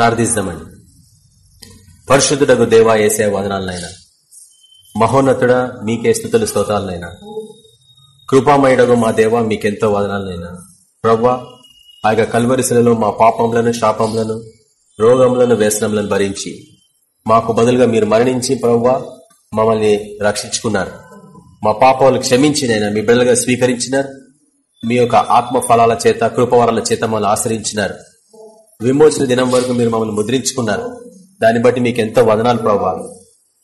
ప్రార్థిస్తామండి. పరిశుద్ధుడకు దేవా ఏసే వదనాలనైనా. మహోన్నతుడ మీకే స్థుతులు స్తోతాలనైనా కృపామయుడగు మా దేవ మీకెంతో వదనాలనైనా. ప్రవ్వా ఆ యొక్క కల్వరిశలలో మా పాపంలను శాపంలను రోగములను వ్యసనములను భరించి మాకు బదులుగా మీరు మరణించి ప్రవ్వా మమ్మల్ని రక్షించుకున్నారు. మా పాపములు క్షమించినైనా మీ బిడ్డలుగా స్వీకరించినారు. మీ యొక్క ఆత్మ ఫలాల చేత కృపవరాల చేత మమ్మల్ని ఆశ్రయించినారు. విమోచన దినం వరకు మీరు మమ్మల్ని ముద్రించుకున్నారు. దాన్ని బట్టి మీకు ఎంతో వదనాలు ప్రవ్వా.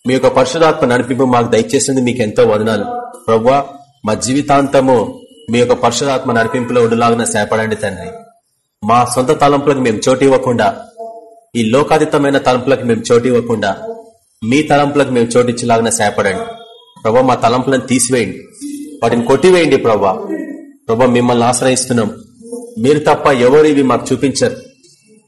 మీ యొక్క పరిశుధాత్మ నడిపింపు మాకు దయచేసింది మీకు ఎంతో వదనాలు. ప్రవ్వా మా జీవితాంతము మీ యొక్క పరిశుధాత్మ నడిపింపులో ఉండలాగిన సేపడండి తండ్రి. మా సొంత తలంపులకు మేము చోటు ఇవ్వకుండా ఈ లోకాతీతమైన తలంపులకు మేము చోటు ఇవ్వకుండా మీ తలంపులకు మేము చోటిచ్చేలాగిన సేపడండి ప్రభా మా తలంపులను తీసివేయండి. వాటిని కొట్టివేయండి ప్రభా ప్రభా మిమ్మల్ని ఆశ్రయిస్తున్నాం. మీరు తప్ప ఎవరు ఇవి మాకు చూపించరు.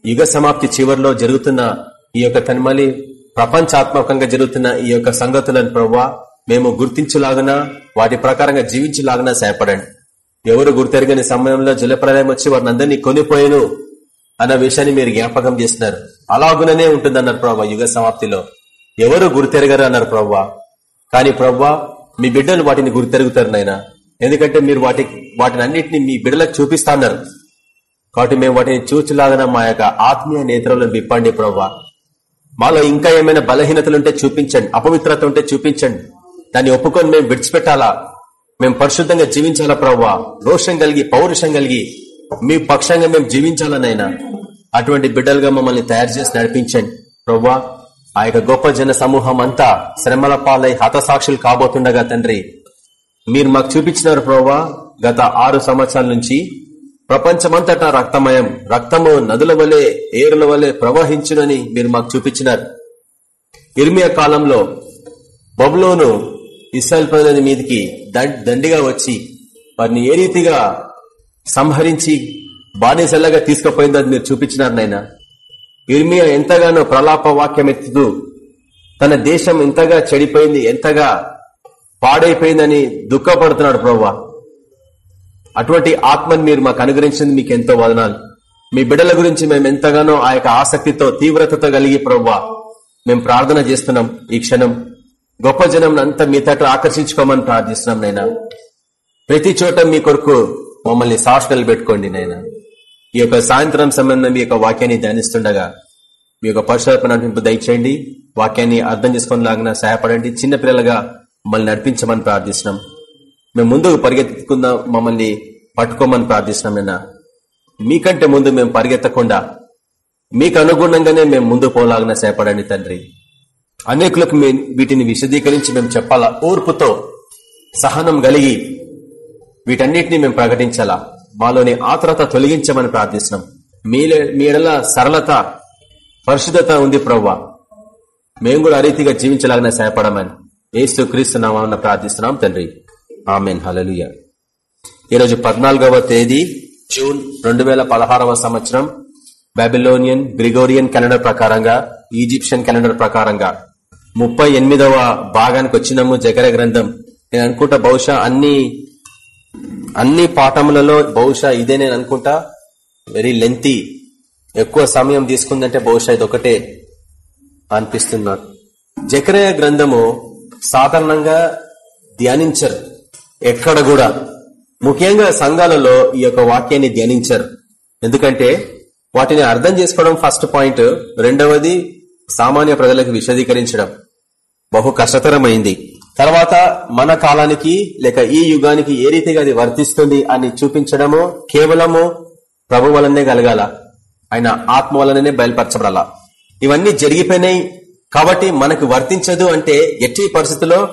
యుగ సమాప్తి చివరిలో జరుగుతున్న ఈ యొక్క తన్మలి ప్రపంచాత్మకంగా జరుగుతున్న ఈ యొక్క సంగతులను ప్రవ్వా మేము గుర్తించలాగనా వాటి ప్రకారంగా జీవించలాగనా సహాయపడండి. ఎవరు గుర్తెరగని సమయంలో జలప్రలయం వచ్చి వారిని అందరినీ కొనిపోయాను అన్న విషయాన్ని మీరు జ్ఞాపకం చేస్తున్నారు. అలాగుననే ఉంటుందన్నారు ప్రభా యుగ సమాప్తిలో. ఎవరు గుర్తెరగరు అన్నారు ప్రవ్వా. కానీ ప్రవ్వా మీ బిడ్డలు వాటిని గుర్తెరుగుతారు నాయన. ఎందుకంటే మీరు వాటి వాటిని అన్నింటినీ మీ బిడ్డలకు చూపిస్తా అన్నారు కాబట్టి మేము వాటిని చూచలాగన మా యొక్క ఆత్మీయ నేత్రాలను విప్పండి ప్రవ్వా. మాలో ఇంకా ఏమైనా బలహీనతలుంటే చూపించండి అపవిత్రత ఉంటే చూపించండి. దాన్ని ఒప్పుకొని మేము విడిచిపెట్టాలా? మేము పరిశుద్ధంగా జీవించాలా ప్రవ్వా? రోషం కలిగి పౌరుషం కలిగి మీ పక్షంగా మేము జీవించాలనైనా. అటువంటి బిడ్డలుగా మమ్మల్ని తయారు చేసి నడిపించండి ప్రవ్వా. ఆ యొక్క గొప్ప జన సమూహం అంతా శ్రమల పాలై హతసాక్షులు కాబోతుండగా తండ్రి. మీరు మాకు చూపించినారు ప్రవ్వా గత ఆరు సంవత్సరాల నుంచి ప్రపంచమంతటా రక్తమయం. రక్తము నదుల వలె ఏరుల వలె ప్రవహించునని మీరు మాకు చూపించినారు. ఇర్మియా కాలంలో బబులోను ఇస్రాయల్ ప్రజల మీదకి దండిగా వచ్చి వారిని ఏ రీతిగా సంహరించి బానిసల్లాగా తీసుకుపోయిందో అది మీరు చూపించినారు నాయన. ఇర్మియా ఎంతగానో ప్రలాప వాక్యం ఎత్తుతూ తన దేశం ఎంతగా చెడిపోయింది ఎంతగా పాడైపోయిందని దుఃఖపడుతున్నాడు ప్రవ్వా. అటువంటి ఆత్మని మీరు మాకు అనుగ్రహించింది మీకు ఎంతో వదనాలు. మీ బిడ్డల గురించి మేము ఎంతగానో ఆ యొక్క ఆసక్తితో తీవ్రతతో కలిగి ప్రవ్వా. మేము ప్రార్థన చేస్తున్నాం ఈ క్షణం. గొప్ప జనం అంతా మీ తట్టు ఆకర్షించుకోమని ప్రార్థిస్తున్నాం నైనా. ప్రతి చోట మీ కొరకు మమ్మల్ని సాక్షులు పెట్టుకోండి నైనా. ఈ యొక్క సాయంత్రం సంబంధం మీ యొక్క వాక్యాన్ని ధ్యానిస్తుండగా మీ యొక్క పరిశోధన నడిపింపు దయచేయండి. వాక్యాన్ని అర్థం చేసుకునేలాగా సహాయపడండి. చిన్నపిల్లలుగా మమ్మల్ని నడిపించమని ప్రార్థిస్తున్నాం. మేము ముందుకు పరిగెత్తుకుందాం మమ్మల్ని పట్టుకోమని ప్రార్థిస్తున్నాం నిన్న. మీకంటే ముందు మేము పరిగెత్తకుండా మీకు అనుగుణంగానే మేము ముందు పోలాగిన సేపడండి తండ్రి. అనేకులకు వీటిని విశదీకరించి మేము చెప్పాలా? ఓర్పుతో సహనం కలిగి వీటన్నిటిని మేము ప్రకటించాలా? మాలోని ఆత్రత తొలగించమని ప్రార్థిస్తున్నాం. మీ మీడల సరళత పరిశుద్ధత ఉంది ప్రవ్వా. మేము కూడా అరీతిగా జీవించలాగిన సహాయపడమని ఏసు క్రీస్తునామా ప్రార్థిస్తున్నాం తండ్రి. ఆమెన్ హలలుయ ఈరోజు పద్నాలుగవ తేదీ జూన్ రెండు వేల పదహారవ సంవత్సరం బాబిలోనియన్ గ్రిగోరియన్ క్యాలెండర్ ప్రకారంగా ఈజిప్షియన్ క్యాలెండర్ ప్రకారంగా. ముప్పై ఎనిమిదవ భాగానికి వచ్చినాము జగర గ్రంథం. నేను అనుకుంటా బహుశా అన్ని అన్ని పాఠములలో బహుశా ఇదే నేను అనుకుంటా. Very lengthy. ఎక్కువ సమయం తీసుకుందంటే బహుశా ఇది ఒకటే అనిపిస్తున్నాను జకరయ గ్రంథము సాధారణంగా ధ్యానించరు. ఎక్కడ కూడా. ముఖ్యంగా సంఘాలలో ఈ యొక్క వాక్యాన్ని ధ్యానించరు. ఎందుకంటే వాటిని అర్థం చేసుకోవడం ఫస్ట్ పాయింట్. రెండవది సామాన్య ప్రజలకు విశదీకరించడం. బహు కష్టతరమైంది. తర్వాత మన కాలానికి లేక ఈ యుగానికి ఏ రీతిగా అది వర్తిస్తుంది అని చూపించడము కేవలము ప్రభు వలనే కలగాల. ఆయన ఆత్మ వలననే బయలుపరచబడాల. ఇవన్నీ జరిగిపోయినాయి కాబట్టి మనకు వర్తించదు అంటే ఎట్టి పరిస్థితుల్లో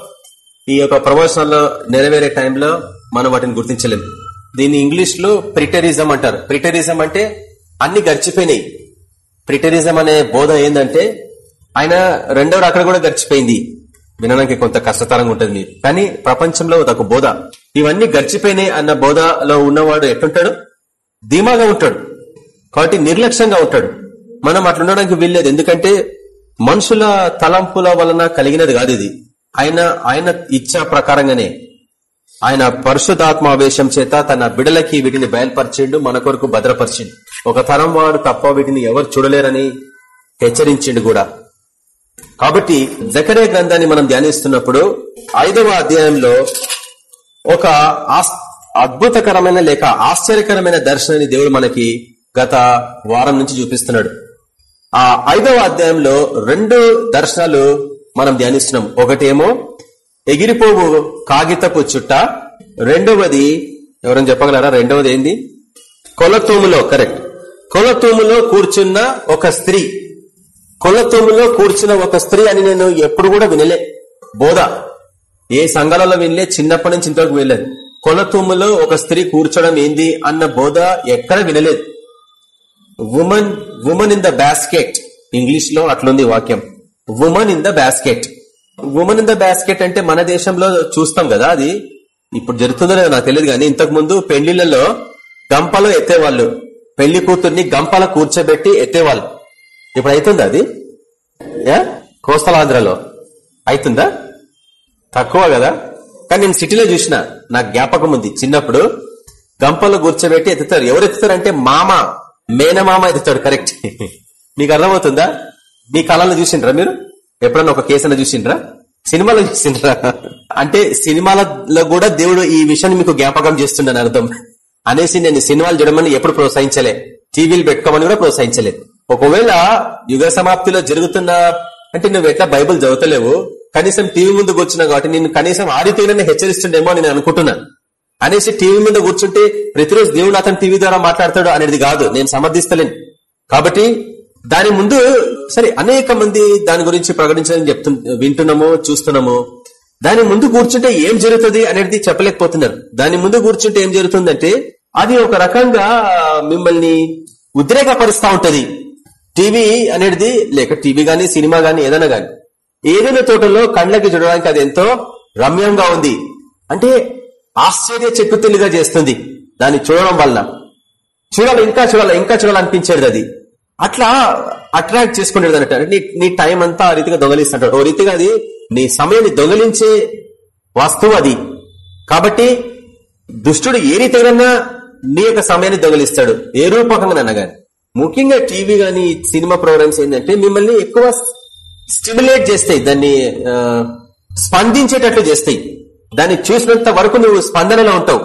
ఈ యొక్క ప్రమోషన్లో నెరవేరే టైంలో మనం వాటిని గుర్తించలేం. దీన్ని ఇంగ్లీష్లో ప్రిటరిజం అంటారు. ప్రిటరిజం అంటే అన్ని గడిచిపోయినాయి. ప్రిటరిజం అనే బోధ ఏంటంటే ఆయన రెండవ అక్కడ కూడా గడిచిపోయింది. వినడానికి కొంత కష్టతరంగా ఉంటుంది. కానీ ప్రపంచంలో ఒక బోధ. ఇవన్నీ గడిచిపోయినాయి అన్న బోధలో ఉన్నవాడు ఎట్లుంటాడు? ధీమాగా ఉంటాడు. కాబట్టి నిర్లక్ష్యంగా ఉంటాడు. మనం అట్లా ఉండడానికి వీల్లేదు. ఎందుకంటే మనుషుల తలంపుల వలన కలిగినది కాదు ఇది. ఆయన ఆయన ఇచ్చా ప్రకారంగానే ఆయన పరిశుధాత్మావేశం చేత తన బిడలకి వీటిని బయలుపరిచిండు మన కొరకు భద్రపరిచిండు. ఒక తరం వాడు తప్ప వీటిని ఎవరు చూడలేరని హెచ్చరించిండు కూడా. కాబట్టి జకరే గ్రంథాన్ని మనం ధ్యానిస్తున్నప్పుడు ఐదవ అధ్యాయంలో ఒక అద్భుతకరమైన లేక ఆశ్చర్యకరమైన దర్శనాన్ని దేవుడు మనకి గత వారం నుంచి చూపిస్తున్నాడు. ఆ ఐదవ అధ్యాయంలో రెండు దర్శనాలు మనం ధ్యానిస్తున్నాం. ఒకటేమో ఎగిరిపోవు కాగితపు చుట్ట. రెండవది ఎవరైనా చెప్పగలరా? రెండవది ఏంది? కొలతూములో కరెక్ట్ కొలతూములో కూర్చున్న ఒక స్త్రీ. కొలతూములో కూర్చున్న ఒక స్త్రీ అని నేను ఎప్పుడు కూడా వినలే. బోధ. ఏ సంఘాలలో వినలే చిన్నప్పటి నుంచి ఇంతవరకు వినలేదు. కొలతూములో ఒక స్త్రీ కూర్చోడం ఏంది అన్న బోధ ఎక్కడ వినలేదు. Women women in the basket ఇంగ్లీష్లో అట్లుంది వాక్యం. Women in the basket women in the basket అంటే మన దేశంలో చూస్తాం కదా అది. ఇప్పుడు జరుగుతుందో లేదో నాకు తెలియదు కానీ ఇంతకు ముందు పెళ్ళిళ్ళలో గంపలో ఎత్తేవాళ్ళు. పెళ్ళి కూతుర్ని గంపల కూర్చోబెట్టి ఎత్తేవాళ్ళు. ఇప్పుడు అవుతుందా అది? కోస్తలాంధ్రలో అవుతుందా తక్కువ కదా. కానీ నేను సిటీలో చూసిన నాకు జ్ఞాపకం ఉంది. చిన్నప్పుడు గంపలో కూర్చోబెట్టి ఎత్తుతారు. ఎవరు ఎత్తుతారు అంటే మామ. మేనమామ ఎత్తుతాడు కరెక్ట్. మీకు అర్థమవుతుందా? మీ కళలను చూసిండ్రా మీరు? ఎప్పుడన్నా ఒక కేసులో చూసిండ్రా? సినిమాలో చూసిండ్రా? అంటే సినిమాలలో కూడా దేవుడు ఈ విషయాన్ని మీకు జ్ఞాపకం చేస్తుండని అర్థం. అనేసి నేను సినిమాలు చూడమని ఎప్పుడు ప్రోత్సహించలే. టీవీలు పెట్టుకోమని కూడా ప్రోత్సహించలేదు ఒకవేళ యుగ సమాప్తిలో జరుగుతున్న అంటే నువ్వు ఎట్లా బైబుల్ చదువుతలేవు? కనీసం టీవీ ముందు కూర్చున్నావు కాబట్టి నేను కనీసం ఆదితీయులని హెచ్చరిస్తుండేమో నేను అనుకుంటున్నాను అనేసి టీవీ మీద కూర్చుంటే ప్రతిరోజు దేవుడు అతను టీవీ ద్వారా మాట్లాడతాడు అనేది కాదు. నేను సమర్థిస్తలేను. కాబట్టి దాని ముందు సరే అనేక మంది దాని గురించి ప్రకటించాలని చెప్తు వింటున్నాము చూస్తున్నాము దాని ముందు కూర్చుంటే ఏం జరుగుతుంది అనేది చెప్పలేకపోతున్నారు. దాని ముందు కూర్చుంటే ఏం జరుగుతుందంటే అది ఒక రకంగా మిమ్మల్ని ఉద్రేకపరుస్తా ఉంటది. టీవీ అనేది లేక టీవీ గాని సినిమా గాని ఏదైనా గాని ఏదైనా తోటలో కళ్ళకి చూడడానికి అది ఎంతో రమ్యంగా ఉంది. అంటే ఆశ్చర్య చెక్కుతులుగా చేస్తుంది. దాన్ని చూడడం వల్ల. చూడాలి ఇంకా చూడాలి ఇంకా చూడాలనిపించేది అది. అట్లా అట్రాక్ట్ చేసుకునేది అన్నట్టు నీ నీ టైం అంతా ఆ రీతిగా దొంగలిస్తుంటాడు. ఓ రీతిగా అది నీ సమయాన్ని దొంగలించే వస్తువు అది. కాబట్టి దుష్టుడు ఏ రీతిగానన్నా నీ యొక్క సమయాన్ని దొంగలిస్తాడు. ఏ రూపకంగా గాని ముఖ్యంగా టీవీ గాని సినిమా ప్రోగ్రామ్స్ ఏంటంటే మిమ్మల్ని ఎక్కువ స్టిమ్యులేట్ చేస్తాయి. దాన్ని స్పందించేటట్లు చేస్తాయి. దాన్ని చూసినంత వరకు నువ్వు స్పందనలో ఉంటావు.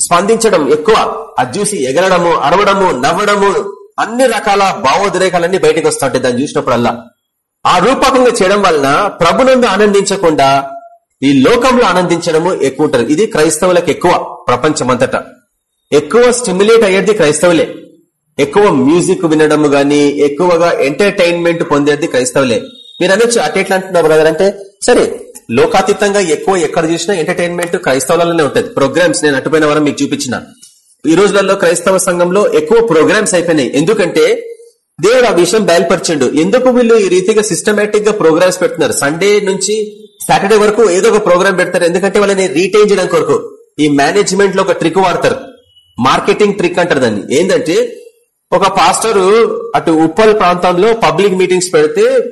స్పందించడం ఎక్కువ. అది చూసి ఎగరడము అరవడము నవ్వడము అన్ని రకాల భావోద్రేకాలన్నీ బయటకు వస్తా ఉంటాయి దాన్ని చూసినప్పుడల్లా. ఆ రూపకంగా చేయడం వలన ప్రభునందు ఆనందించకుండా ఈ లోకంలో ఆనందించడము ఎక్కువ ఉంటుంది. ఇది క్రైస్తవులకు ఎక్కువ ప్రపంచమంతటా. ఎక్కువ స్టిమ్యులేట్ అయ్యేది క్రైస్తవులే. ఎక్కువ మ్యూజిక్ వినడము గాని ఎక్కువగా ఎంటర్టైన్మెంట్ పొందేది క్రైస్తవులే. మీరు అనొచ్చు అటెట్లా అంటున్నారు బ్రదర్ అంటే సరే లోకాతీతంగా ఎక్కువ ఎక్కడ చూసినా ఎంటర్టైన్మెంట్ క్రైస్తవులలోనే ఉంటుంది. ప్రోగ్రామ్స్ నేను అటుపోయిన వరం మీకు చూపించిన. ఈ రోజులలో క్రైస్తవ సంఘంలో ఎక్కువ ప్రోగ్రామ్స్ అయిపోయినాయి. ఎందుకంటే దేవుడు ఆ విషయం బయలుపరిచిండు. ఎందుకు వీళ్ళు ఈ రీతిగా సిస్టమేటిక్గా ప్రోగ్రామ్స్ పెడుతున్నారు? సండే నుంచి సాటర్డే వరకు ఏదో ఒక ప్రోగ్రామ్ పెడతారు. ఎందుకంటే వాళ్ళని రీటైన్ చేయడం కొరకు. ఈ మేనేజ్మెంట్లో ఒక ట్రిక్ వాడతారు. మార్కెటింగ్ ట్రిక్ అంటారు దాన్ని. ఏంటంటే ఒక పాస్టర్ అటు ఉప్పల్ ప్రాంతంలో పబ్లిక్ మీటింగ్స్ పెడితే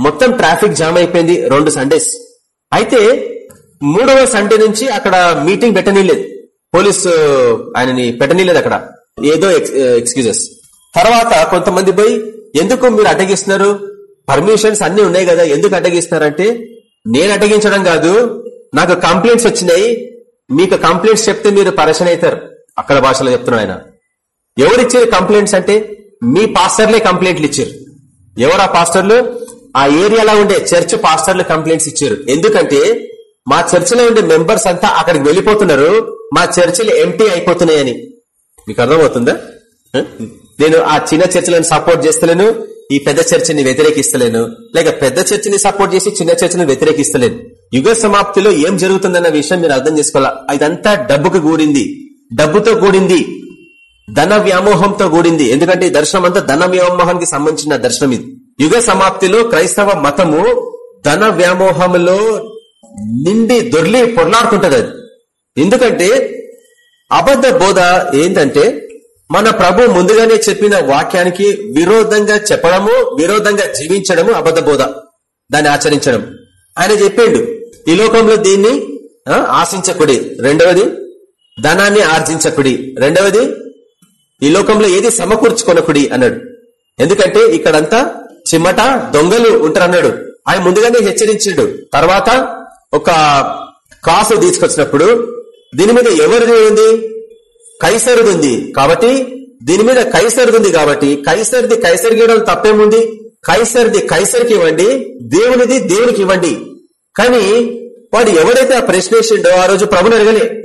మొత్తం ట్రాఫిక్ జామ్ అయిపోయింది రెండు సండేస్ అయితే మూడవ సండే నుంచి అక్కడ మీటింగ్ పెట్టనీలేదు. పోలీసు ఆయనని పెట్టనీలేదు అక్కడ. ఏదో ఎక్స్క్యూజెస్. తర్వాత కొంతమంది పోయి ఎందుకు మీరు అడ్డగిస్తున్నారు? పర్మిషన్స్ అన్ని ఉన్నాయి కదా ఎందుకు అడ్డగిస్తున్నారంటే నేను అడ్డగించడం కాదు నాకు కంప్లైంట్స్ వచ్చినాయి మీకు కంప్లైంట్స్ చెప్తే మీరు పరేషన్ అవుతారు. అక్కడ భాషలో చెప్తున్నాడు ఆయన. ఎవరిచ్చారు కంప్లైంట్స్ అంటే మీ పాస్టర్లే కంప్లైంట్లు ఇచ్చారు. ఎవరు ఆ పాస్టర్లు? ఆ ఏరియాలో ఉండే చర్చ్ పాస్టర్లు కంప్లైంట్స్ ఇచ్చారు. ఎందుకంటే మా చర్చిలో ఉండే మెంబర్స్ అంతా అక్కడికి వెళ్ళిపోతున్నారు. మా చర్చిలు ఎంటీ అయిపోతున్నాయని. మీకు అర్థమవుతుందా? నేను ఆ చిన్న చర్చిలను సపోర్ట్ చేస్తలేను ఈ పెద్ద చర్చిని వ్యతిరేకిస్తలేను. లేక పెద్ద చర్చిని సపోర్ట్ చేసి చిన్న చర్చిని వ్యతిరేకిస్తలేను. యుగ సమాప్తిలో ఏం జరుగుతుందన్న విషయం మీరు అర్థం చేసుకోవాలా? ఇదంతా డబ్బుకు కూడింది. డబ్బుతో కూడింది. ధన వ్యామోహంతో కూడింది. ఎందుకంటే ఈ దర్శనం అంతా ధన వ్యామోహానికి సంబంధించిన దర్శనం ఇది. యుగ సమాప్తిలో క్రైస్తవ మతము ధన వ్యామోహంలో నిండి దొర్లి పొరలాడుతుంటది అది. ఎందుకంటే అబద్ధ బోధ ఏంటంటే మన ప్రభు ముందుగానే చెప్పిన వాక్యానికి విరోధంగా చెప్పడము విరోధంగా జీవించడము అబద్ధ బోధ. దాన్ని ఆచరించడం. ఆయన చెప్పిండు ఈ లోకంలో దీన్ని ఆశించకుడి. రెండవది ధనాన్ని ఆర్జించకుడి. రెండవది ఈ లోకంలో ఏది సమకూర్చుకొనకుడి అన్నాడు. ఎందుకంటే ఇక్కడంతా చిమ్మట దొంగలు ఉంటారన్నాడు. ఆయన ముందుగానే హెచ్చరించాడు. తర్వాత ఒక కాసు తీసుకొచ్చినప్పుడు దీని మీద ఎవరిది ఉంది? కైసరిది ఉంది. కాబట్టి దీని మీద కైసరిది ఉంది కాబట్టి కైసరిది కైసరి గీయడం తప్పేముంది? కైసరిది కైసరికి ఇవ్వండి దేవునిది దేవునికి ఇవ్వండి. కానీ వాడు ఎవడైతే ఆ ప్రశ్న వేసిండో ఆ రోజు ప్రభుని అడగలే.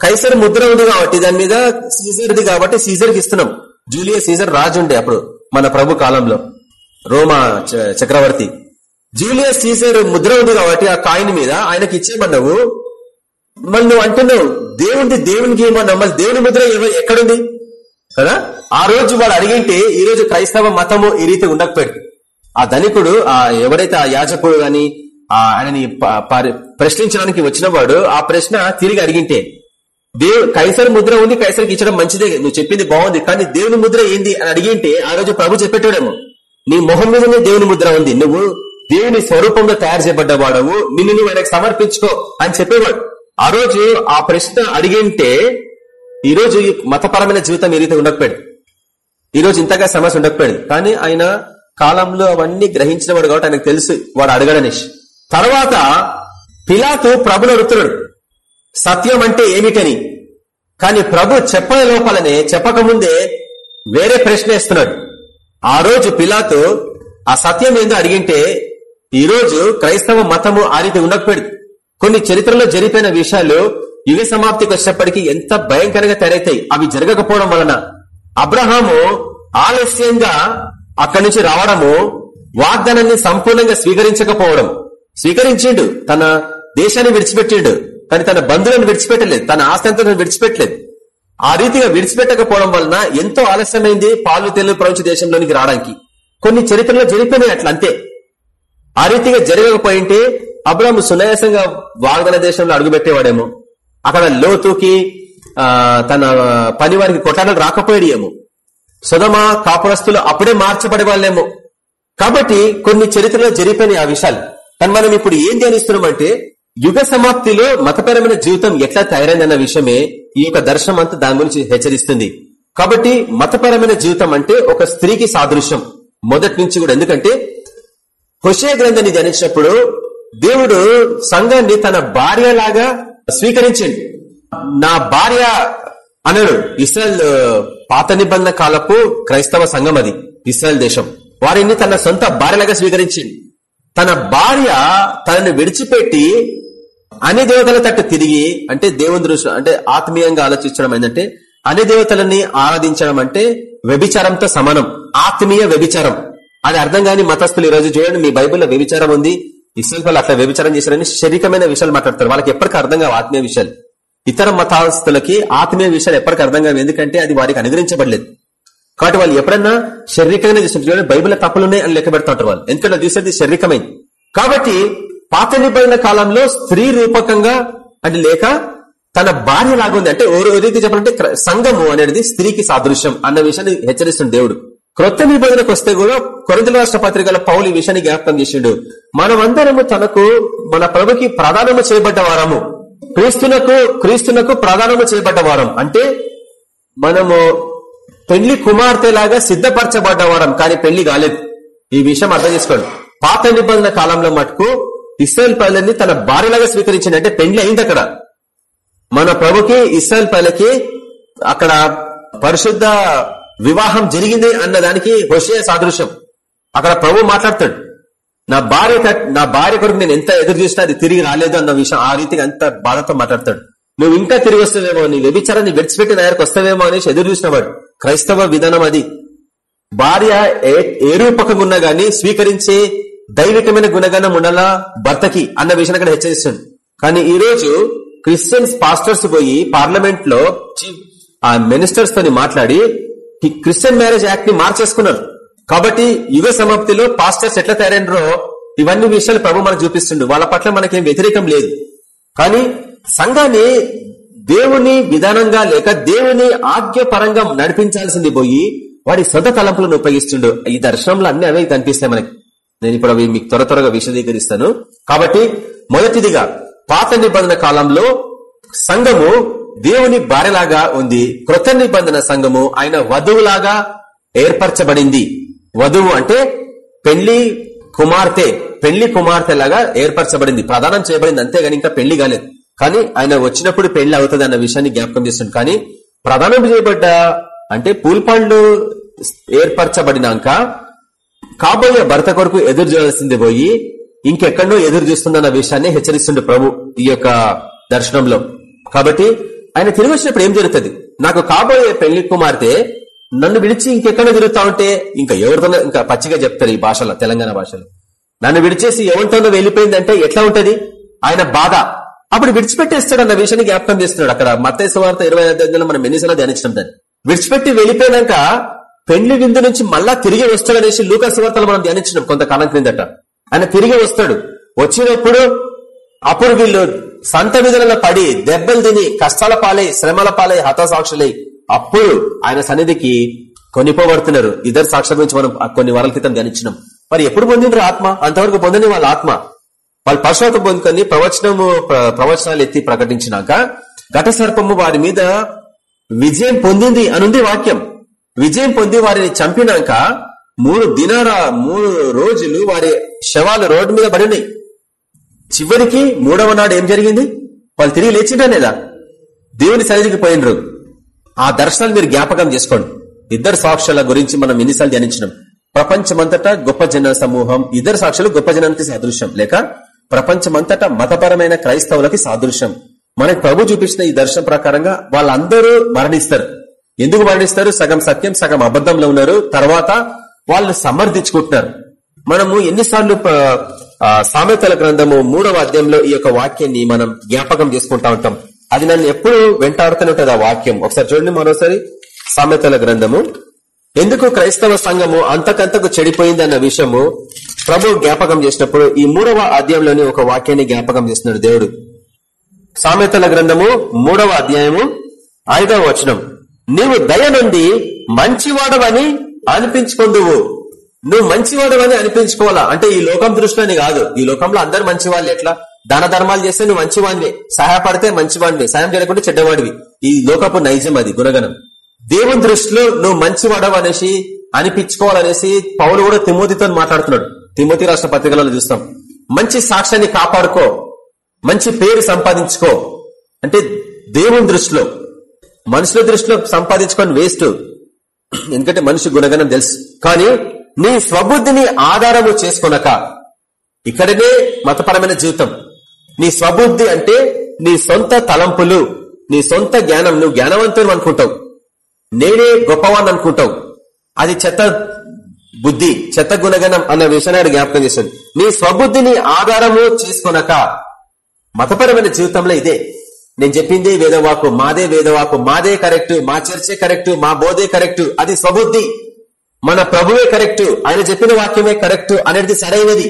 కైసర్ ముద్ర ఉంది కాబట్టి దాని మీద సీజర్ది కాబట్టి సీజర్కి ఇస్తున్నాం. జూలియస్ సీజర్ రాజు ఉండే అప్పుడు మన ప్రభు కాలంలో. రోమా చ- చక్రవర్తి. జూలియస్ సీజర్ ముద్ర ఉంది కాబట్టి ఆ కాయిన్ మీద ఆయనకి ఇచ్చేమన్నావు మళ్ళీ నువ్వు అంటున్నావు దేవుడి దేవునికి ఏమన్నావు మళ్ళీ దేవుని ముద్ర ఎక్కడుంది? కదా? ఆ రోజు వాడు అడిగింటే ఈ రోజు క్రైస్తవ మతము ఈ రీతి ఉండకపోయాడు ఆ ధనికుడు ఆ ఎవరైతే ఆ యాజకుడు గాని ఆ ఆయనని ప- పరి- ప్రశ్నించడానికి వచ్చిన వాడు ఆ ప్రశ్న తిరిగి అడిగింటే దేవు కైసర్ ముద్ర ఉంది కైసర్కి ఇచ్చడం మంచిదే. నువ్వు చెప్పింది బాగుంది కానీ దేవుని ముద్ర ఏంది? అని అడిగింటే ఆ రోజు ప్రభు చెప్పేటోడేమో నీ మొహం మీదనే దేవుని ముద్ర ఉంది. నువ్వు దేవుని స్వరూపంలో తయారు చేయబడ్డ వాడవు. నిన్ను నువ్వు ఆయనకు సమర్పించుకో అని చెప్పేవాడు. ఆ రోజు ఆ ప్రశ్న అడిగింటే ఈ రోజు మతపరమైన జీవితం ఏదైతే ఉండకపోయాడు? ఈ రోజు ఇంతగా సమస్య ఉండకపోయాడు. కానీ ఆయన కాలంలో అవన్నీ గ్రహించిన వాడు కాబట్టి ఆయనకు తెలుసు వాడు అడగడనేసి తర్వాత పిలాతు ప్రభులు అడుగుతున్నాడు. సత్యం అంటే ఏమిటని? కానీ ప్రభు చెప్పని లోపలనే చెప్పకముందే వేరే ప్రశ్న వేస్తున్నాడు. ఆ రోజు పిలాతు ఆ సత్యం ఏందో అడిగింటే ఈ రోజు క్రైస్తవ మతము ఆ రీతి ఉండకపోయాడు కొన్ని చరిత్రలో జరిగిపోయిన విషయాలు యుగ సమాప్తికి వచ్చినప్పటికీ ఎంత భయంకరంగా తయారైతాయి. అవి జరగకపోవడం వలన అబ్రహాము ఆలస్యంగా అక్కడి నుంచి రావడము వాగ్దానాన్ని సంపూర్ణంగా స్వీకరించకపోవడం. స్వీకరించిండు తన దేశాన్ని విడిచిపెట్టిండు కానీ తన బంధువులను విడిచిపెట్టలేదు తన ఆస్తంతో విడిచిపెట్టలేదు. ఆ రీతిగా విడిచిపెట్టకపోవడం వలన ఎంతో ఆలస్యమైంది పాలు తెలుగు ప్రపంచ దేశంలోనికి రావడానికి. కొన్ని చరిత్రలో జరిగిపోయినాయి అట్లా అంతే. ఆ రీతిగా జరగకపోయింటే అబ్రాహ్మ సునాయాసంగా వాగ్దాన దేశంలో అడుగుపెట్టేవాడేమో. అక్కడ లోతుకి ఆ, తన పని వారికి కొట్టాడలు రాకపోయాడు ఏమో సుధమ కాపురస్తులు అప్పుడే మార్చబడే వాళ్ళేమో కాబట్టి కొన్ని చరిత్రలో జరిగిపోయినాయి ఆ విషయాలు. కానీ మనం ఇప్పుడు ఏం ధ్యానిస్తున్నామంటే యుగ సమాప్తిలో మతపరమైన జీవితం ఎట్లా తయారైందన్న విషయమే ఈ యొక్క దర్శనం అంతా దాని గురించి హెచ్చరిస్తుంది. కాబట్టి మతపరమైన జీవితం అంటే ఒక స్త్రీకి సాదృశ్యం. మొదటి నుంచి కూడా. ఎందుకంటే హుషే గ్రంథాన్ని ధ్యానించినప్పుడు దేవుడు సంఘాన్ని తన భార్య లాగా స్వీకరించండి. నా భార్య అనడు ఇస్రాయల్ పాత నిబంధన కాలపు క్రైస్తవ సంఘం అది ఇస్రాయల్ దేశం. వారిని తన సొంత భార్యలాగా స్వీకరించింది తన భార్య తనను విడిచిపెట్టి అన్ని దేవతల తట్టు తిరిగి అంటే దేవుని దృష్టి అంటే ఆత్మీయంగా ఆలోచించడం ఏంటంటే అన్ని దేవతలని ఆరాధించడం అంటే వ్యభిచారంతో సమానం ఆత్మీయ వ్యభిచారం. అది అర్థం కాని మతస్థులు ఈ రోజు చూడండి మీ బైబిల్లో వ్యభిచారం ఉంది. ఇస్రాయల్ వాళ్ళు అట్లా వ్యభిచారం చేశారని శరీరమైన విషయాలు మాట్లాడతారు. వాళ్ళకి ఎప్పటికీ అర్థం కావు ఆత్మీయ విషయాలు. ఇతర మతస్థులకి ఆత్మీయ విషయాలు ఎప్పటికీ అర్థం కావు. ఎందుకంటే అది వారికి అనుగ్రహించబడలేదు. కాబట్టి వాళ్ళు ఎప్పుడన్నా శారీరకంగా చూస్తుంటే బైబిల్ తప్పులున్నాయి అని లెక్క పెడతా వాళ్ళు. ఎందుకంటే చూసేది శారీరకమైంది. కాబట్టి పాత నిబంధన కాలంలో స్త్రీ రూపకంగా అంటే లేక తన భార్య లాగుంది అంటే ఓ రీతి చెప్పాలంటే సంఘము అనేది స్త్రీకి సాదృశ్యం అన్న విషయాన్ని హెచ్చరిస్తుంది దేవుడు. క్రొత్త నిబంధనకు వస్తే కూడా కొరింతల రాష్ట్ర పత్రికల పౌలు ఈ విషయాన్ని జ్ఞాపకం చేసిండు. మనమందరము తనకు మన ప్రభుకి ప్రధానము చేయబడ్డ వారము. క్రీస్తునకు క్రీస్తునకు ప్రధానము చేయబడ్డ వారం. అంటే మనము పెళ్ళి కుమార్తె లాగా సిద్ధపరచబడ్డ వారం కానీ పెళ్ళి కాలేదు. ఈ విషయం అర్థం చేసుకోండి. పాత నిబంధన కాలంలో మటుకు ఇస్రాయల్ పల్లెని తన భార్యలాగా స్వీకరించింది అంటే పెళ్ళి అయింది అక్కడ. మన ప్రభుకి ఇస్రాయల్ పల్లెకి అక్కడ పరిశుద్ధ వివాహం జరిగింది అన్న దానికి హుషయ సాదృశ్యం. అక్కడ ప్రభు మాట్లాడతాడు. నా భార్య నా భార్య కొరకు నేను ఎంత ఎదురు చూసినా అది తిరిగి రాలేదు అన్న విషయం ఆ రీతిగా అంత బాధతో మాట్లాడతాడు. నువ్వు ఇంకా తిరిగి వస్తావేమో నీ వ్యభిచారాన్ని విడిచిపెట్టి నా వస్తావేమో అనేసి ఎదురు చూసినవాడు క్రైస్తవ విధానం అది. భార్య ఏ- ఏ రూపకంగా ఉన్నా గానీ స్వీకరించే దైవికమైన గుణగణం ఉండాలా భర్తకి అన్న విషయాన్ని అక్కడ హెచ్చరిస్తుంది కానీ ఈ రోజు క్రిస్టియన్స్ పాస్టర్స్ పోయి పార్లమెంట్లో ఆ మినిస్టర్స్ తోని మాట్లాడి ఈ క్రిస్టియన్ మ్యారేజ్ యాక్ట్ని మార్చేసుకున్నారు. కాబట్టి యుగ సమాప్తిలో పాస్టర్స్ ఎట్లా తయారైనరో ఇవన్నీ విషయాలు ప్రభు మనకు చూపిస్తుండు. వాళ్ళ పట్ల మనకేం వ్యతిరేకం లేదు. కానీ సంఘాన్ని దేవుని విధానంగా లేక దేవుని ఆజ్ఞపరంగా నడిపించాల్సింది పోయి వాడి సొంత తలంపులను ఉపయోగిస్తుండు. ఈ దర్శనంలో అన్ని అవే కనిపిస్తాయి మనకి. నేను ఇప్పుడు అవి మీకు త్వర త్వరగా విశదీకరిస్తాను. కాబట్టి మొదటిదిగా పాత నిబంధన కాలంలో సంఘము దేవుని భార్యలాగా ఉంది. కృత నిబంధన సంఘము ఆయన వధువులాగా ఏర్పరచబడింది. వధువు అంటే పెళ్ళి కుమార్తె పెళ్ళి కుమార్తె లాగా ఏర్పరచబడింది. ప్రదానం చేయబడింది. అంతేగాని ఇంకా పెళ్ళి కాలేదు. కానీ ఆయన వచ్చినప్పుడు పెళ్ళి అవుతుంది అన్న విషయాన్ని జ్ఞాపకం చేస్తుంది కానీ ప్రధానం చేయబడ్డ అంటే పూల్పండ్లు ఏర్పరచబడినాక కాబోయే భర్త కొరకు ఎదురు చూడాల్సింది పోయి ఇంకెక్కడో ఎదురు చూస్తుందన్న విషయాన్ని హెచ్చరిస్తుండే ప్రభు ఈ యొక్క దర్శనంలో. కాబట్టి ఆయన తిరిగి వచ్చినప్పుడు ఏం జరుగుతుంది? నాకు కాబోయే పెళ్ళి కుమార్తె నన్ను విడిచి ఇంకెక్కడ తిరుగుతా ఉంటే ఇంకా ఎవరితోనో ఇంకా పచ్చిగా చెప్తారు ఈ భాషలో తెలంగాణ భాషలో. నన్ను విడిచేసి ఎవరితోనో వెళ్ళిపోయిందంటే ఎట్లా ఉంటది? ఆయన బాధ. అప్పుడు విడిచిపెట్టేస్తాడు అన్న విషయాన్ని జ్ఞాపకం చేస్తున్నాడు. అక్కడ మత్తేశ్వ వార్త ఇరవై ఐదు మనం ఎన్నిసార్లు ధ్యానించడం దాన్ని. విడిచిపెట్టి వెళ్ళిపోయినాక పెళ్ళి విందు నుంచి మళ్ళా తిరిగి వస్తాడనేసి లూకాసు వార్తలు మనం ధ్యానించినాం కొంతకాలం క్రిందట. ఆయన తిరిగి వస్తాడు. వచ్చినప్పుడు అప్పుడు వీళ్ళు సంత విధులలో పడి దెబ్బలు తిని కష్టాల పాలై శ్రమల పాలై హతసాక్షులై అప్పుడు ఆయన సన్నిధికి కొనిపోబడుతున్నారు. ఇద్దరు సాక్షుల గురించి మనం కొన్ని వారాల క్రితం గణించినాం. మరి ఎప్పుడు పొందిండ్రు ఆత్మ? అంతవరకు పొందని వాళ్ళ ఆత్మ. వాళ్ళు పశువత పొందుకొని ప్రవచనము ప్రవచనాలు ఎత్తి ప్రకటించినాక ఘట సర్పము వారి మీద విజయం పొందింది అనుంది వాక్యం. విజయం పొంది వారిని చంపినాక మూడు దినాల మూడు రోజులు వారి శవాలు రోడ్డు మీద పడినాయి. చివరికి మూడవ నాడు ఏం జరిగింది? వాళ్ళు తిరిగి లేచిండ్రా లేదా? దేవుని సన్నిధికి పోయినరు ఆ దర్శనాలు మీరు జ్ఞాపకం చేసుకోండి. ఇద్దరు సాక్షుల గురించి మనం ఎన్నిసార్లు ధ్యానించినాం. ప్రపంచమంతటా గొప్ప జన సమూహం ఇద్దరు సాక్షులు గొప్ప జనానికి సాదృశ్యం. లేక ప్రపంచమంతటా మతపరమైన క్రైస్తవులకి సాదృశ్యం. మనకు ప్రభు చూపించిన ఈ దర్శనం ప్రకారంగా వాళ్ళందరూ మరణిస్తారు. ఎందుకు మరణిస్తారు? సగం సత్యం సగం అబద్ధంలో ఉన్నారు. తర్వాత వాళ్ళు సమర్థించుకుంటున్నారు. మనము ఎన్నిసార్లు సామెతల గ్రంథము మూడవ అధ్యాయంలో ఈ యొక్క వాక్యాన్ని మనం జ్ఞాపకం చేసుకుంటా ఉంటాం. అది నన్ను ఎప్పుడు వెంటాడుతూనే ఉంటుంది ఆ వాక్యం. ఒకసారి చూడండి మరోసారి. సామెతల గ్రంథము. ఎందుకు క్రైస్తవ సంఘము అంతకంతకు చెడిపోయింది అన్న విషయము ప్రభు జ్ఞాపకం చేసినప్పుడు ఈ మూడవ అధ్యాయంలోని ఒక వాక్యాన్ని జ్ఞాపకం చేస్తున్నాడు దేవుడు. సామెతల గ్రంథము మూడవ అధ్యాయము ఐదవ వచనం. నీవు దయ నుండి మంచివాడవని అనిపించుకుందువు. నువ్వు మంచివాడవని అనిపించుకోవాలా? అంటే ఈ లోకం దృష్టిలోని కాదు. ఈ లోకంలో అందరు మంచివాళ్ళు. ఎట్లా? దాన ధర్మాలు చేస్తే నువ్వు మంచివాడివి. సహాయపడితే మంచివాడివి. సాయం చేయకుండా చెడ్డవాడివి. ఈ లోకపు నైజం అది గుణగణం. దేవుని దృష్టిలో నువ్వు మంచివాడవు అనేసి అనిపించుకోవాలనేసి పౌలు కూడా తిమోతితో మాట్లాడుతున్నాడు. తిమోతి రాష్ట్ర పత్రికలలో చూస్తాం. మంచి సాక్ష్యాన్ని కాపాడుకో. మంచి పేరు సంపాదించుకో. అంటే దేవుని దృష్టిలో. మనుషుల దృష్టిలో సంపాదించుకొని వేస్ట్. ఎందుకంటే మనిషి గుణగణం తెలుసు. కానీ నీ స్వబుద్ధిని ఆధారము చేసుకునక ఇక్కడనే మతపరమైన జీవితం. నీ స్వబుద్ధి అంటే నీ సొంత తలంపులు నీ సొంత జ్ఞానం నువ్వు జ్ఞానవంతుడు అనుకుంటావు. నేనే గొప్పవాన్ని అనుకుంటావు. అది చెత్త బుద్ధి చెత్త గుణగణం అన్న విషయాన్ని జ్ఞాపకం చేస్తుంది. నీ స్వబుద్ధిని ఆధారము చేసుకునక మతపరమైన జీవితంలో ఇదే. నేను చెప్పింది వేదవాకు మాదే వేదవాకు మాదే కరెక్ట్ మా చర్చే కరెక్ట్ మా బోధే కరెక్ట్ అది స్వబుద్ధి. మన ప్రభువే కరెక్ట్ ఆయన చెప్పిన వాక్యమే కరెక్ట్ అనేది సరైనది.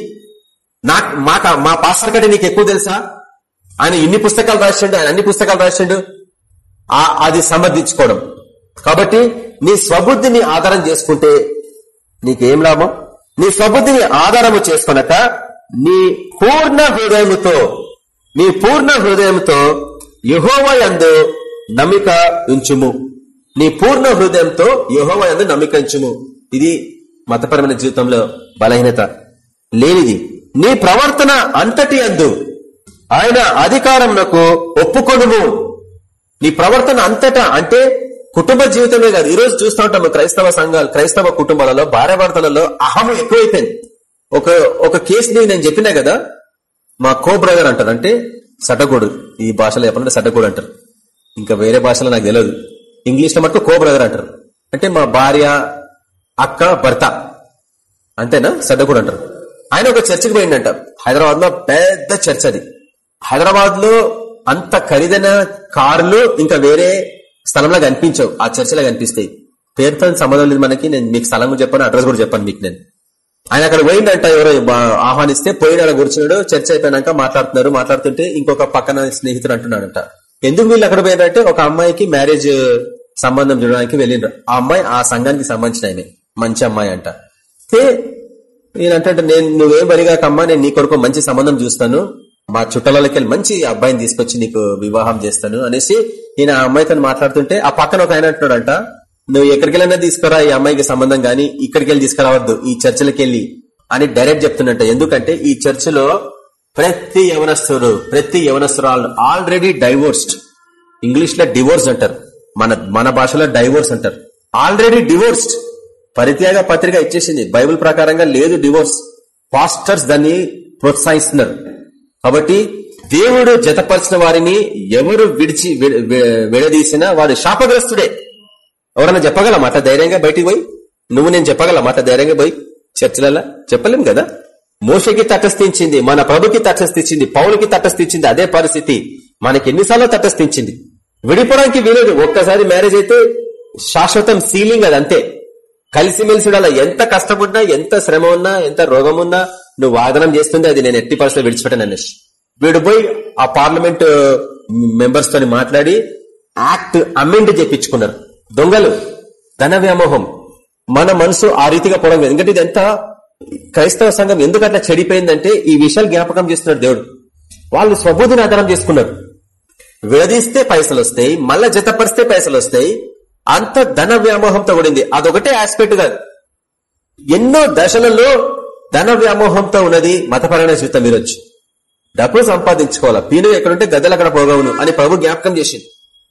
నా మాక మా పాస్టర్ కంటే నీకు ఎక్కువ తెలుసా? ఆయన ఇన్ని పుస్తకాలు రాసిండు ఆయన అన్ని పుస్తకాలు రాసిండు. అది సమర్థించుకోవడం కాబట్టి నీ స్వబుద్ధిని ఆధారం చేసుకుంటే నీకేం లాభం? నీ స్వబుద్ధిని ఆధారము చేసుకున్నాక నీ పూర్ణ హృదయముతో నీ పూర్ణ హృదయంతో యందు నమ్మిక ఉంచుము. నీ పూర్ణ హృదయంతో యందు నమ్మిక ఉంచుము. ఇది మతపరమైన జీవితంలో బలహీనత లేనిది. నీ ప్రవర్తన అంతటి అందు. ఆయన అధికారంలో ఒప్పుకొనుము. నీ ప్రవర్తన అంతటా అంటే కుటుంబ జీవితమే కాదు. ఈరోజు చూస్తూ ఉంటాం క్రైస్తవ సంఘాలు క్రైస్తవ కుటుంబాలలో భార్యాభర్తలలో అహం ఎక్కువైపోయింది. ఒక ఒక కేసుని నేను చెప్పినా కదా మా కో బ్రదర్ అంటారు. అంటే సటగోడు ఈ భాషలో చెప్పాలంటే సటగోడు అంటారు. ఇంకా వేరే భాషలో నాకు తెలియదు ఇంగ్లీష్లో మటుకు కో బ్రదర్ అంటారు. అంటే మా భార్య అక్క భర్త. అంతేనా? సడ్డగూడు అంటారు. ఆయన ఒక చర్చికి పోయిందంట హైదరాబాద్లో పెద్ద చర్చ్ అది. హైదరాబాద్లో అంత ఖరీదైన కార్లు ఇంకా వేరే స్థలంలో కనిపించవు. ఆ చర్చిలో కనిపిస్తాయి. పేరుతో సంబంధం లేదు మనకి. నేను మీకు స్థలం చెప్పాను అడ్రస్ కూడా చెప్పాను మీకు నేను. ఆయన అక్కడ పోయిందంట ఎవరో ఆహ్వానిస్తే పోయిన కూర్చున్నాడు. చర్చ అయిపోయినాక మాట్లాడుతున్నారు. మాట్లాడుతుంటే ఇంకొక పక్కన స్నేహితుడు అంటున్నాడంట. ఎందుకు వీళ్ళు అక్కడ పోయినారంటే ఒక అమ్మాయికి మ్యారేజ్ సంబంధం చూడడానికి వెళ్ళిండ్రు. ఆ అమ్మాయి ఆ సంఘానికి సంబంధించిన మంచి అమ్మాయి అంట. నేనంటే నేను నువ్వేం బరిగాకమ్మా నేను నీ కొరకు మంచి సంబంధం చూస్తాను. మా చుట్టాలకి మంచి అబ్బాయిని తీసుకొచ్చి నీకు వివాహం చేస్తాను అనేసి నేను ఆ అమ్మాయితో మాట్లాడుతుంటే ఆ పక్కన ఒక ఆయన అంటున్నాడంట. నువ్వు ఎక్కడికి వెళ్ళినా తీసుకురా ఈ అమ్మాయికి సంబంధం గాని ఇక్కడికి వెళ్ళి తీసుకురావద్దు ఈ చర్చలకి వెళ్ళి అని డైరెక్ట్ చెప్తున్నట్ట ఎందుకంటే ఈ చర్చిలో ప్రతి యవనస్తుడు ప్రతి యవనస్తురాలు ఆల్రెడీ డైవోర్స్డ్ ఇంగ్లీష్లో డివోర్స్ అంటారు. మన మన భాషలో డైవోర్స్ అంటారు. ఆల్రెడీ డివోర్స్డ్ పరిత్యాగ పత్రిక ఇచ్చేసింది. బైబిల్ ప్రకారంగా లేదు డివోర్స్. పాస్టర్స్ దాన్ని ప్రోత్సహిస్తున్నారు. కాబట్టి దేవుడు జతపరిచిన వారిని ఎవరు విడిచి విడదీసినా వాడు శాపగ్రస్తుడే. ఎవరన్నా చెప్పగల మాట ధైర్యంగా బయటికి పోయి. నువ్వు నేను చెప్పగల మాట ధైర్యంగా పోయి చర్చలలో? చెప్పలేం కదా? మోసకి తటస్థించింది మన ప్రభుకి తటస్థించింది పౌలకి తటస్థించింది అదే పరిస్థితి. మనకి ఎన్నిసార్లు తటస్థించింది? విడిపోవడానికి వీలేదు. ఒక్కసారి మ్యారేజ్ అయితే శాశ్వతం సీలింగ్ అది అంతే. కలిసిమెలిసి ఎంత కష్టపడినా ఎంత శ్రమ ఉన్నా ఎంత రోగం ఉన్నా నువ్వు వాదనం చేస్తుంది అది నేను ఎట్టి పరిస్థితులు విడిచిపెట్టాను అనేసి వీడు పోయి ఆ పార్లమెంట్ మెంబర్స్ తోని మాట్లాడి యాక్ట్ అమెండ్ చేపించుకున్నారు. దొంగలు. ధన వ్యామోహం. మన మనసు ఆ రీతిగా పోవడం ఎందుకంటే ఇది ఎంత క్రైస్తవ సంఘం ఎందుకు అట్లా చెడిపోయిందంటే ఈ విషయాలు జ్ఞాపకం చేస్తున్నాడు దేవుడు. వాళ్ళు స్వబోధిని ఆధారం చేసుకున్నారు. విడదీస్తే పైసలు వస్తాయి మళ్ళా జతపరిస్తే పైసలు వస్తాయి అంత ధన వ్యామోహంతో కూడింది అదొకటే ఆస్పెక్ట్ కాదు. ఎన్నో దశలలో ధన వ్యామోహంతో ఉన్నది మతపరమైన జీవితం మీరొచ్చు. డబ్బు సంపాదించుకోవాలా? పీను ఎక్కడుంటే గద్దలు అక్కడ పోగవును అని ప్రభు జ్ఞాపకం చేసింది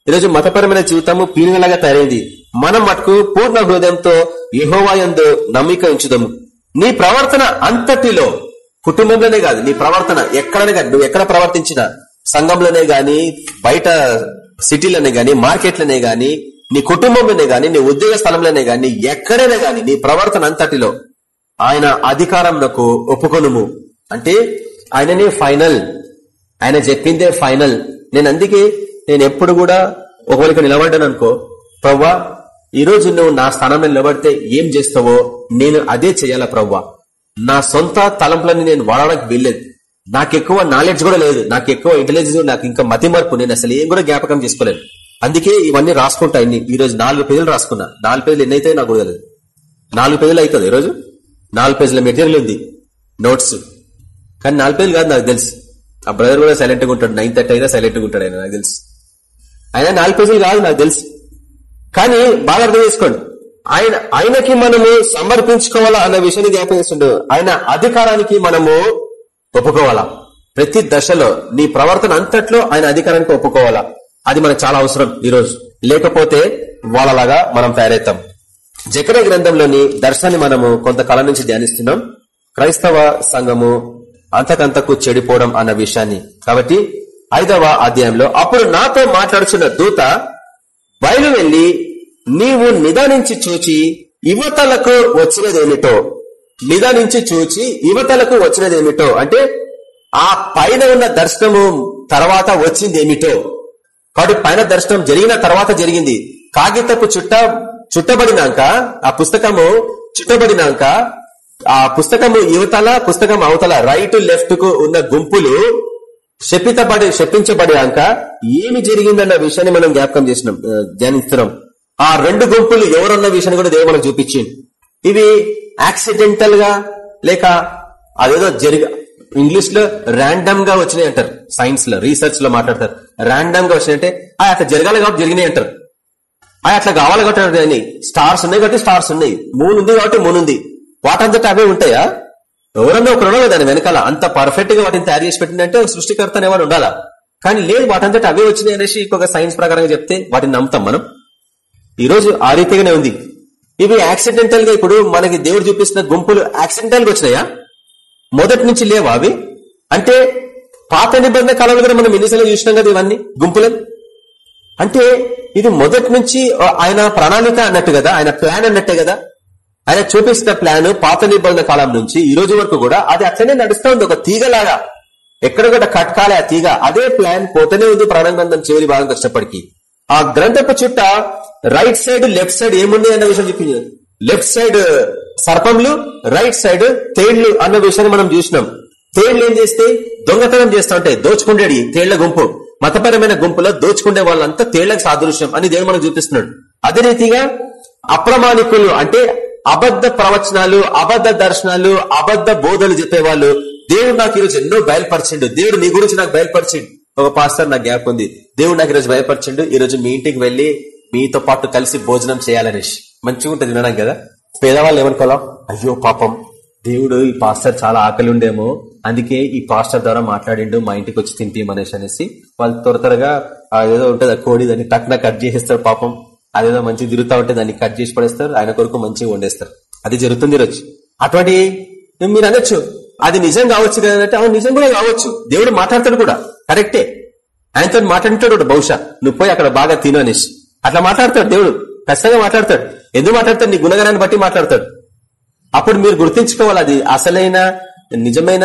ఈరోజు మతపరమైన జీవితము పీనులాగా తయారైంది. మనం మటుకు పూర్ణ హృదయంతో యహోవాయందు నమ్మిక ఉంచుదాము. నీ ప్రవర్తన అంతటిలో కుటుంబంలోనే కాదు నీ ప్రవర్తన ఎక్కడనే కాదు. నువ్వు ఎక్కడ ప్రవర్తించినా సంఘంలోనే గాని బయట సిటీలోనే గాని మార్కెట్లోనే గాని నీ కుటుంబంలోనే గాని నీ ఉద్యోగ స్థలంలోనే గాని ఎక్కడైనా గాని నీ ప్రవర్తన అంతటిలో ఆయన అధికారంకు ఒప్పుకొనుము. అంటే ఆయననే ఫైనల్. ఆయన చెప్పిందే ఫైనల్. నేను అందుకే నేను ఎప్పుడు కూడా ఒకవేళ నిలబడ్డాను అనుకో ప్రవ్వా ఈ రోజు నువ్వు నా స్థానంలో నిలబడితే ఏం చేస్తావో నేను అదే చెయ్యాలా ప్రవ్వా? నా సొంత తలంపులని నేను వాడడానికి వెళ్ళేది నాకు ఎక్కువ నాలెడ్జ్ కూడా లేదు. నాకు ఎక్కువ ఇంటెలిజెన్స్ నాకు ఇంకా మతి మార్పు నేను అసలు ఏం కూడా జ్ఞాపకం చేసుకోలేదు. అందుకే ఇవన్నీ రాసుకుంటా ఇన్ని. ఈ రోజు నాలుగు పేజీలు రాసుకున్నా. నాలుగు పేజీలు ఎన్నైతే నాకు తెలియదు నాలుగు పేజీలు అవుతుంది ఈరోజు నాలుగు పేజీల మెటీరియల్ ఉంది. నోట్స్ కానీ నాలుగు పేజీలు కాదు నాకు తెలుసు. ఆ బ్రదర్ కూడా సైలెంట్గా ఉంటాడు. నైన్ థర్టీ అయినా సైలెంట్గా ఉంటాడు ఆయన నాకు తెలుసు. ఆయన నాలుగు పేజీలు కాదు నాకు తెలుసు. కానీ బాగా అర్థం చేసుకోండి. ఆయన ఆయనకి మనము సమర్పించుకోవాలా అన్న విషయాన్ని జ్ఞాపకం చేస్తుండడు ఆయన అధికారానికి మనము ఒప్పుకోవాలా? ప్రతి దశలో నీ ప్రవర్తన అంతట్లో ఆయన అధికారానికి ఒప్పుకోవాలా? అది మనకు చాలా అవసరం ఈరోజు. లేకపోతే వాళ్ళలాగా మనం తయారవుతాం జకరే గ్రంథంలోని దర్శనాన్ని మనము కొంతకాలం నుంచి ధ్యానిస్తున్నాం. క్రైస్తవ సంఘము అంతకంతకు చెడిపోవడం అన్న విషయాన్ని. కాబట్టి ఐదవ అధ్యాయంలో అప్పుడు నాతో మాట్లాడుచున్న దూత బయలు వెళ్ళి నీవు నిదానించి చూచి యువతలకు వచ్చినదేమిటో నిదానించి చూచి యువతలకు వచ్చినదేమిటో అంటే ఆ పైన ఉన్న దర్శనము తర్వాత వచ్చిందేమిటో ఏమిటో పైన దర్శనం జరిగిన తర్వాత జరిగింది. కాగితపు చుట్ట చుట్టబడినాక ఆ పుస్తకము చుట్టబడినాక ఆ పుస్తకము యువతల పుస్తకం అవతల రైట్ లెఫ్ట్కు ఉన్న గుంపులు శపితబడి శపించబడినాక ఏమి జరిగిందన్న విషయాన్ని మనం జ్ఞాపకం చేసినాం ధ్యానిస్తున్నాం. ఆ రెండు గుంపులు ఎవరన్న విషయాన్ని కూడా దేవుడు మనకు చూపించింది ఇవి యాక్సిడెంటల్గా లేక అదేదో జరిగి ఇంగ్లీష్లో ర్యాండమ్గా వచ్చినాయి అంటారు. సైన్స్లో రీసెర్చ్లో మాట్లాడతారు ర్యాండమ్గా వచ్చినాయంటే అట్లా జరగాలి కాబట్టి జరిగినాయి అంటారు. ఆ అట్లా కావాలి కాబట్టి స్టార్స్ ఉన్నాయి కాబట్టి స్టార్స్ ఉన్నాయి. మూన్ ఉంది కాబట్టి మూన్ ఉంది. వాటంతటా అవే ఉంటాయా? ఎవరన్నా ఒకరు ఉండాలి దాని వెనకాల. అంత పర్ఫెక్ట్గా వాటిని తయారు చేసి పెట్టిందంటే సృష్టికర్త అనేవాడు ఉండాలా? కానీ లేదు వాటంతటా అవే వచ్చినాయి అనేసి ఇంకొక సైన్స్ ప్రకారంగా చెప్తే వాటిని నమ్ముతాం మనం. ఈ రోజు ఆ రీతిగానే ఉంది. ఇవి యాక్సిడెంటల్గా ఇప్పుడు మనకి దేవుడు చూపిస్తున్న గుంపులు యాక్సిడెంటల్గా వచ్చినాయా? మొదటి నుంచి లేవా అవి? అంటే పాత నిబంధన కాలంలో కూడా మనం ఎన్నిసార్లు చూసినాం కదా ఇవన్నీ? గుంపులని అంటే ఇది మొదటి నుంచి ఆయన ప్రణాళిక అన్నట్టు కదా? ఆయన ప్లాన్ అన్నట్టే కదా? ఆయన చూపిస్తున్న ప్లాన్ పాత నిబంధన కాలం నుంచి ఈ రోజు వరకు కూడా అది అట్లనే నడుస్తూ ఉంది. ఒక తీగలాగా. ఎక్కడ కూడా కట్కాలి ఆ తీగ. అదే ప్లాన్ పోతేనే ఉంది ప్రాణ గ్రంథం చివరి భాగం కష్టపడికి. ఆ గ్రంథపు చుట్ట రైట్ సైడ్ లెఫ్ట్ సైడ్ ఏముంది అన్న విషయం చెప్పింది. లెఫ్ట్ సైడ్ సర్పంలు రైట్ సైడ్ తేళ్ళు అన్న విషయాన్ని మనం చూసినాం. తేళ్ళు ఏం చేస్తే? దొంగతనం చేస్తా ఉంటాయి దోచుకుండేది తేళ్ళ గుంపు. మతపరమైన గుంపులో దోచుకునే వాళ్ళంతా తేళ్ళకు సాదృశ్యం అని దేవుడు మనం చూపిస్తున్నాడు. అదే రీతిగా అప్రమాణికులు అంటే అబద్ధ ప్రవచనాలు అబద్ధ దర్శనాలు అబద్ధ బోధలు చెప్పేవాళ్ళు దేవుడు నాకు ఈరోజు ఎన్నో బయలుపరిచిండు. దేవుడు నీ గురించి నాకు బయలుపరిచిండు. ఒక పాస్టర్ నాకు గ్యాప్ ఉంది. దేవుడు నాకు ఈరోజు బయలుపరిచిండు. ఈ రోజు మీ ఇంటికి వెళ్ళి మీతో పాటు కలిసి భోజనం చేయాలనేసి. మంచిగా ఉంటుంది వినడం కదా? పేదవాళ్ళు ఏమనుకోవాలా? అయ్యో పాపం దేవుడు ఈ పాస్టర్ చాలా ఆకలి ఉండేమో అందుకే ఈ పాస్టర్ ద్వారా మాట్లాడిండు మా ఇంటికి వచ్చి తింటి మనిషి అనేసి. వాళ్ళు త్వర త్వరగా ఏదో ఉంటుంది కోడి దాన్ని టక్న కట్ చేసేస్తారు పాపం. అదేదో మంచి తిరుగుతా ఉంటే దాన్ని కట్ చేసి పడేస్తారు ఆయన కొరకు మంచిగా వండేస్తారు. అది జరుగుతుంది రోజు అటువంటి మీరు అనొచ్చు. అది నిజం కావచ్చు కదంటే అవును నిజం కూడా కావచ్చు. దేవుడు మాట్లాడతాడు కూడా. కరెక్టే. ఆయనతో మాట్లాడుతాడు కూడా బహుశా. నువ్వు పోయి అక్కడ బాగా తిను అనేసి. అట్లా మాట్లాడతాడు దేవుడు. ఖచ్చితంగా మాట్లాడతాడు. ఎందుకు మాట్లాడతాడు? నీ గుణగణాన్ని బట్టి మాట్లాడతాడు. అప్పుడు మీరు గుర్తించుకోవాలి అది అసలైన నిజమైన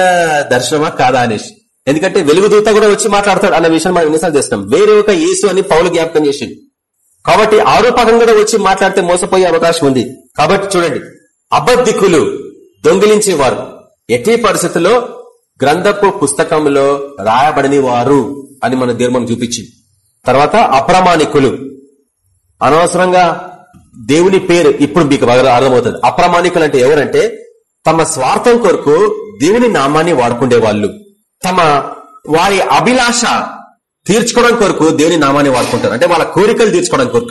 దర్శనమా కాదా అనేసి. ఎందుకంటే వెలుగుదూత కూడా వచ్చి మాట్లాడతాడు అన్న విషయం మనం ఎన్నిసార్లు చేస్తున్నాం వేరే ఒక యేసు అని పౌలు జ్ఞాపకం చేసింది కాబట్టి ఆరోపకం కూడా వచ్చి మాట్లాడితే మోసపోయే అవకాశం ఉంది. కాబట్టి చూడండి. అబద్ధికులు దొంగిలించేవారు. ఎట్టి పరిస్థితుల్లో గ్రంథపు పుస్తకంలో రాయబడని వారు అని మన దేవుడు చూపించింది. తర్వాత అప్రమాణికులు. అనవసరంగా దేవుని పేరు ఇప్పుడు మీకు బాగా అర్థమవుతుంది. అప్రమాణికులు అంటే ఎవరంటే తమ స్వార్థం కొరకు దేవుని నామాన్ని వాడుకుండే వాళ్ళు. తమ వారి అభిలాష తీర్చుకోవడం కొరకు దేవుని నామాన్ని వాడుకుంటారు. అంటే వాళ్ళ కోరికలు తీర్చుకోవడం కొరకు.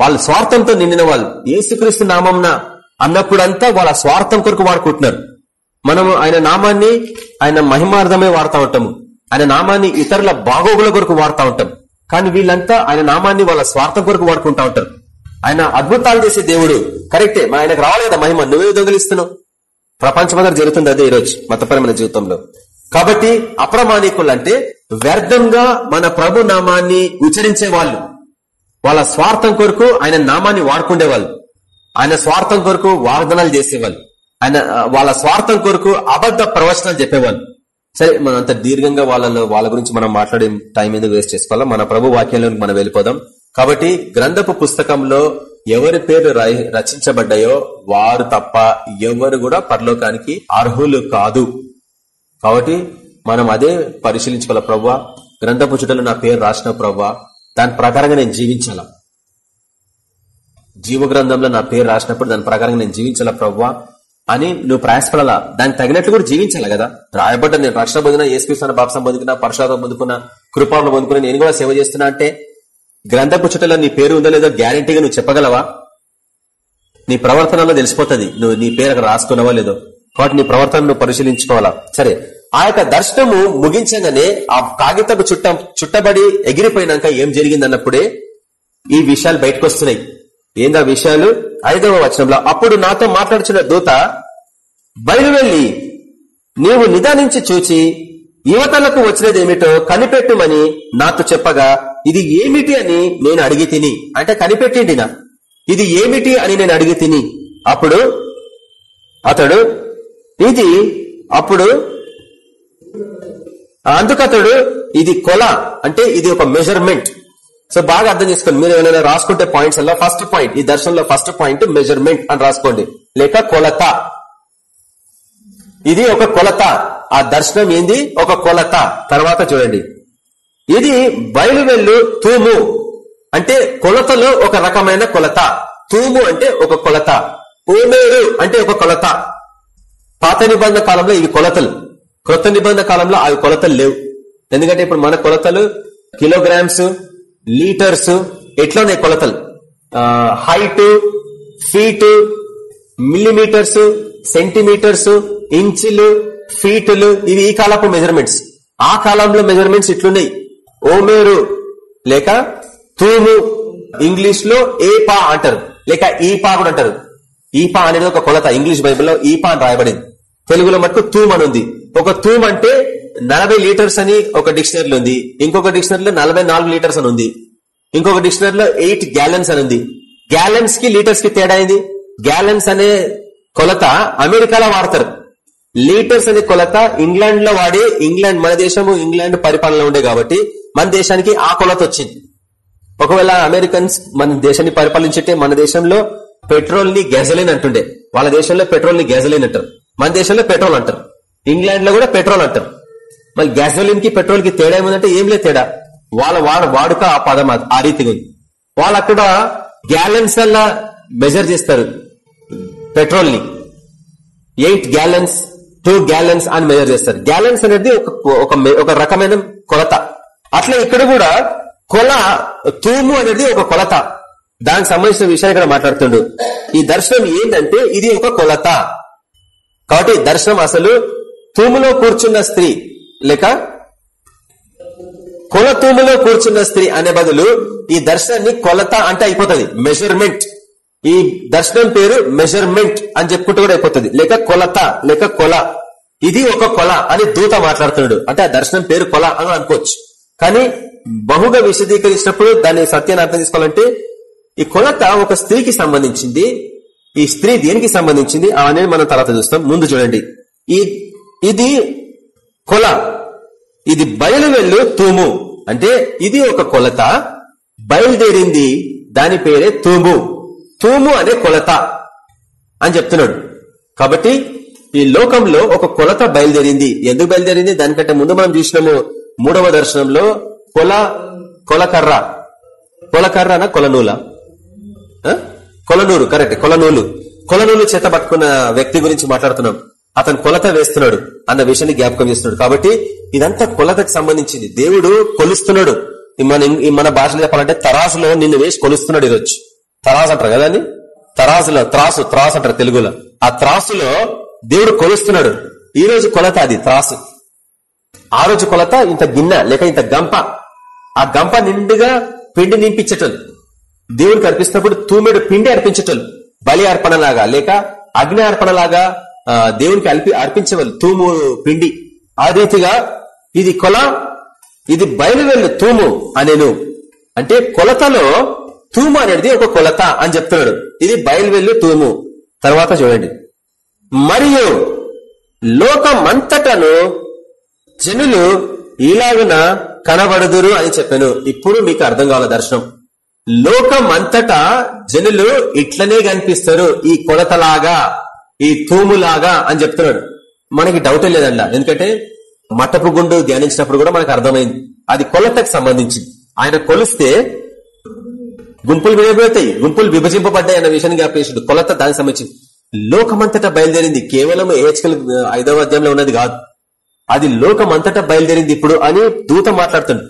వాళ్ళ స్వార్థంతో నిండిన వాళ్ళు. ఏసుక్రీస్తు నామంన అన్నప్పుడంతా వాళ్ళ స్వార్థం కొరకు వాడుకుంటున్నారు. మనము ఆయన నామాన్ని ఆయన మహిమార్థమే వాడుతూ ఉంటాము ఆయన నామాన్ని ఇతరుల బాగోగుల కొరకు వాడుతూ ఉంటాం. కానీ వీళ్ళంతా ఆయన నామాన్ని వాళ్ళ స్వార్థం కొరకు వాడుకుంటా ఉంటారు. ఆయన అద్భుతాలు చేసే దేవుడు. కరెక్టే. మా ఆయనకు రావాలి కదా మహిమ. నువ్వే దొంగిలిస్తున్నావు ప్రపంచమంతా జరుగుతుంది అదే ఈరోజు మతపరమైన జీవితంలో. కాబట్టి అప్రమాణికులు అంటే వ్యర్థంగా మన ప్రభు నామాన్ని ఉచ్చరించే వాళ్ళు వాళ్ళ స్వార్థం కొరకు ఆయన నామాన్ని వాడుకుండే వాళ్ళు ఆయన స్వార్థం కొరకు వాగ్దానాలు చేసేవాళ్ళు. ఆయన వాళ్ళ స్వార్థం కొరకు అబద్ధ ప్రవచనాలు చెప్పేవాళ్ళు. సరే మనం అంత దీర్ఘంగా వాళ్ళలో వాళ్ళ గురించి మనం మాట్లాడే టైం ఎందుకు వేస్ట్ చేసుకోవాలా? మన ప్రభు వాక్యంలోకి మనం వెళ్ళిపోదాం. కాబట్టి గ్రంథపు పుస్తకంలో ఎవరి పేరు రచించబడ్డాయో వారు తప్ప ఎవరు కూడా పరలోకానికి అర్హులు కాదు. కాబట్టి మనం అదే పరిశీలించుకోవాలి ప్రవ్వా? గ్రంథపు చుట్టలో నా పేరు రాసిన ప్రవ్వా? దాని ప్రకారంగా నేను జీవించాల? జీవ గ్రంథంలో నా పేరు రాసినప్పుడు దాని ప్రకారంగా నేను జీవించాలా ప్రవ్వా? అని నువ్వు ప్రయాసపడాలా? దానికి తగినట్లు కూడా జీవించాలి కదా? రాయబడ్డ నేను రక్షణ పొందిన ఏసుకృష్ణ బాప్సం పొందుకున్నా పరశాతం పొందుకున్నా కృపాలను పొందుకున్నా నేను కూడా సేవ చేస్తున్నా అంటే గ్రంథపు చుట్టలో నీ పేరు ఉందో లేదో గ్యారంటీగా నువ్వు చెప్పగలవా? నీ ప్రవర్తనలో తెలిసిపోతుంది. నువ్వు నీ పేరు అక్కడ రాసుకున్నావా లేదో. కాబట్టి నీ ప్రవర్తన నువ్వు పరిశీలించుకోవాలా? సరే. ఆ యొక్క దర్శనము ముగించగానే ఆ కాగితపు చుట్ట చుట్టబడి ఎగిరిపోయినాక ఏం జరిగిందన్నప్పుడే ఈ విషయాలు బయటకు వస్తున్నాయి ఏందా విషయాలు? ఐదవ వచనంలో అప్పుడు నాతో మాట్లాడుచున్న దూత బయలువెళ్ళి నీవు నిదానించి చూచి యువతలకు వచ్చినదేమిటో కనిపెట్టుమని నాతో చెప్పగా ఇది ఏమిటి అని నేను అడిగి తిని అంటే కనిపెట్టిండినా ఇది ఏమిటి అని నేను అడిగి తిని అప్పుడు అతడు ఇది అప్పుడు అందుకతడు ఇది కొల అంటే ఇది ఒక మెజర్మెంట్ సో బాగా అర్థం చేసుకోండి. మీరు ఏమైనా రాసుకుంటే పాయింట్స్ అలా ఫస్ట్ పాయింట్ ఈ దర్శనంలో ఫస్ట్ పాయింట్ మెజర్మెంట్ అని రాసుకోండి. లేక కొలత. ఇది ఒక కొలత. ఆ దర్శనం ఏంది? ఒక కొలత. తర్వాత చూడండి. ఇది బయలువెల్లు తూము అంటే కొలతలో ఒక రకమైన కొలత. తూము అంటే ఒక కొలత. ఓమేరు అంటే ఒక కొలత. పాత నిబంధన కాలంలో ఇవి కొలతలు. క్రొత్త నిబంధన కాలంలో అవి కొలతలు లేవు. ఎందుకంటే ఇప్పుడు మన కొలతలు కిలోగ్రామ్స్ లీటర్స్ ఎట్లా ఉన్నాయి కొలతలు? హైట్ ఫీట్ మిల్లీమీటర్స్ సెంటీమీటర్స్ ఇంచులు ఫీటులు ఇవి ఈ కాలపు మెజర్మెంట్స్. ఆ కాలంలో మెజర్మెంట్స్ ఇట్లున్నాయి. ఓమేరు. లేక తూము. ఇంగ్లీష్లో ఏపా అంటారు. లేక ఈపా కూడా అంటారు. ఈపా అనేది ఒక కొలత ఇంగ్లీష్ బైబిల్లో ఈపా అని రాయబడింది. తెలుగులో మటుకు తూమ్ అని ఉంది. ఒక తూమ్ అంటే నలభై లీటర్స్ అని ఒక డిక్షనరీలో ఉంది. ఇంకొక డిక్షనరీలో నలభై లీటర్స్ అని ఉంది. ఇంకొక డిక్షనరీలో ఎయిట్ గ్యాలన్స్ అని ఉంది. గ్యాలన్స్కి లీటర్స్కి తేడా అయింది గ్యాలన్స్ అనే కొలత అమెరికాలో వాడతారు. లీటర్స్ అనే కొలత ఇంగ్లాండ్లో వాడి ఇంగ్లాండ్ మన దేశము ఇంగ్లాండ్ పరిపాలన ఉండే కాబట్టి మన దేశానికి ఆ కొలత వచ్చింది. ఒకవేళ అమెరికన్స్ మన దేశాన్ని పరిపాలించే మన దేశంలో పెట్రోల్ని గ్యాజలిన్ అంటుండే. వాళ్ళ దేశంలో పెట్రోల్ని గ్యాజలిన్ అంటారు. మన దేశంలో పెట్రోల్ అంటారు. ఇంగ్లాండ్లో కూడా పెట్రోల్ అంటారు. మళ్ళీ గ్యాసోలిన్కి పెట్రోల్కి తేడా ఏముందంటే ఏం లేదు తేడా. వాళ్ళ వాడ వాడుక ఆ పదం ఆ రీతిగా ఉంది. వాళ్ళు అక్కడ గ్యాలన్స్ అలా మెజర్ చేస్తారు. పెట్రోల్ని ఎయిట్ గ్యాలన్స్ టూ గ్యాలన్స్ అని మెజర్ చేస్తారు. గ్యాలన్స్ అనేది ఒక ఒక రకమైన కొలత. అట్లా ఇక్కడ కూడా కొల తూము అనేది ఒక కొలత. దానికి సంబంధించిన విషయాన్ని ఇక్కడ మాట్లాడుతుండు. ఈ దర్శనం ఏంటంటే ఇది ఒక కొలత. కాబట్టి దర్శనం అసలు తూములో కూర్చున్న స్త్రీ లేక కొల తూములో కూర్చున్న స్త్రీ అనే బదులు ఈ దర్శనాన్ని కొలత అంటే అయిపోతుంది. మెజర్మెంట్ ఈ దర్శనం పేరు మెజర్మెంట్ అని చెప్పుకుంటూ కూడా అయిపోతుంది. లేక కొలత లేక కొల. ఇది ఒక కొల అని దూత మాట్లాడుతున్నాడు అంటే ఆ దర్శనం పేరు కొల అని అనుకోవచ్చు. కానీ బహుగా విశదీకరించినప్పుడు దాని సత్యాన్ని అర్థం తీసుకోవాలంటే ఈ కొలత ఒక స్త్రీకి సంబంధించింది ఈ స్త్రీ దేనికి సంబంధించింది అనేది మనం తర్వాత చూస్తాం. ముందు చూడండి. ఈ ఇది కొల. ఇది బయలు వెళ్ళు తూము. అంటే ఇది ఒక కొలత బయలుదేరింది దాని పేరే తూము. తూము అనే కొలత అని చెప్తున్నాడు. కాబట్టి ఈ లోకంలో ఒక కొలత బయలుదేరింది. ఎందుకు బయలుదేరింది? దానికంటే ముందు మనం చూసినాము మూడవ దర్శనంలో కొల కొలకర్ర. కొలకర్రన కొలనూల. ఆ? కొలనూరు కరెక్ట్ కొలనూలు. కొలనూలు చేత పట్టుకున్న వ్యక్తి గురించి మాట్లాడుతున్నాం. అతను కొలత వేస్తున్నాడు అన్న విషయాన్ని జ్ఞాపకం చేస్తున్నాడు. కాబట్టి ఇదంతా కొలతకు సంబంధించింది. దేవుడు కొలుస్తున్నాడు. ఈ మన మన భాషలో చెప్పాలంటే తరాసులో నిన్ను వేసి కొలుస్తున్నాడు ఈరోజు. తరాసు అంటారు కదా అని తరాసులో త్రాసు త్రాసు అంటారు తెలుగులో. ఆ త్రాసులో దేవుడు కొలుస్తున్నాడు. ఈ రోజు కొలత అది త్రాసు. ఆ రోజు కొలత ఇంత గిన్నె లేక ఇంత గంప. ఆ గంప నిండుగా పిండి నింపించటోళ్ళు దేవునికి అర్పిస్తున్నప్పుడు తూమెడు పిండి అర్పించటోళ్ళు బలి అర్పణలాగా లేక అగ్ని అర్పణలాగా దేవునికి అల్పి అర్పించేవాళ్ళు తూము పిండి. ఆ రీతిగా ఇది కొల ఇది బయలువెళ్ళు తూము అనేను. అంటే కొలతలో తూము అనేది ఒక కొలత అని చెప్తున్నాడు. ఇది బయలువెళ్ళు తూము. తర్వాత చూడండి. మరియు లోకమంతటను జనులు ఈలాగున కనబడదురు అని చెప్పాను. ఇప్పుడు మీకు అర్థం కావాలి దర్శనం. లోకం అంతటా జనులు ఇట్లనే కనిపిస్తారు. ఈ కొలతలాగా ఈ తూములాగా అని చెప్తున్నాడు. మనకి డౌట్ లేదండ ఎందుకంటే మటపు గుండు ధ్యానించినప్పుడు కూడా మనకు అర్థమైంది. అది కొలతకు సంబంధించింది. ఆయన కొలిస్తే గుంపులు విడిపోతాయి. గుంపులు విభజింపబడ్డాయి అన్న విషయాన్ని జ్ఞాపేసాడు కొలత దానికి సంబంధించింది. లోకమంతటా బయలుదేరింది. కేవలం ఏహెచ్కల్ ఐదవ అధ్యాయంలో ఉన్నది కాదు. అది లోకమంతటా బయలుదేరింది ఇప్పుడు అని దూత మాట్లాడుతుంది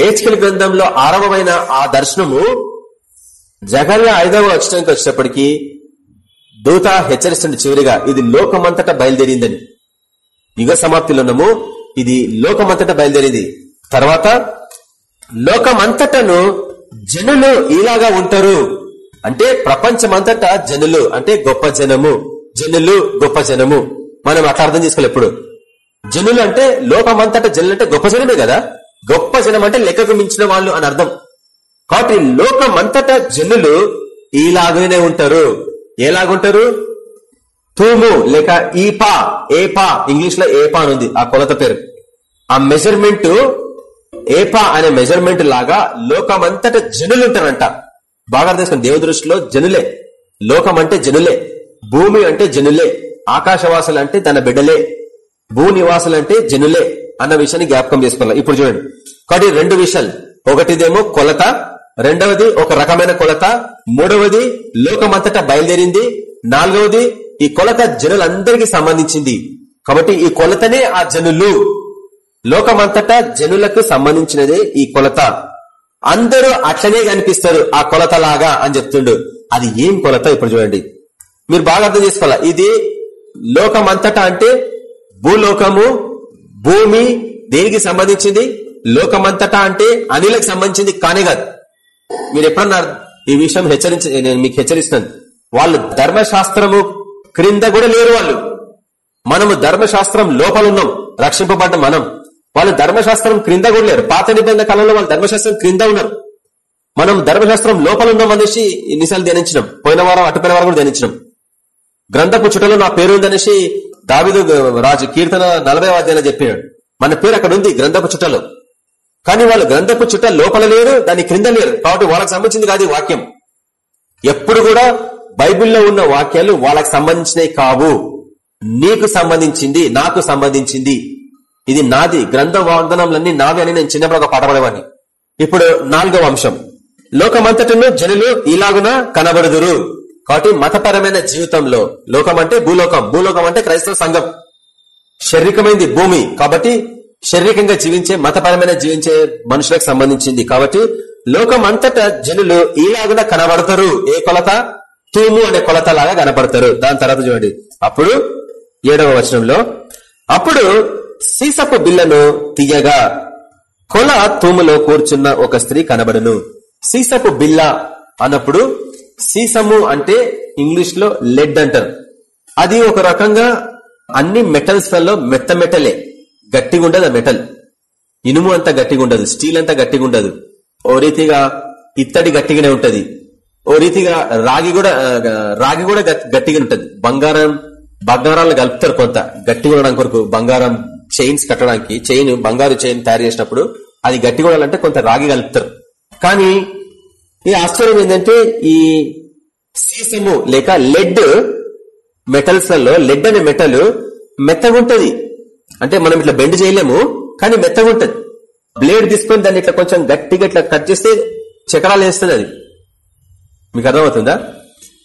ఏహెచ్కల్ గ్రంథంలో ఆరంభమైన ఆ దర్శనము జగన్య ఐదవ అక్షరానికి వచ్చేటప్పటికి దూత హెచ్చరిస్తుంది చివరిగా ఇది లోకమంతటా బయలుదేరిందని. యుగ సమాప్తిలో ఇది లోకమంతటా బయలుదేరింది. తర్వాత లోకమంతటను జనులు ఇలాగా ఉంటారు. అంటే ప్రపంచమంతటా జనులు అంటే గొప్ప జనము. జనులు గొప్ప జనము. మనం అట్లా అర్థం చేసుకోవాలి ఎప్పుడు జనులు అంటే లోకమంతట జనులు అంటే గొప్ప జనమే కదా? గొప్ప జనం అంటే లెక్కకు మించిన వాళ్ళు అని అర్థం. కాబట్టి లోకమంతటా జనులు ఈలాగనే ఉంటారు. ఎలాగుంటారు తూము లేక ఈపా ఏపా ఇంగ్లీష్లో ఏపా అని ఉంది ఆ కొలత పేరు. ఆ మెజర్మెంట్ ఏపా అనే మెజర్మెంట్ లాగా లోకమంతట జనులు ఉంటారంట బాగా అర్థం చేసుకోండి దృష్టిలో జనులే. లోకం అంటే జనులే భూమి అంటే జనులే ఆకాశవాసులు అంటే తన బిడ్డలే. భూ నివాసులు అంటే జనులే అన్న విషయాన్ని జ్ఞాపకం చేసుకోవాలి. ఇప్పుడు చూడండి. కాబట్టి రెండు విషయాలు. ఒకటిదేమో కొలత రెండవది ఒక రకమైన కొలత మూడవది లోకమంతటా బయలుదేరింది నాలుగవది ఈ కొలత జనులందరికీ సంబంధించింది. కాబట్టి ఈ కొలతనే ఆ జనులు. లోకమంతటా జనులకు సంబంధించినదే ఈ కొలత. అందరూ అట్లనే కనిపిస్తారు ఆ కొలత లాగా అని చెప్తుండు. అది ఏం కొలత? ఇప్పుడు చూడండి. మీరు బాగా అర్థం చేసుకోవాలా? ఇది లోకమంతటా అంటే భూలోకము భూమి దేనికి సంబంధించింది? లోకమంతటా అంటే అనిలకు సంబంధించింది కానే కాదు. మీరు ఎప్పుడన్నా ఈ విషయం హెచ్చరించ నేను మీకు హెచ్చరిస్తున్నాను. వాళ్ళు ధర్మశాస్త్రము క్రింద కూడా లేరు వాళ్ళు. మనము ధర్మశాస్త్రం లోపల ఉన్నాం రక్షింపబడ్డ మనం. వాళ్ళు ధర్మశాస్త్రం క్రింద కూడా లేరు. పాత నిబంధన కాలంలో వాళ్ళు ధర్మశాస్త్రం క్రింద ఉన్నారు. మనం ధర్మశాస్త్రం లోపల ఉన్నాం అనేసి ఎన్నిసార్లు ధ్యానించినాం. పోయిన వారం అటుపోయిన వారం కూడా ధ్యానించినాం. గ్రంథపు చుట్టలో నా పేరు ఉందనేసి దావిదు రాజు కీర్తన నలభై అధ్యాయంలో చెప్పాడు. మన పేరు అక్కడ ఉంది గ్రంథపు చుట్టలో. కానీ వాళ్ళు గ్రంథపు చుట్ట లోపల లేరు దాని క్రింద లేరు. కాబట్టి వాళ్ళకి సంబంధించింది కాదు వాక్యం. ఎప్పుడు కూడా బైబిల్లో ఉన్న వాక్యాలు వాళ్ళకి సంబంధించినవి కావు. నీకు సంబంధించింది నాకు సంబంధించింది. ఇది నాది. గ్రంథ వాగ్దానంలన్నీ నావి అని నేను చిన్నప్పుడు ఒక పాటపడేవాడిని ఇప్పుడు నాలుగవ అంశం. లోకమంతటను జనులు ఇలాగున కనబడుదురు? కాబట్టి మతపరమైన జీవితంలో లోకం అంటే భూలోకం. భూలోకం అంటే క్రైస్తవ సంఘం. శారీరకమైనది భూమి. కాబట్టి శారీరకంగా జీవించే మతపరమైన జీవించే మనుషులకు సంబంధించింది. కాబట్టి లోకం అంతటా జనులు ఇలాగున కనబడతారు. ఏ కొలత? తూము అనే కొలత లాగా కనపడతారు దాని తర్వాత చూడండి. అప్పుడు ఏడవ వచనంలో అప్పుడు సీసపు బిల్లను తీయగా కొల తూములో కూర్చున్న ఒక స్త్రీ కనబడును. సీసపు బిల్ల అన్నప్పుడు సీసము అంటే ఇంగ్లీష్లో లెడ్ అంటారు. అది ఒక రకంగా అన్ని మెటల్స్లలో మెత్త మెటలే గట్టిగా ఉండదు ఆ మెటల్ ఇనుము అంత గట్టిగా ఉండదు స్టీల్ అంతా గట్టిగా ఉండదు. ఓ రీతిగా ఇత్తడి గట్టిగానే ఉంటది. ఓ రీతిగా రాగి కూడా రాగి కూడా గట్టిగా ఉంటది. బంగారం బంగారాలు కలుపుతారు కొంత. గట్టిగా ఉండడానికి కొరకు బంగారం చైన్స్ కట్టడానికి చైన్ బంగారు చైన్ తయారు చేసినప్పుడు అది గట్టిగా ఉండాలంటే కొంత రాగి కలుపుతారు. కానీ ఈ ఆశ్చర్యం ఏంటంటే ఈ సీసము లేక లెడ్ మెటల్స్లలో లెడ్ అనే మెటల్ మెత్తగుంటది. అంటే మనం ఇట్లా బెండ్ చేయలేము కానీ మెత్తగుంటది. బ్లేడ్ తీసుకొని దాన్ని ఇట్లా కొంచెం గట్టిగా ఇట్లా కట్ చేస్తే చక్రాలు వేస్తుంది అది. మీకు అర్థమవుతుందా?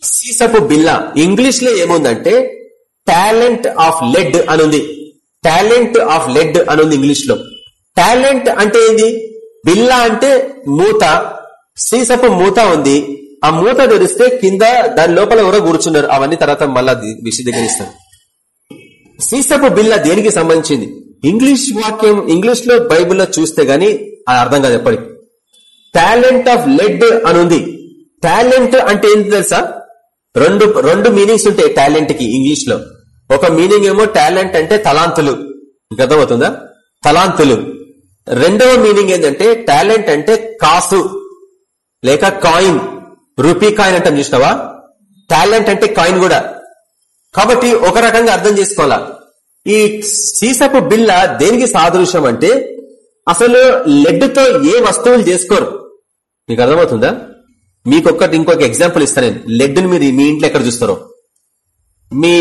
సీసపు బిల్ల ఇంగ్లీష్లో ఏముందంటే టాలెంట్ ఆఫ్ లెడ్ అనుంది. టాలెంట్ ఆఫ్ లెడ్ అనుంది ఇంగ్లీష్లో. టాలెంట్ అంటే ఏంది? బిల్లా అంటే మూత. సీసపు మూత ఉంది. ఆ మూత తెరిస్తే కింద దాని లోపల ఎవరో కూర్చున్నారు. అవన్నీ తర్వాత మళ్ళా విశదీకరిస్తారు సీసపు బిల్ల దేనికి సంబంధించింది? ఇంగ్లీష్ వాక్యం ఇంగ్లీష్లో బైబిల్లో చూస్తే గాని అది అర్థం కాదు ఎప్పటికి. టాలెంట్ ఆఫ్ లెడ్ అని ఉంది టాలెంట్ అంటే ఏంటి తెలుసా? రెండు రెండు మీనింగ్స్ ఉంటాయి టాలెంట్కి ఇంగ్లీష్లో ఒక మీనింగ్ ఏమో టాలెంట్ అంటే తలాంతులు. మీకు అర్థమవుతుందా? తలాంతులు. రెండవ మీనింగ్ ఏంటంటే టాలెంట్ అంటే కాసు. లేక కాయిన్ రూపీ కాయిన్ అంటే చూసినావా? టాలెంట్ అంటే కాయిన్ కూడా. కాబట్టి ఒక రకంగా అర్థం చేసుకోవాలా? ఈ సీసపు బిల్ల దేనికి సాదృశ్యం అంటే అసలు లెడ్తో ఏ వస్తువులు చేసుకోరు. మీకు అర్థమవుతుందా? మీకు ఒక్కటి ఇంకొక ఎగ్జాంపుల్ ఇస్తాను నేను. లెడ్ని మీరు మీ ఇంట్లో ఎక్కడ చూస్తారో? మీ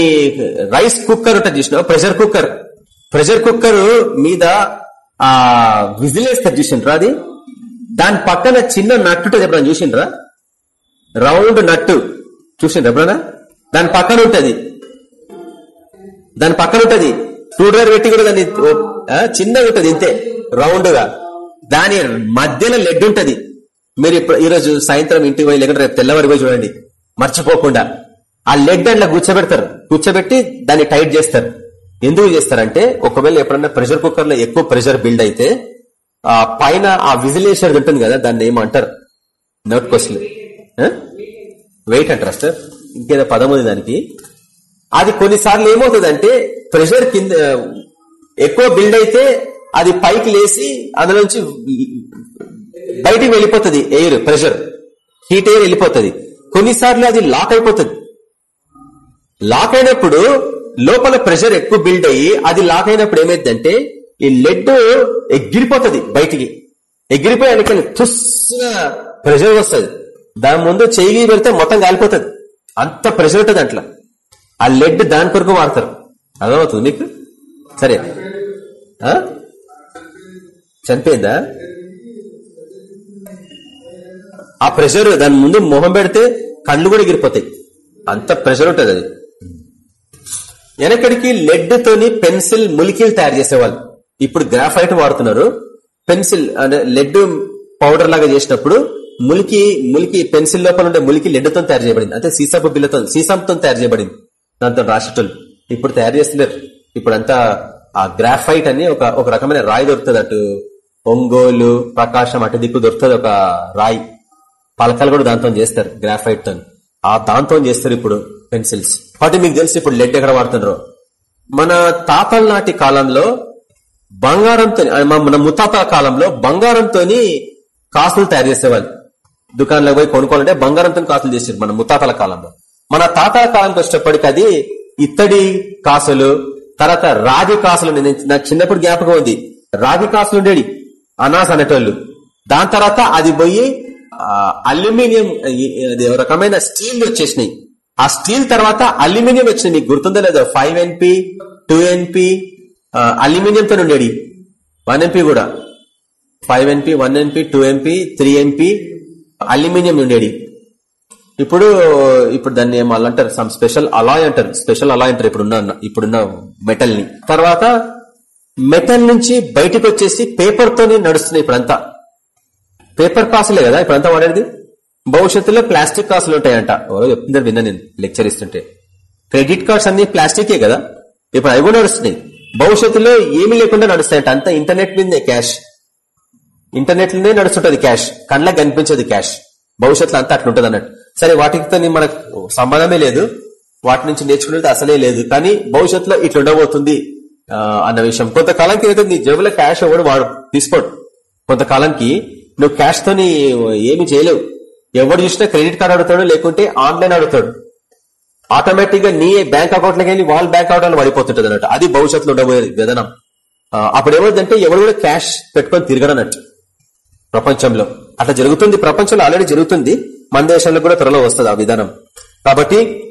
రైస్ కుక్కర్ ఉంటుంది చూసిన ప్రెషర్ కుక్కర్ ప్రెషర్ కుక్కర్ మీద ఆ విజిల్ వేస్తారు చూసిండ్రా అది? దాని పక్కన చిన్న నట్టు ఉంటుంది చూసిండ్రా? Round nut. చూసిండ్రా ఎప్పుడైనా? దాని పక్కన ఉంటది. దాని పక్కన ఉంటది. టూ డ్రైవర్ పెట్టి కూడా దాన్ని ఆ, చిన్నగా ఉంటది ఇంతే రౌండ్గా దాని మధ్యలో లెడ్ ఉంటది. మీరు ఇప్పుడు ఈ రోజు సాయంత్రం ఇంటికి పోయి లేకుంటే రేపు తెల్లవారి పోయి చూడండి. మర్చిపోకుండా. ఆ లెడ్ అట్లా కూర్చోబెడతారు. కూర్చోబెట్టి దాన్ని టైట్ చేస్తారు. ఎందుకు చేస్తారంటే ఒకవేళ ఎప్పుడన్నా ప్రెషర్ కుక్కర్లో ఎక్కువ ప్రెషర్ బిల్డ్ అయితే ఆ పైన ఆ విజిలేషన్ ఉంటుంది కదా దాన్ని ఏమంటారు? నోట్ క్వశ్చన్ వెయిట్ అంటారా సార్ ఇంకేదో పదం ఉంది దానికి. అది కొన్నిసార్లు ఏమవుతుందంటే ప్రెషర్ కింద ఎక్కువ బిల్డ్ అయితే అది పైకి లేసి అందులోంచి బయటికి వెళ్ళిపోతుంది ఎయిర్ ప్రెషర్ హీట్ ఎయిర్ వెళ్ళిపోతుంది. కొన్నిసార్లు అది లాక్ అయిపోతుంది. లాక్ అయినప్పుడు లోపల ప్రెషర్ ఎక్కువ బిల్డ్ అయ్యి అది లాక్ అయినప్పుడు ఏమైందంటే ఈ లెడ్ ఎగిరిపోతుంది బయటికి. ఎగిరిపోయి వెనకాల తుస్సుగా ప్రెషర్ వస్తుంది. దాని ముందు చెయ్యి పెడితే మొత్తం కాలిపోతుంది. అంత ప్రెషర్ ఉంటుంది అట్లా ఆ లెడ్ దాని కొరకు వాడతారు. అర్థమవుతుంది నీకు? సరే. ఆ? చనిపోయిందా? ఆ ప్రెషర్ దాని ముందు మొహం పెడితే కళ్ళు కూడా ఎగిరిపోతాయి. అంత ప్రెషర్ ఉంటుంది అది. వెనకడికి లెడ్ తోని పెన్సిల్ ములికీలు తయారు చేసేవాళ్ళు. ఇప్పుడు గ్రాఫైట్ వాడుతున్నారు. పెన్సిల్ అంటే లెడ్ పౌడర్ లాగా చేసినప్పుడు ములికి ములికి పెన్సిల్ లోపల ఉండే ములికి లెడ్తో తయారు చేయబడింది. అంటే సీసపు బిల్లతో సీసంతో తయారు చేయబడింది. దాంతో రాసేటోళ్ళు ఇప్పుడు తయారు చేస్తున్నారు. ఇప్పుడంతా ఆ గ్రాఫైట్ అని ఒక ఒక రకమైన రాయి దొరుకుతుంది అటు. ఒంగోలు ప్రకాశం అటు దిక్కు దొరుకుతుంది ఒక రాయి. పలకలు కూడా దాంతో చేస్తారు గ్రాఫైట్తో ఆ దాంతో చేస్తారు ఇప్పుడు పెన్సిల్స్. కాబట్టి మీకు తెలుసు ఇప్పుడు లెడ్ ఎక్కడ వాడుతున్నారు. మన తాతల నాటి కాలంలో బంగారంతో మన ముతాతల కాలంలో బంగారంతో కాసులు తయారు చేసేవాళ్ళు. దుకాణంలో పోయి కొనుక్కోవాలంటే బంగారంతో కాసులు చేసారు మన ముతాతల కాలంలో. మన తాతల కాలంకి వచ్చేటప్పటికి అది ఇత్తడి కాసులు తర్వాత రాగి కాసులు నేను నాకు చిన్నప్పుడు జ్ఞాపకం ఉంది. రాగి కాసులు ఉండేవి అనాస్ అనేటోళ్ళు. దాని తర్వాత అది పోయి అల్యూమినియం రకమైన స్టీల్ వచ్చేసినాయి. ఆ స్టీల్ తర్వాత అల్యూమినియం వచ్చినాయి మీకు గుర్తుందో లేదో? ఫైవ్ ఎన్పి టూ ఎన్పి అల్యూమినియంతో ఉండేది. వన్ ఎంపీ కూడా. Five MP one MP two MP three MP aluminium ఉండేది. ఇప్పుడు ఇప్పుడు దాన్ని ఏమో అంటారు. సమ్ స్పెషల్ అలాయ్ అంటారు. స్పెషల్ అలాయ్ అంటారు ఇప్పుడున్న ఇప్పుడున్న మెటల్ని తర్వాత మెటల్ నుంచి బయటకు వచ్చేసి పేపర్ తోనే నడుస్తుంది ఇప్పుడంతా. పేపర్ కాసులే కదా ఇప్పుడంతా వాడేది? భవిష్యత్తులో ప్లాస్టిక్ కాసులు ఉంటాయంట. ఎవరో చెప్తున్నారు విన్నా నేను లెక్చర్ ఇస్తుంటే క్రెడిట్ కార్డ్స్ అన్ని ప్లాస్టికే కదా? ఇప్పుడు అవి కూడా నడుస్తున్నాయి. భవిష్యత్తులో ఏమీ లేకుండా నడుస్తాయంట. అంత ఇంటర్నెట్ మీదనే క్యాష్. ఇంటర్నెట్లోనే నడుస్తుంటది క్యాష్. కళ్ళకి కనిపించదు క్యాష్. భవిష్యత్తులో అంతా అట్లుంటది అన్నట్టు. సరే వాటితో మనకు సంబంధమే లేదు. వాటి నుంచి నేర్చుకునేది అసలే లేదు. కానీ భవిష్యత్తులో ఇట్లా ఉండబోతుంది అన్న విషయం. కొంతకాలంకి అయితే నీ జేబులో క్యాష్ ఎవడు వాడు తీసుకోడు. కొంతకాలంకి నువ్వు క్యాష్ తోని ఏమి చేయలేవు. ఎవడు చూసినా క్రెడిట్ కార్డు అడుగుతాడు లేకుంటే ఆన్లైన్ అడుగుతాడు. ఆటోమేటిక్గా నీ బ్యాంక్ అకౌంట్లోకి వెళ్ళి వాళ్ళ బ్యాంక్ అకౌంట్లో పడిపోతుంటది అన్నట్టు. అది భవిష్యత్తులో ఉండబోయేది విధానం. అప్పుడు ఏమవుతుందంటే ఎవరు కూడా క్యాష్ పెట్టుకొని తిరగడన్నట్టు ప్రపంచంలో. అట్లా జరుగుతుంది. ప్రపంచంలో ఆల్రెడీ జరుగుతుంది. మన దేశంలో కూడా త్వరలో వస్తుంది ఆ విధానం. కాబట్టి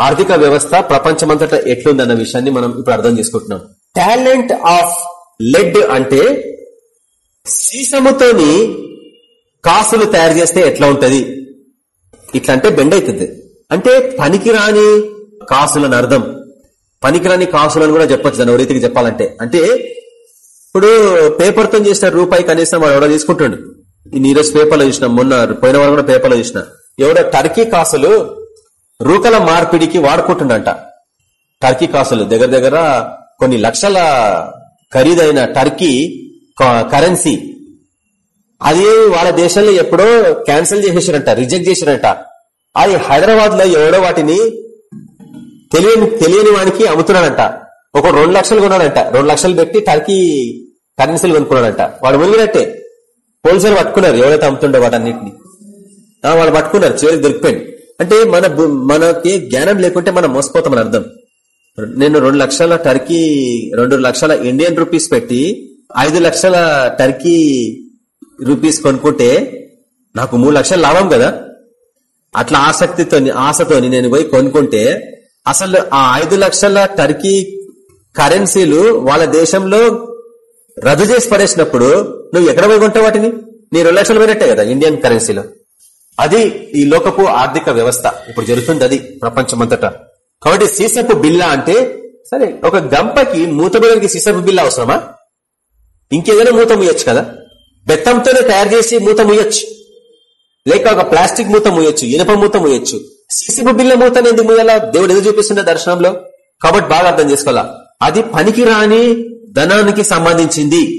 ఆర్థిక వ్యవస్థ ప్రపంచమంతటా ఎట్లుందన్న విషయాన్ని మనం ఇప్పుడు అర్థం చేసుకుంటున్నాం. టాలెంట్ ఆఫ్ లెడ్ అంటే సీసముతోని కాసులు తయారు చేస్తే ఎట్లా ఉంటది? ఇట్లా అంటే బెండ్ అవుతుంది అంటే పనికిరాని కాసులని అర్థం. పనికిరాని కాసులని కూడా చెప్పొచ్చు దాని ఓ రీతికి చెప్పాలంటే. అంటే ఇప్పుడు పేపర్తో చేసిన రూపాయి కనీసం వాడు ఎవడో తీసుకుంటుండు. ఈరోజు పేపర్లో చూసిన మొన్న పోయిన వారు కూడా పేపర్లో చూసిన. ఎవడో టర్కీ కాసులు రూకల మార్పిడికి వాడుకుంటుండంట. టర్కీ కాసులు దగ్గర దగ్గర కొన్ని లక్షల ఖరీదైన టర్కీ కరెన్సీ అది వాళ్ళ దేశంలో ఎప్పుడో క్యాన్సిల్ చేసేసారంట రిజెక్ట్ చేశారంట అది హైదరాబాద్లో ఎవడో వాటిని తెలియని తెలియని వానికి అమ్ముతున్నాడంట. ఒక రెండు లక్షలు కొన్నాడంట. రెండు లక్షలు పెట్టి టర్కీ కరెన్సీలు కొనుక్కున్నాడంట. వాడు మునిగినట్టే. పోలీసులు పట్టుకున్నారు ఎవరైతే అమ్ముతుండో వాటన్నిటిని. వాళ్ళు పట్టుకున్నారు చివరికి దొరికిపోయింది అంటే మన మనకి జ్ఞానం లేకుంటే మనం మోసపోతామని అర్థం. నేను రెండు లక్షల టర్కీ రెండు లక్షల ఇండియన్ రూపీస్ పెట్టి ఐదు లక్షల టర్కీ రూపీస్ కొనుక్కుంటే నాకు మూడు లక్షల లాభం కదా? అట్లా ఆసక్తితో ఆశతోని నేను పోయి కొనుక్కుంటే అసలు ఆ ఐదు లక్షల టర్కీ కరెన్సీలు వాళ్ళ దేశంలో రద్దు చేసి పడేసినప్పుడు నువ్వు ఎక్కడ పోయి కొంటావు వాటిని? నీ రెండు లక్షలు పోయినట్టే కదా ఇండియన్ కరెన్సీలో. అది ఈ లోకపు ఆర్థిక వ్యవస్థ. ఇప్పుడు జరుగుతుంది అది ప్రపంచమంతటా. కాబట్టి సీసపు బిల్లా అంటే సరే ఒక గంపకి మూతబడికి సీసపు బిల్లా అవసరమా? ఇంకేదైనా మూత ముయ్యొచ్చు కదా? బెత్తంతోనే తయారు చేసి మూత ముయ్యొచ్చు. లేక ఒక ప్లాస్టిక్ మూత ముయ్యొచ్చు ఇనప మూత ముయ్యొచ్చు సిసిపు బిల్ల మూతను ఎందుకు ముయ్యాలా దేవుడు ఎందుకు చూపిస్తుండే దర్శనంలో. కాబట్టి బాగా అర్థం చేసుకోవాలా? అది పనికి రాని ధనానికి సంబంధించింది.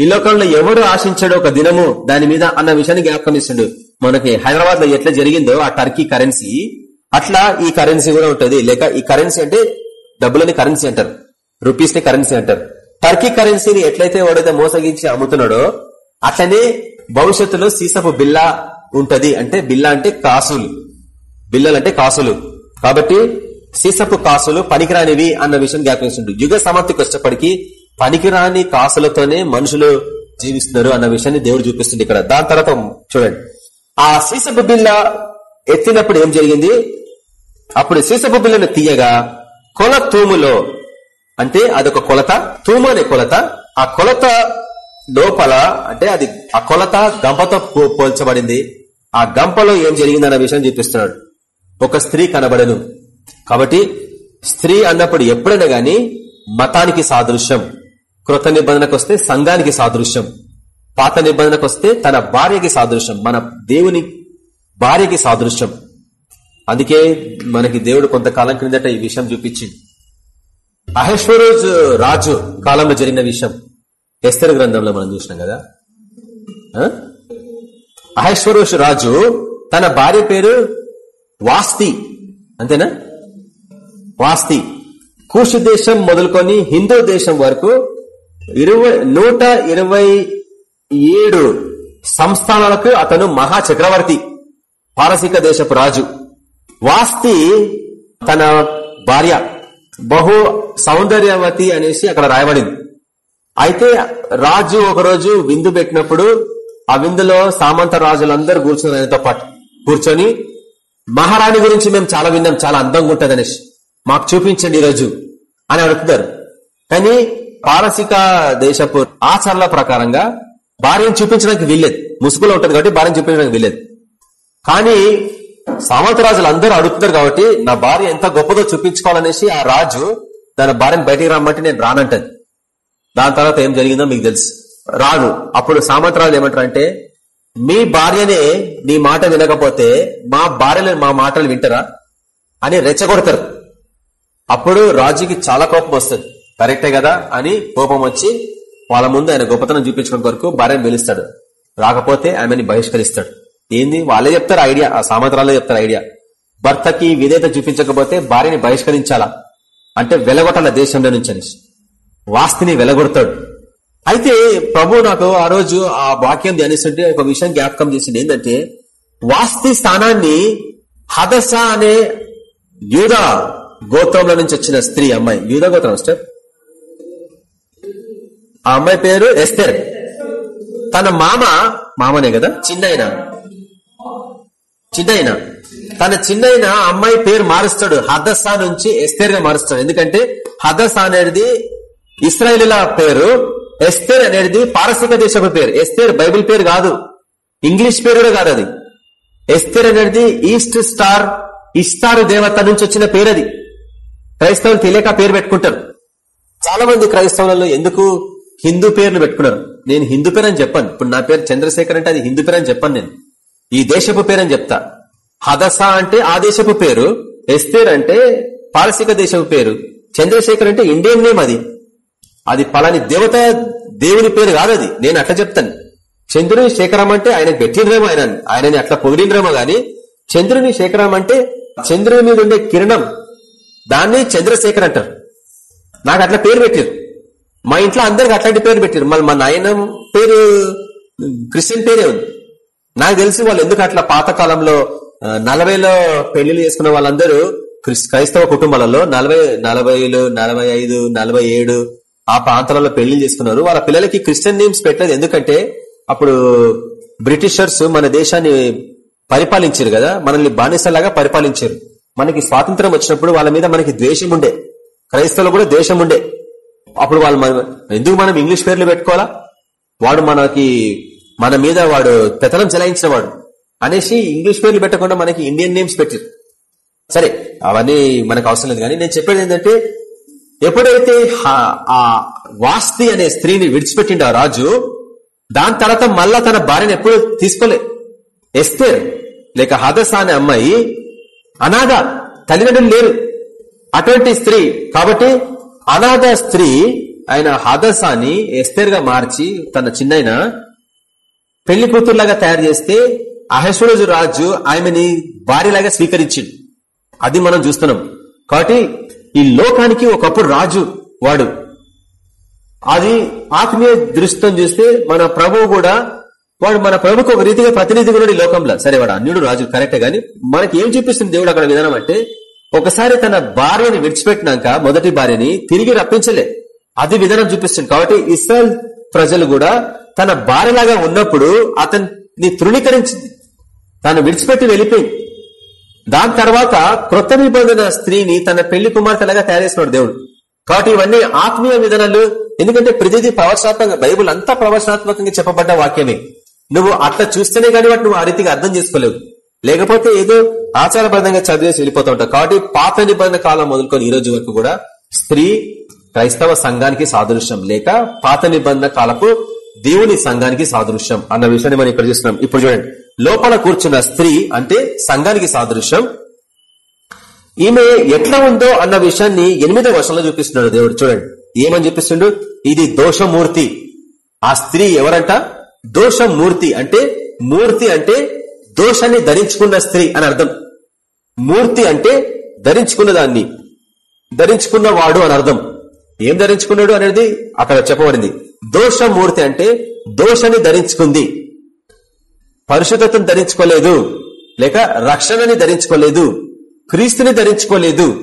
ఈ లోకంలో ఎవరు ఆశించాడో ఒక దినము దాని మీద అన్న విషయాన్ని జ్ఞాపకం ఇస్తుండడు మనకి హైదరాబాద్లో ఎట్లా జరిగిందో ఆ టర్కీ కరెన్సీ. అట్లా ఈ కరెన్సీ కూడా ఉంటది. లేక ఈ కరెన్సీ అంటే డబ్బులని కరెన్సీ అంటారు. రూపీస్ని కరెన్సీ అంటారు. టర్కీ కరెన్సీని ఎట్లయితే వాడైతే మోసగించి అమ్ముతున్నాడో అట్లనే భవిష్యత్తులో సీసపు బిల్లా ఉంటది అంటే బిల్లా అంటే కాసులు. బిల్లలు అంటే కాసులు. కాబట్టి సీసపు కాసులు పనికిరానివి అన్న విషయం జ్ఞాపకిస్తుంటు యుగ సమాప్తికి వచ్చేప్పటికీ పనికిరాని కాసులతోనే మనుషులు జీవిస్తున్నారు అన్న విషయాన్ని దేవుడు చూపిస్తుంది ఇక్కడ. దాని తర్వాత చూడండి. ఆ సీసపు బిల్ల ఎత్తినప్పుడు ఏం జరిగింది? అప్పుడు సీసపు బిల్లను తీయగా కొల తూములో అంటే అదొక కొలత తూము అనే కొలత ఆ కొలత లోపల అంటే అది ఆ కొలత గంపతో పో- పోల్చబడింది. ఆ గంపలో ఏం జరిగిందన్న విషయం చూపిస్తున్నాడు. ఒక స్త్రీ కనబడను. కాబట్టి స్త్రీ అన్నప్పుడు ఎప్పుడైనా గాని మతానికి సాదృశ్యం. కృత నిబంధనకు వస్తే సంఘానికి సాదృశ్యం. పాత నిబంధనకు వస్తే తన భార్యకి సాదృశ్యం. మన దేవుని భార్యకి సాదృశ్యం. అందుకే మనకి దేవుడు కొంతకాలం క్రిందట ఈ విషయం చూపించింది అహేశ్వరోజ్ రాజు కాలంలో జరిగిన విషయం. ఎస్తర్ గ్రంథంలో మనం చూసినాం కదా? ఆ? అహేశ్వరోషు రాజు తన భార్య పేరు వాస్తి. అంతేనా? వాస్తి. కూషు దేశం మొదలుకొని హిందూ దేశం వరకు ఇరవై నూట ఇరవై ఏడు సంస్థానాలకు అతను మహా చక్రవర్తి పారసీక దేశపు రాజు. వాస్తి తన భార్య బహు సౌందర్యవతి అనేసి అక్కడ రాయబడింది. అయితే రాజు ఒకరోజు విందు పెట్టినప్పుడు ఆ విందులో సామంత రాజులందరూ కూర్చున్నారు. ఆయనతో పాటు కూర్చొని మహారాణి గురించి మేము చాలా విన్నాం చాలా అందంగా ఉంటుంది అనేసి మాకు చూపించండి ఈరోజు అని అడుగుతున్నారు కానీ పారసిక దేశపు ఆచరణ ప్రకారంగా భార్యను చూపించడానికి వీల్లేదు. ముసుగులో ఉంటుంది కాబట్టి భార్యను చూపించడానికి వీల్లేదు. కానీ సామంతరాజులు అందరూ అడుగుతున్నారు కాబట్టి నా భార్య ఎంత గొప్పదో చూపించుకోవాలనేసి ఆ రాజు తన భార్యను బయటికి రమ్మంటే నేను రానంటది. దాని తర్వాత ఏం జరిగిందో మీకు తెలుసు. రాదు. అప్పుడు సామంతరాలు ఏమంటారంటే మీ భార్యనే నీ మాట వినకపోతే మా భార్యలు మా మాటలు వింటారా? అని రెచ్చగొడతారు. అప్పుడు రాజుకి చాలా కోపం వస్తుంది. కరెక్టే కదా? అని కోపం వచ్చి వాళ్ళ ముందు ఆయన గొప్పతనం చూపించడం వరకు భార్యను పిలుస్తాడు. రాకపోతే ఆమెని బహిష్కరిస్తాడు. ఏంది? వాళ్ళే చెప్తారు ఐడియా. ఆ సామంతరాలే చెప్తారు ఐడియా. భర్తకి విధేత చూపించకపోతే భార్యని బహిష్కరించాలా? అంటే వెలగొట్టాల దేశంలో నుంచి వాస్తిని వెలగొడతాడు. అయితే ప్రభు నాకు ఆ రోజు ఆ వాక్యం ధ్యానిస్తుంటే ఒక విషయం జ్ఞాపకం చేసింది. ఏంటంటే వాస్తి స్థానాన్ని హదస అనే యూద గోత్రంలో నుంచి వచ్చిన స్త్రీ అమ్మాయి. యూద గోత్రం స్టెప్ ఆ అమ్మాయి పేరు ఎస్తెర్. తన మామ మామనే కదా? చిన్నయన. చిన్నయన. తన చిన్నయన అమ్మాయి పేరు మారుస్తాడు. హదసా నుంచి ఎస్తేర్గా మారుస్తాడు. ఎందుకంటే హదసా అనేది ఇస్రాయేలీల పేరు. ఎస్తేర్ అనేది పారసీక దేశపు పేరు. ఎస్తేర్ బైబిల్ పేరు కాదు. ఇంగ్లీష్ పేరు కూడా కాదు అది. ఎస్తేర్ అనేది ఈస్ట్ స్టార్ ఇస్తార్ దేవత నుంచి వచ్చిన పేరు అది క్రైస్తవులు తెలియక పేరు పెట్టుకుంటారు. చాలా మంది క్రైస్తవులలో ఎందుకు హిందూ పేరును పెట్టుకున్నారు? నేను హిందూ పేరు అని చెప్పాను. ఇప్పుడు నా పేరు చంద్రశేఖర్ అంటే అది హిందూ పేరు అని చెప్పాను నేను. ఈ దేశపు పేరు అని చెప్తా. హదస అంటే ఆ దేశపు పేరు ఎస్తేర్ అంటే పారసిక దేశపు పేరు చంద్రశేఖర్ అంటే ఇండియన్ నేమ్ అది. అది పలాని దేవత దేవుని పేరు కాదు అది నేను అట్లా చెప్తాను. చంద్రుని శేఖరం అంటే ఆయన పెట్టినరేమో ఆయన ఆయనని అట్లా పొగిడినరేమో గాని చంద్రుని శేఖరం అంటే చంద్రుని మీద ఉండే కిరణం. దాన్ని చంద్రశేఖర్ అంటారు. నాకు అట్లా పేరు పెట్టారు. మా ఇంట్లో అందరికి అట్లాంటి పేరు పెట్టారు. మళ్ళీ మా నాయన పేరు క్రిస్టియన్ పేరే ఉంది. నాకు తెలిసి వాళ్ళు ఎందుకు అట్లా పాతకాలంలో నలభైలో పెళ్ళిళ్ళు చేసుకున్న వాళ్ళందరూ క్రిస్- క్రైస్తవ కుటుంబాలలో నలభై నలభైలు నలభై ఐదు నలభై ఏడు ఆ ప్రాంతాలలో పెళ్ళి చేసుకున్నారు. వాళ్ళ పిల్లలకి క్రిస్టియన్ నేమ్స్ పెట్టలేదు. ఎందుకంటే అప్పుడు బ్రిటిషర్స్ మన దేశాన్ని పరిపాలించారు కదా. మనల్ని బానిసలాగా పరిపాలించారు. మనకి స్వాతంత్రం వచ్చినప్పుడు వాళ్ళ మీద మనకి ద్వేషం ఉండే. క్రైస్తవులు కూడా ద్వేషం ఉండే. అప్పుడు వాళ్ళు ఎందుకు మనం ఇంగ్లీష్ పేర్లు పెట్టుకోవాలా? వాడు మనకి మన మీద వాడు పెతనం చెలాయించిన వాడు అనేసి ఇంగ్లీష్ పేర్లు పెట్టకుండా మనకి ఇండియన్ నేమ్స్ పెట్టారు. సరే అవన్నీ మనకు అవసరం లేదు. కానీ నేను చెప్పేది ఏంటంటే ఎప్పుడైతే ఆ వాస్తి అనే స్త్రీని విడిచిపెట్టిండు రాజు దాని తర్వాత మళ్ళా తన భార్యను ఎప్పుడు తీసుకోలే. ఎస్తేర్ లేక హదస అనే అమ్మాయి అనాథ తల్లిదండ్రులు లేరు. అటువంటి స్త్రీ. కాబట్టి అనాథ స్త్రీ ఆయన హదసాని ఎస్తేర్గా మార్చి తన చిన్నైన పెళ్ళి కూతురులాగా తయారు చేస్తే అహశ్వరోజు రాజు ఆమెని భార్యలాగా స్వీకరించిండు. అది మనం చూస్తున్నాం. కాబట్టి ఈ లోకానికి ఒకప్పుడు రాజు వాడు. అది ఆత్మీయ దృష్టితో చూస్తే మన ప్రభువు కూడా వాడు మన ప్రభుకు ఒక రీతిగా ప్రతినిధి కూడా ఈ లోకంలో. సరే వాడు అన్యుడు రాజు కరెక్టే గాని మనకి ఏం చూపిస్తుంది దేవుడు అక్కడ విధానం అంటే ఒకసారి తన భార్యని విడిచిపెట్టినాక మొదటి భార్యని తిరిగి రప్పించలే. అది విధానం చూపిస్తుంది. కాబట్టి ఇస్రాయల్ ప్రజలు కూడా తన భార్యలాగా ఉన్నప్పుడు అతన్ని తృణీకరించింది తాను విడిచిపెట్టి వెళ్ళిపోయింది. దాని తర్వాత కృత నిబంధన స్త్రీని తన పెళ్ళి కుమార్తెలాగా తయారు చేస్తున్నాడు దేవుడు. కాబట్టి ఇవన్నీ ఆత్మీయ విధానాలు. ఎందుకంటే ప్రతిదీ ప్రవచనాత్మకంగా బైబుల్ అంతా ప్రవచనాత్మకంగా చెప్పబడ్డ వాక్యమే. నువ్వు అట్లా చూస్తేనే కానీ వాటి నువ్వు ఆ రీతిగా అర్థం చేసుకోలేవు. లేకపోతే ఏదో ఆచారబద్ధంగా చదివేసి వెళ్ళిపోతూ ఉంటావు. కాబట్టి పాత నిబంధన కాలం మొదలుకొని ఈ రోజు వరకు కూడా స్త్రీ క్రైస్తవ సంఘానికి సాదృశ్యం లేక పాత నిబంధన కాలపు దేవుని సంఘానికి సాదృశ్యం అన్న విషయాన్ని మనం ఇక్కడ చూస్తున్నాం. ఇప్పుడు చూడండి. లోపల కూర్చున్న స్త్రీ అంటే సంఘానికి సాదృశ్యం. ఈమె ఎట్లా ఉందో అన్న విషయాన్ని ఎనిమిదో వర్షంలో చూపిస్తున్నాడు దేవుడు. చూడండి. ఏమని చూపిస్తుండు? ఇది దోషమూర్తి. ఆ స్త్రీ ఎవరంట? దోషమూర్తి అంటే మూర్తి అంటే దోషాన్ని ధరించుకున్న స్త్రీ అని అర్థం. మూర్తి అంటే ధరించుకున్న దాన్ని ధరించుకున్న వాడు అని అర్థం. ఏం ధరించుకున్నాడు అనేది అక్కడ చెప్పబడింది. దోషమూర్తి అంటే దోషాన్ని ధరించుకుంది. పరిశుద్ధతను ధరించుకోలేదు లేక రక్షణని ధరించుకోలేదు క్రీస్తుని ధరించుకోలేదు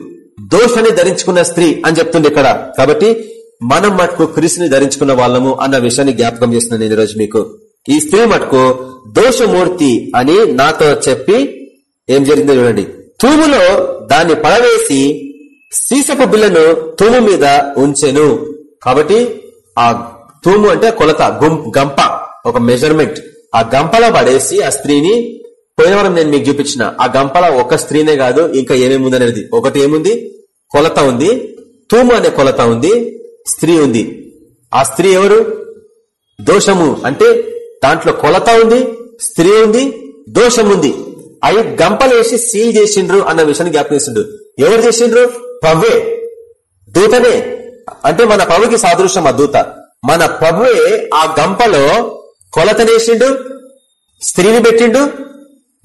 దోషాన్ని ధరించుకున్న స్త్రీ అని చెప్తుంది ఇక్కడ. కాబట్టి మనం మటుకు క్రీస్తుని ధరించుకున్న వాళ్ళము అన్న విషయాన్ని జ్ఞాపకం చేస్తున్నాను నేను ఈరోజు మీకు. ఈ స్త్రీ మటుకు దోషమూర్తి అని నాతో చెప్పి ఏం జరిగిందో చూడండి. తూములో దాన్ని పడవేసి సీసపు బిల్లను తూము మీద ఉంచెను. కాబట్టి ఆ తూము అంటే కొలత గుం- గంప ఒక మెజర్మెంట్ ఆ గంపలో పడేసి ఆ స్త్రీని పోయిన నేను మీకు చూపించిన ఆ గంపల ఒక స్త్రీనే కాదు ఇంకా ఏమేమి ఉంది అనేది ఒకటి ఏముంది? కొలత ఉంది. తూము అనే కొలత ఉంది. స్త్రీ ఉంది. ఆ స్త్రీ ఎవరు? దోషము అంటే దాంట్లో కొలత ఉంది స్త్రీ ఉంది దోషం ఉంది. అవి గంపలేసి సీల్ చేసిండ్రు అన్న విషయాన్ని జ్ఞాపకం ఎవరు చేసిండ్రు? ప్రవ్వే దూతనే. అంటే మన ప్రభుకి సాదృశ్యం ఆ దూత. మన ప్రభువే ఆ గంపలో కొలతనేసిండు స్త్రీని పెట్టిండు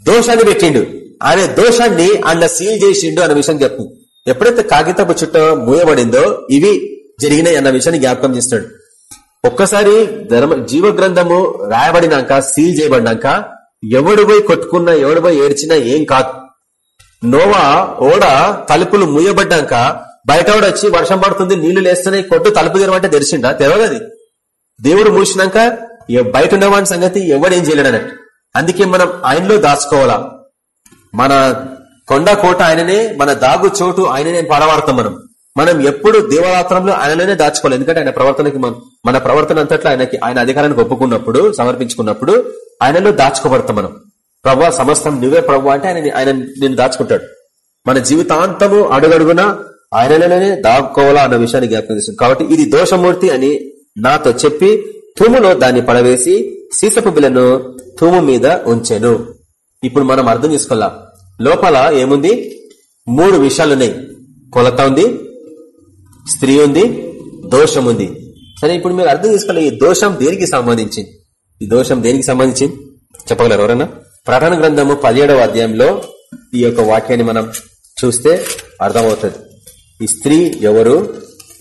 దోషాన్ని పెట్టిండు. ఆయన దోషాన్ని అందులో సీల్ చేసిండు అన్న విషయం చెప్పు. ఎప్పుడైతే కాగితపు చుట్ట మూయబడిందో ఇవి జరిగినాయి అన్న విషయాన్ని జ్ఞాపకం చేస్తాడు. ఒక్కసారి ధర్మ జీవ గ్రంథము రాయబడినాక సీల్ చేయబడినాక ఎవడు పోయి కొట్టుకున్నా ఎవడు పోయి ఏడ్చినా ఏం కాదు. నోవా ఓడ తలుపులు మూయబడ్డాక బయట వచ్చి వర్షం పడుతుంది నీళ్ళు లేస్తున్నాయి కొట్టు తలుపు తెరవంటే తెరిచిండా? తెరవగది దేవుడు మూసినాక బయట ఉన్నవాడి సంగతి ఎవడేం చేయలేడు అన్నట్టు. అందుకే మనం ఆయనలో దాచుకోవాలా? మన కొండ కోట ఆయననే మన దాగు చోటు ఆయననే పడవాడతాం మనం. మనం ఎప్పుడు దేవరాత్రంలో ఆయనలోనే దాచుకోవాలి. ఎందుకంటే ఆయన ప్రవర్తనకి మనం మన ప్రవర్తన అంతట్లో ఆయనకి ఆయన అధికారానికి ఒప్పుకున్నప్పుడు సమర్పించుకున్నప్పుడు ఆయనలో దాచుకోబడతాం మనం. ప్రభా సమస్తం నువ్వే ప్రభు అంటే ఆయన ఆయన నేను దాచుకుంటాడు. మన జీవితాంతము అడుగడుగున ఆయనలోనే దాక్కోవాలా అన్న విషయాన్ని జ్ఞాపకం చేస్తుంది. కాబట్టి ఇది దోషమూర్తి అని నాతో చెప్పి తూములో దాన్ని పడవేసి సీసపు బిల్లను తూము మీద ఉంచెను. ఇప్పుడు మనం అర్థం చేసుకోవాలా లోపల ఏముంది? మూడు విషయాలున్నాయి కొలత ఉంది స్త్రీ ఉంది దోషం ఉంది. సరే ఇప్పుడు మీరు అర్థం చేసుకోవాలి ఈ దోషం దేనికి సంబంధించింది? ఈ దోషం దేనికి సంబంధించింది? చెప్పగలరు ఎవరన్నా? ప్రకటన గ్రంథము పదిహేడవ అధ్యాయంలో ఈ యొక్క వాక్యాన్ని మనం చూస్తే అర్థమవుతుంది. ఈ స్త్రీ ఎవరు?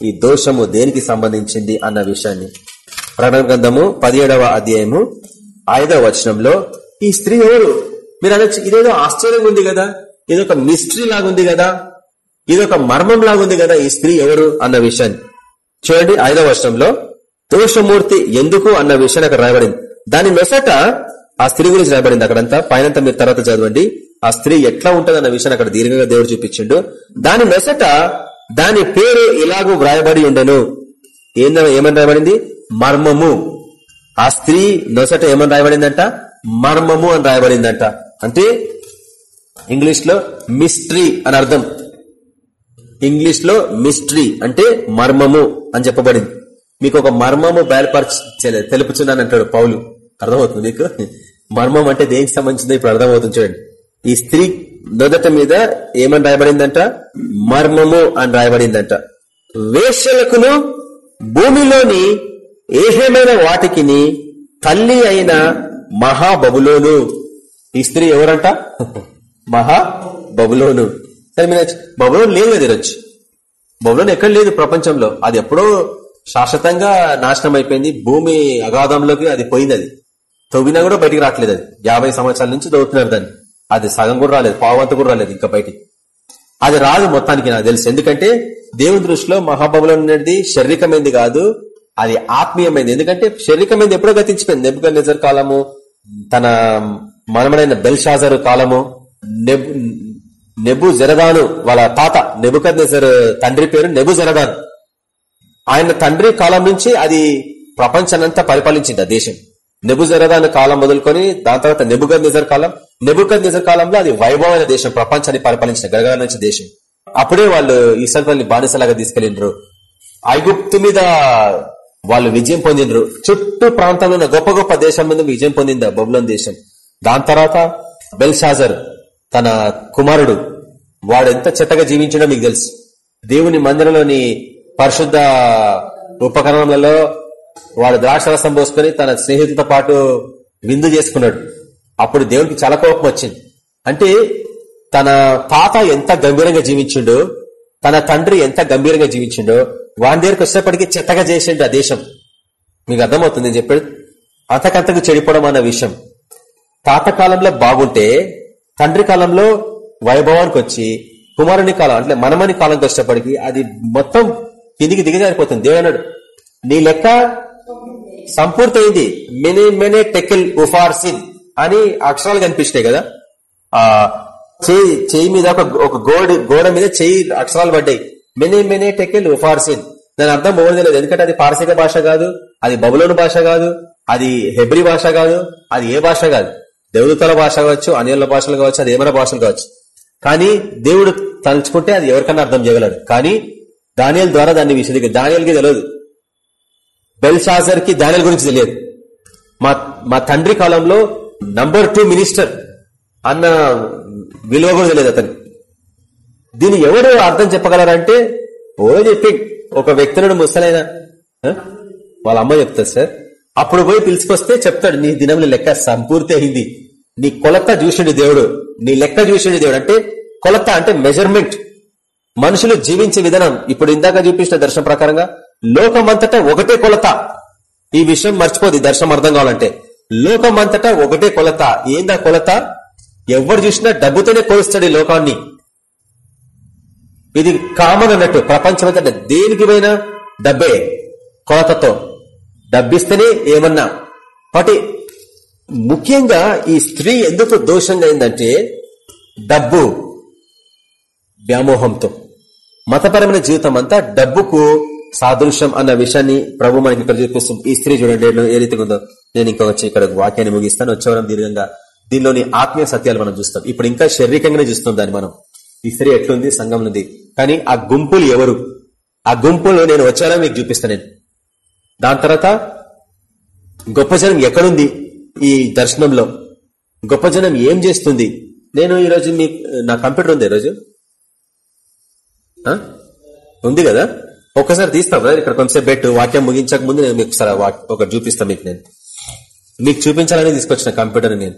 ఈ దోషము దేనికి సంబంధించింది అన్న విషయాన్ని. ప్రకటన గ్రంథము పదిహేడవ అధ్యాయము ఐదవ వచనంలో ఈ స్త్రీ ఎవరు? మీరు అనొచ్చు ఇదేదో ఆశ్చర్యంగా ఉంది కదా? ఇదొక మిస్టరీ లాగుంది కదా? ఇదొక మర్మం లాగుంది కదా? ఈ స్త్రీ ఎవరు? అన్న విషయాన్ని చూడండి ఐదవ వర్షంలో దోషమూర్తి ఎందుకు? అన్న విషయాన్ని అక్కడ రాయబడింది. దాని నొసట ఆ స్త్రీ గురించి రాయబడింది అక్కడంతా. పైనంతా మీరు తర్వాత చదవండి. ఆ స్త్రీ ఎట్లా ఉంటుంది అన్న విషయాన్ని అక్కడ దీర్ఘంగా దేవుడు చూపించిండు. దాని నొసట దాని పేరు ఇలాగూ వ్రాయబడి ఉండను. ఏందో ఏమని రాయబడింది? మర్మము. ఆ స్త్రీ నొసట ఏమని రాయబడిందంట? మర్మము అని రాయబడిందంట. అంటే ఇంగ్లీష్లో మిస్ట్రీ అని అర్థం. ఇంగ్లీష్లో మిస్ట్రీ అంటే మర్మము అని చెప్పబడింది. మీకు ఒక మర్మము బయలుపరచ తెలుపుచున్నాను అంటాడు పౌలు. అర్థమవుతుంది మీకు? మర్మం అంటే దేనికి సంబంధించిందో ఇప్పుడు అర్థమవుతుంది చూడండి. ఈ స్త్రీ మొదట మీద ఏమని రాయబడిందంట? మర్మము అని రాయబడిందంట. వేషలకును భూమిలోని ఏహమైన వాటికిని తల్లి అయిన మహాబబులోను. ఈ స్త్రీ ఎవరంట? మహా బబులోను సరే మీరు బబులోను లేదు కదా ఈరోజు. బబులోను ఎక్కడ లేదు ప్రపంచంలో. అది ఎప్పుడో శాశ్వతంగా నాశనం అయిపోయింది భూమి అగాధంలోకి అది పోయింది అది తవ్వినా కూడా బయటికి రావట్లేదు అది. యాభై సంవత్సరాల నుంచి తవ్వుతున్నారు దాన్ని. అది సగం కూడా రాలేదు. పావంత కూడా రాలేదు ఇంకా బయటికి. అది రాదు మొత్తానికి నాకు తెలుసు. ఎందుకంటే దేవుని దృష్టిలో మహాబబులం అనేది శారీరకమైంది కాదు. అది ఆత్మీయమైంది. ఎందుకంటే శారీరకమైంది ఎప్పుడో గతించిపోయింది. నెబ్బుక నిజర్ కాలము తన మనమడైన బెల్షాజరు కాలము నెబు నెబు జరదాను వాళ్ళ తాత నెబుకద్ తండ్రి పేరు నెబు జరదాను. ఆయన తండ్రి కాలం నుంచి అది ప్రపంచానంతా పరిపాలించింది ఆ దేశం. నెబుజరదాన్ కాలం మొదలుకొని దాని తర్వాత నెబుగద్ నిజర్ కాలం. నెబుగద్ నిజర్ కాలంలో అది వైభవమైన దేశం ప్రపంచాన్ని పరిపాలించిన గరగరించిన దేశం. అప్పుడే వాళ్ళు ఈశ్వరుని బానిసలాగా తీసుకెళ్ళిండ్రు ఐగుప్తు మీద వాళ్ళు విజయం పొందిండ్రు. చుట్టూ ప్రాంతంలో ఉన్న గొప్ప గొప్ప దేశం మీద విజయం పొందింది ఆ బొబ్లోన్ దేశం. దాని తర్వాత బెల్షాజర్ తన కుమారుడు వాడు ఎంత చెత్తగా జీవించడో మీకు తెలుసు. దేవుని మందిరంలోని పరిశుద్ధ ఉపకరణములలో వాడు ద్రాక్షరసం పోసుకొని తన స్నేహితులతో పాటు విందు చేసుకున్నాడు. అప్పుడు దేవునికి చాలా కోపం వచ్చింది. అంటే తన తాత ఎంత గంభీరంగా జీవించిండో తన తండ్రి ఎంత గంభీరంగా జీవించిండో వాని దగ్గరికి వచ్చినప్పటికీ చెత్తగా చేసిండు ఆ దేశం. మీకు అర్థమవుతుంది నేను చెప్పాడు అంతకంతకు చెడిపోవడం అన్న విషయం. తాత కాలంలో బాగుంటే తండ్రి కాలంలో వైభవానికి వచ్చి కుమారుని కాలం అంటే మనమని కాలంకి వచ్చినప్పటికీ అది మొత్తం కిందికి దిగజారిపోతుంది. దేవుడు నీ లెక్క సంపూర్తయింది. మెనే మెనే టెకిల్ ఉఫార్సిన్ అని అక్షరాలు కనిపించినాయి కదా. ఆ చేయి చేయి మీద ఒక ఒక గోడ గోడ మీద చేయి అక్షరాలు పడ్డాయి. మెనే మెనే టెకెల్ ఫార్సిన్. దాని అర్థం బోర్డు తెలియదు ఎందుకంటే అది పార్సిక భాష కాదు అది బబులోని భాష కాదు అది హెబ్రి భాష కాదు అది ఏ భాష కాదు. దేవదూతల భాష కావచ్చు అనిల భాషలు కావచ్చు అది ఏమైనా భాషలు కావచ్చు. కానీ దేవుడు తలుచుకుంటే అది ఎవరికన్నా అర్థం చేయగలడు. కానీ దానియల్ ద్వారా దాన్ని విషయం దానియల్కి తెలియదు. బెల్షాజర్కి దానియల్ గురించి తెలియదు. మా మా తండ్రి కాలంలో నంబర్ టూ మినిస్టర్ అన్న విలువ కూడా తెలియదు అతనికి. దీన్ని ఎవరు అర్థం చెప్పగలరంటే ఓ చెప్పి ఒక వ్యక్తులను ముసలైన ఆ? వాళ్ళ అమ్మ చెప్తారు సార్. అప్పుడు పోయి పిలిచికొస్తే చెప్తాడు నీ దినంలో లెక్క సంపూర్తి అయింది. నీ కొలత చూసిండు దేవుడు. నీ లెక్క చూసిండు దేవుడు. అంటే కొలత అంటే మెజర్మెంట్ మనుషులు జీవించే విధానం. ఇప్పుడు ఇందాక చూపించిన దర్శనం ప్రకారంగా లోకమంతటా ఒకటే కొలత. ఈ విషయం మర్చిపోదు దర్శనం అర్థం కావాలంటే. లోకమంతటా ఒకటే కొలత. ఏందా కొలత? ఎవరు చూసినా డబ్బుతోనే కొలుస్తాడు ఈ లోకాన్ని. ఇది కామన్ అన్నట్టు ప్రపంచమంతటా దేనికి పోయినా డబ్బే. కొలతతో డబ్బిస్తేనే ఏమన్నా. కాబట్టి ముఖ్యంగా ఈ స్త్రీ ఎందుకు దోషంగా అయిందంటే డబ్బు వ్యామోహంతో. మతపరమైన జీవితం అంతా డబ్బుకు సాదృశ్యం అన్న విషయాన్ని ప్రభు మనకి ఇక్కడ చూపిస్తుంది ఈ స్త్రీ చూడండి ఏ రీతిగా ఉందో. నేను ఇంకా వచ్చి ఇక్కడ వాక్యాన్ని ముగిస్తాను. వచ్చేవరం దీర్ఘంగా దీనిలోని ఆత్మీయ సత్యాలు మనం చూస్తాం. ఇప్పుడు ఇంకా శారీరకంగానే చూస్తాం దాన్ని మనం. ఈ స్త్రీ ఎట్లుంది? సంఘం ఉంది కానీ ఆ గుంపులు ఎవరు? ఆ గుంపులు నేను వచ్చారా మీకు చూపిస్తాను నేను. దాని తర్వాత గొప్ప జనం ఎక్కడుంది ఈ దర్శనంలో? గొప్ప జనం ఏం చేస్తుంది? నేను ఈరోజు మీ నా కంప్యూటర్ ఉంది ఈరోజు. ఉంది కదా? ఒక్కసారి తీస్తాం కదా ఇక్కడ కొంచెంసేపు పెట్టు వాక్యం ముగించక ముందు నేను మీకు ఒకసారి ఒకటి చూపిస్తాను మీకు నేను. మీకు చూపించాలని తీసుకొచ్చిన కంప్యూటర్ నేను.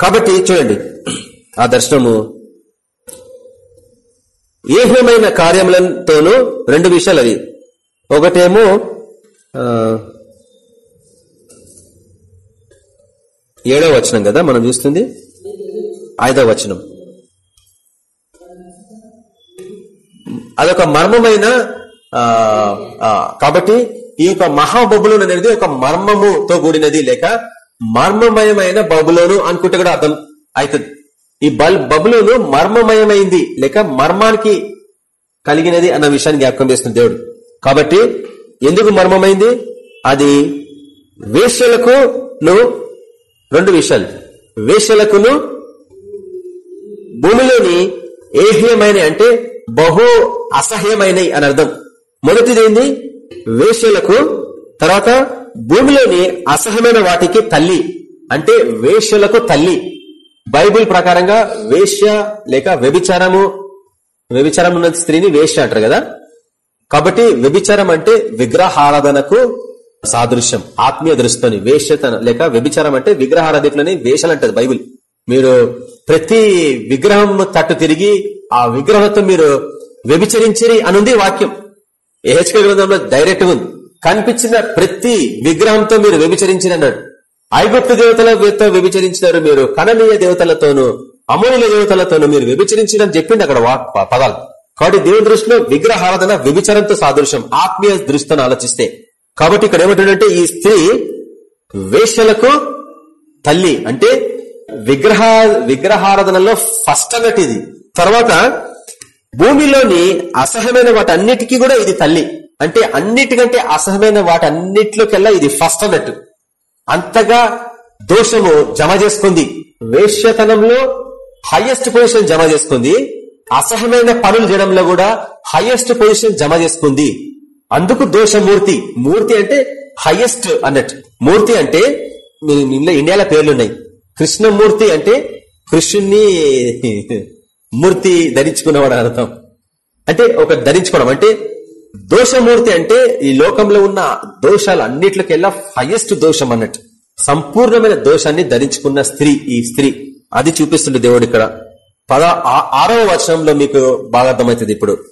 కాబట్టి చూడండి. ఆ దర్శనము ఏహ్యమైన కార్యములతోనూ రెండు విషయాలు అవి. ఒకటేమో ఆ, ఏడో వచనం కదా మనం చూస్తుంది? ఐదో వచనం. అదొక మర్మమైన ఆ, కాబట్టి ఈ యొక్క మహాబబులోన్ అనేది ఒక మర్మముతో కూడినది లేక మర్మమయమైన బబులోను అనుకుంటే కూడా అర్థం అవుతుంది. ఈ బల్ బబులోను మర్మమయమైంది లేక మర్మానికి కలిగినది అన్న విషయాన్ని జ్ఞాపకం చేస్తుంది దేవుడు. కాబట్టి ఎందుకు మర్మమైంది? అది వేశ్యలకు రెండు విషయాలు. వేశ్యలకును భూమిలోని ఏహ్యమైన అంటే బహు అసహ్యమైనవి అని అర్థం. మొదటిది ఏంది? వేశ్యలకు తర్వాత భూమిలోని అసహ్యమైన వాటికి తల్లి అంటే వేశ్యలకు తల్లి. బైబిల్ ప్రకారంగా వేశ్య లేక వ్యభిచారము వ్యభిచారం ఉన్న స్త్రీని వేశ్య అంటారు కదా? కాబట్టి వ్యభిచారం అంటే విగ్రహారాధనకు సాదృశ్యం ఆత్మీయ దృష్టితోని. వేశ్యతన లేక వ్యభిచారం అంటే విగ్రహారాధికులని వేషాలు అంటది బైబిల్. మీరు ప్రతి విగ్రహం తట్టు తిరిగి ఆ విగ్రహంతో మీరు వ్యభిచరించిరి అనుంది వాక్యం. ఏహెచ్క గ్రంథంలో డైరెక్ట్ ఉంది. కనిపించిన ప్రతి విగ్రహంతో మీరు వ్యభిచరించిన అన్నాడు. ఐగుప్తు దేవతలతో వ్యభిచరించినారు మీరు కననీయ దేవతలతోనూ అమూల్య దేవతలతోనూ మీరు వ్యభిచరించడం చెప్పింది అక్కడ ప- పదాలు. కాబట్టి దేవుని దృష్టిలో విగ్రహారాధన వ్యభిచారంతో సాదృశ్యం ఆత్మీయ దృష్టిని ఆలోచిస్తే. కాబట్టి ఇక్కడ ఏమంటుందంటే ఈ స్త్రీ వేషలకు తల్లి అంటే విగ్రహ విగ్రహారాధనలో ఫస్ట్ అన్నట్టు ఇది. తర్వాత భూమిలోని అసహ్యమైన వాటన్నిటికీ కూడా ఇది తల్లి. అంటే అన్నిటికంటే అసహ్యమైన వాటన్నిటిలోకెల్లా ఇది ఫస్ట్ అన్నట్టు. అంతగా దోషము జమ చేసుకుంది. వేశ్యతనంలో హైయెస్ట్ పొజిషన్ జమ చేసుకుంది. అసహ్యమైన పనులు చేయడంలో కూడా హైయెస్ట్ పొజిషన్ జమ చేసుకుంది. అందుకు దోషమూర్తి మూర్తి అంటే హైయెస్ట్ అన్నట్టు. మూర్తి అంటే ఇందులో ఇండియాలో పేర్లున్నాయి. కృష్ణమూర్తి అంటే కృష్ణుణ్ణి మూర్తి ధరించుకున్నవాడు అర్థం. అంటే ఒక ధరించుకోవడం. అంటే దోషమూర్తి అంటే ఈ లోకంలో ఉన్న దోషాలు అన్నిట్లకెల్లా హైయెస్ట్ దోషం అన్నట్టు. సంపూర్ణమైన దోషాన్ని ధరించుకున్న స్త్రీ ఈ స్త్రీ. అది చూపిస్తుండే దేవుడు ఇక్కడ. పద ఆ- ఆరవ వచనంలో మీకు బాగా అర్థమవుతుంది ఇప్పుడు.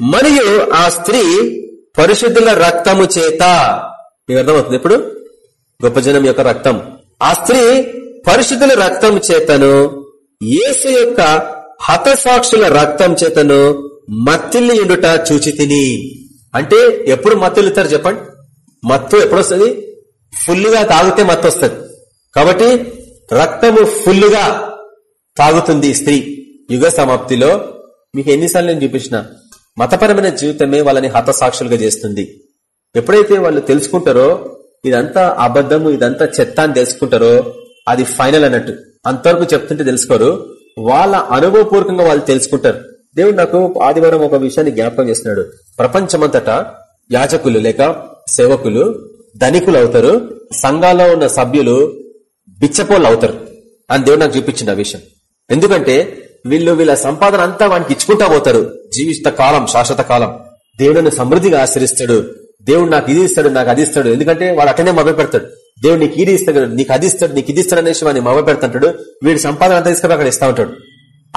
మరియు ఆ స్త్రీ పరిశుద్ధుల రక్తము చేత మీకు అర్థమవుతుంది ఇప్పుడు? గొప్ప జనం యొక్క రక్తం. ఆ స్త్రీ పరిశుద్ధుల రక్తం చేతను యేసు యొక్క హతసాక్షుల రక్తం చేతను మత్తిల్ని ఎండుట చూచి తిని అంటే ఎప్పుడు మత్తు వెళ్తారు చెప్పండి? మత్తు ఎప్పుడు వస్తుంది ఫుల్లుగా తాగితే మత్తు వస్తుంది కాబట్టి రక్తము ఫుల్లుగా తాగుతుంది స్త్రీ యుగ సమాప్తిలో. మీకు ఎన్నిసార్లు నేను చూపించిన? మతపరమైన జీవితమే వాళ్ళని హతసాక్షులుగా చేస్తుంది. ఎప్పుడైతే వాళ్ళు తెలుసుకుంటారో ఇదంతా అబద్ధము ఇదంతా చెత్త అని తెలుసుకుంటారో అది ఫైనల్ అన్నట్టు. అంతవరకు చెప్తుంటే తెలుసుకోరు. వాళ్ళ అనుభవపూర్వకంగా వాళ్ళు తెలుసుకుంటారు. దేవుడు నాకు ఆదివారం ఒక విషయాన్ని జ్ఞాపకం చేస్తున్నాడు. ప్రపంచమంతటా యాజకులు లేక సేవకులు ధనికులు అవుతారు సంఘాల్లో ఉన్న సభ్యులు బిచ్చపోళ్ళు అవుతారు అని దేవుడు నాకు చూపించింది విషయం. ఎందుకంటే వీళ్ళు వీళ్ళ సంపాదన అంతా వానికి ఇచ్చుకుంటా పోతారు. జీవిత కాలం శాశ్వత కాలం. దేవుడిని సమృద్ధిగా ఆశ్రయిస్తాడు. దేవుడు నాకు ఇది ఇస్తాడు నాకు అది ఇస్తాడు. ఎందుకంటే వాడు అటనే మొదలు పెడతాడు. దేవుడు నీకు ఇది ఇస్తాడు నీకు అది ఇస్తాడు నీకు ఇది ఇస్తాడు అనేసి వాడిని మొదలు పెడతాడు వీడి సంపాదన అంతా తీసుకుని అక్కడ ఇస్తా ఉంటాడు.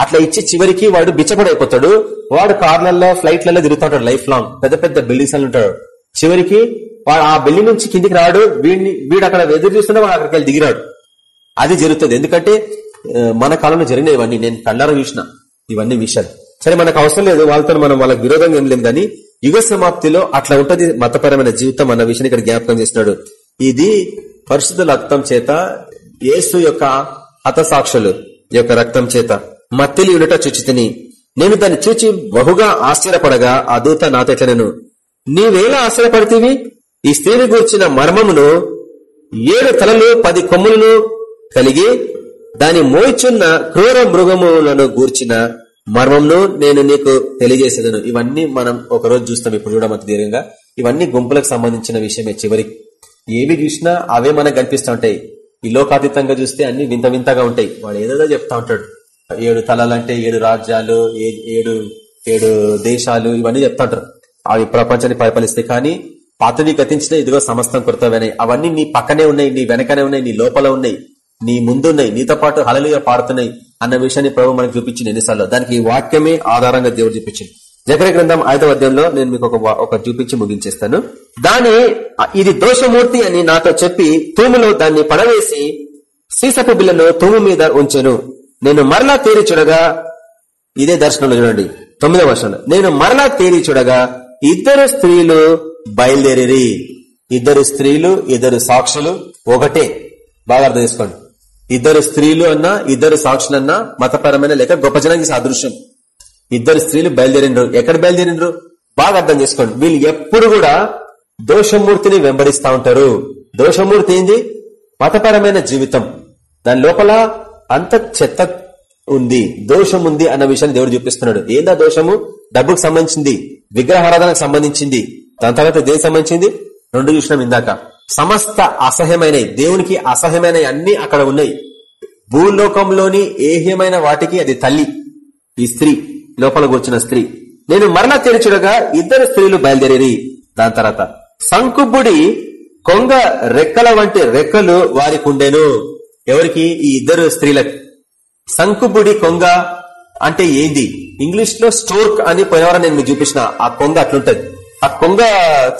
అట్లా ఇచ్చి చివరికి వాడు బిచ్చపడైపోతాడు. వాడు కార్లలో ఫ్లైట్లలో తిరుగుతుంటాడు లైఫ్ లాంగ్. పెద్ద పెద్ద బిల్డింగ్స్ అని ఉంటాడు. చివరికి వాడు ఆ బిల్డింగ్ నుంచి కిందికి రాడు. వీడిని వీడు అక్కడ ఎదురు చూస్తున్నా వాడు అక్కడికి వెళ్ళి దిగిరాడు. అది జరుగుతుంది. ఎందుకంటే మన కాలంలో జరిగిన ఇవన్నీ. నేను కళ్ళారా చూసిన ఇవన్నీ విషయాలు. సరే మనకు అవసరం లేదు. వాళ్ళతో మనం వాళ్ళకి విరోధంగా ఏం లేదు కానీ యుగ సమాప్తిలో అట్లా ఉంటది మతపరమైన జీవితం అన్న విషయాన్ని ఇక్కడ జ్ఞాపకం చేస్తున్నాడు. ఇది పరిశుద్ధ రక్తం చేత యేసు యొక్క హతసాక్షులు యొక్క రక్తం చేత. మత్తిలి ఉండట చుచితిని నేను దాన్ని చూచి బహుగా ఆశ్చర్యపడగా ఆ దూత నాతో ఎట్లనను? నీవేలా ఆశ్చర్యపడితేవి? ఈ స్త్రీని గూర్చిన మర్మమును ఏడు తలలు పది కొమ్ములను కలిగి దాని మోయిచున్న క్రూర మృగములను గూర్చిన మర్మంను నేను నీకు తెలియజేసేదను. ఇవన్నీ మనం ఒక రోజు చూస్తాం ఇప్పుడు చూడమంత దీర్ఘంగా. ఇవన్నీ గుంపులకు సంబంధించిన విషయమే. చివరికి ఏవి చూసినా అవే మనకు కనిపిస్తూ ఉంటాయి. ఈ లోకాతీతంగా చూస్తే అన్ని వింత వింతగా ఉంటాయి. వాడు ఏదేదో చెప్తా ఉంటాడు. ఏడు తలాలంటే ఏడు రాజ్యాలు ఏడు ఏడు దేశాలు ఇవన్నీ చెప్తా అవి ప్రపంచాన్ని పరిపాలిస్తాయి. కానీ పాతవి గతించిన ఇదిగో సమస్తం కృతమైనాయి అవన్నీ నీ పక్కనే ఉన్నాయి నీ వెనకనే ఉన్నాయి నీ లోపల ఉన్నాయి నీ ముందున్నాయి నీతో పాటు హలలుగా పాడుతున్నాయి అన్న విషయాన్ని ప్రభు మనకు చూపించింది ఎన్నిసార్లు. దానికి ఈ వాక్యమే ఆధారంగా దేవుడు చూపించింది. జగర గ్రంథం ఐదవ అధ్యాయంలో నేను మీకు ఒక చూపించి ముగించేస్తాను. దాని ఇది దోషమూర్తి అని నాతో చెప్పి తూములో దాన్ని పడవేసి సీసపు బిల్లను తూము మీద ఉంచెను. నేను మరలా తేరి చూడగా ఇదే దర్శనంలో చూడండి తొమ్మిదవ వర్షంలో. నేను మరలా తేరి చూడగా ఇద్దరు స్త్రీలు బయలుదేరి ఇద్దరు స్త్రీలు ఇద్దరు సాక్షులు ఒకటే. బాగా అర్థం చేసుకోండి. ఇద్దరు స్త్రీలు అన్నా ఇద్దరు సాక్షులన్నా మతపరమైన లేక గొప్ప జనానికి సాదృశ్యం. ఇద్దరు స్త్రీలు బయలుదేరిండ్రు. ఎక్కడ బయలుదేరిండ్రు? బాగా అర్థం చేసుకోండి. వీళ్ళు ఎప్పుడు కూడా దోషమూర్తిని వెంబడిస్తా ఉంటారు. దోషమూర్తి ఏంది? మతపరమైన జీవితం. దాని లోపల అంత చెత్త ఉంది దోషం ఉంది అన్న విషయాన్ని దేవుడు చూపిస్తున్నాడు. ఏందా దోషము? డబ్బుకు సంబంధించింది విగ్రహారాధనకు సంబంధించింది దాని తర్వాత దేనికి సంబంధించింది? రెండు చూసినాం ఇందాక. సమస్త అసహ్యమైన దేవునికి అసహ్యమైన అన్ని అక్కడ ఉన్నాయి. భూలోకంలోని ఏహ్యమైన వాటికి అది తల్లి ఈ స్త్రీ లోపల కూర్చున్న స్త్రీ. నేను మరలా తెరిచుడగా ఇద్దరు స్త్రీలు బయలుదేరి దాని తర్వాత సంకుబుడి కొంగ రెక్కల వంటి రెక్కలు వారికి ఉండేను. ఎవరికి? ఈ ఇద్దరు స్త్రీలకు. సంకుబుడి కొంగ అంటే ఏంది? ఇంగ్లీష్లో స్టోర్క్ అని పోయినవారా నేను మీకు చూపించిన ఆ కొంగ అట్లుంటది. ఆ కొంగ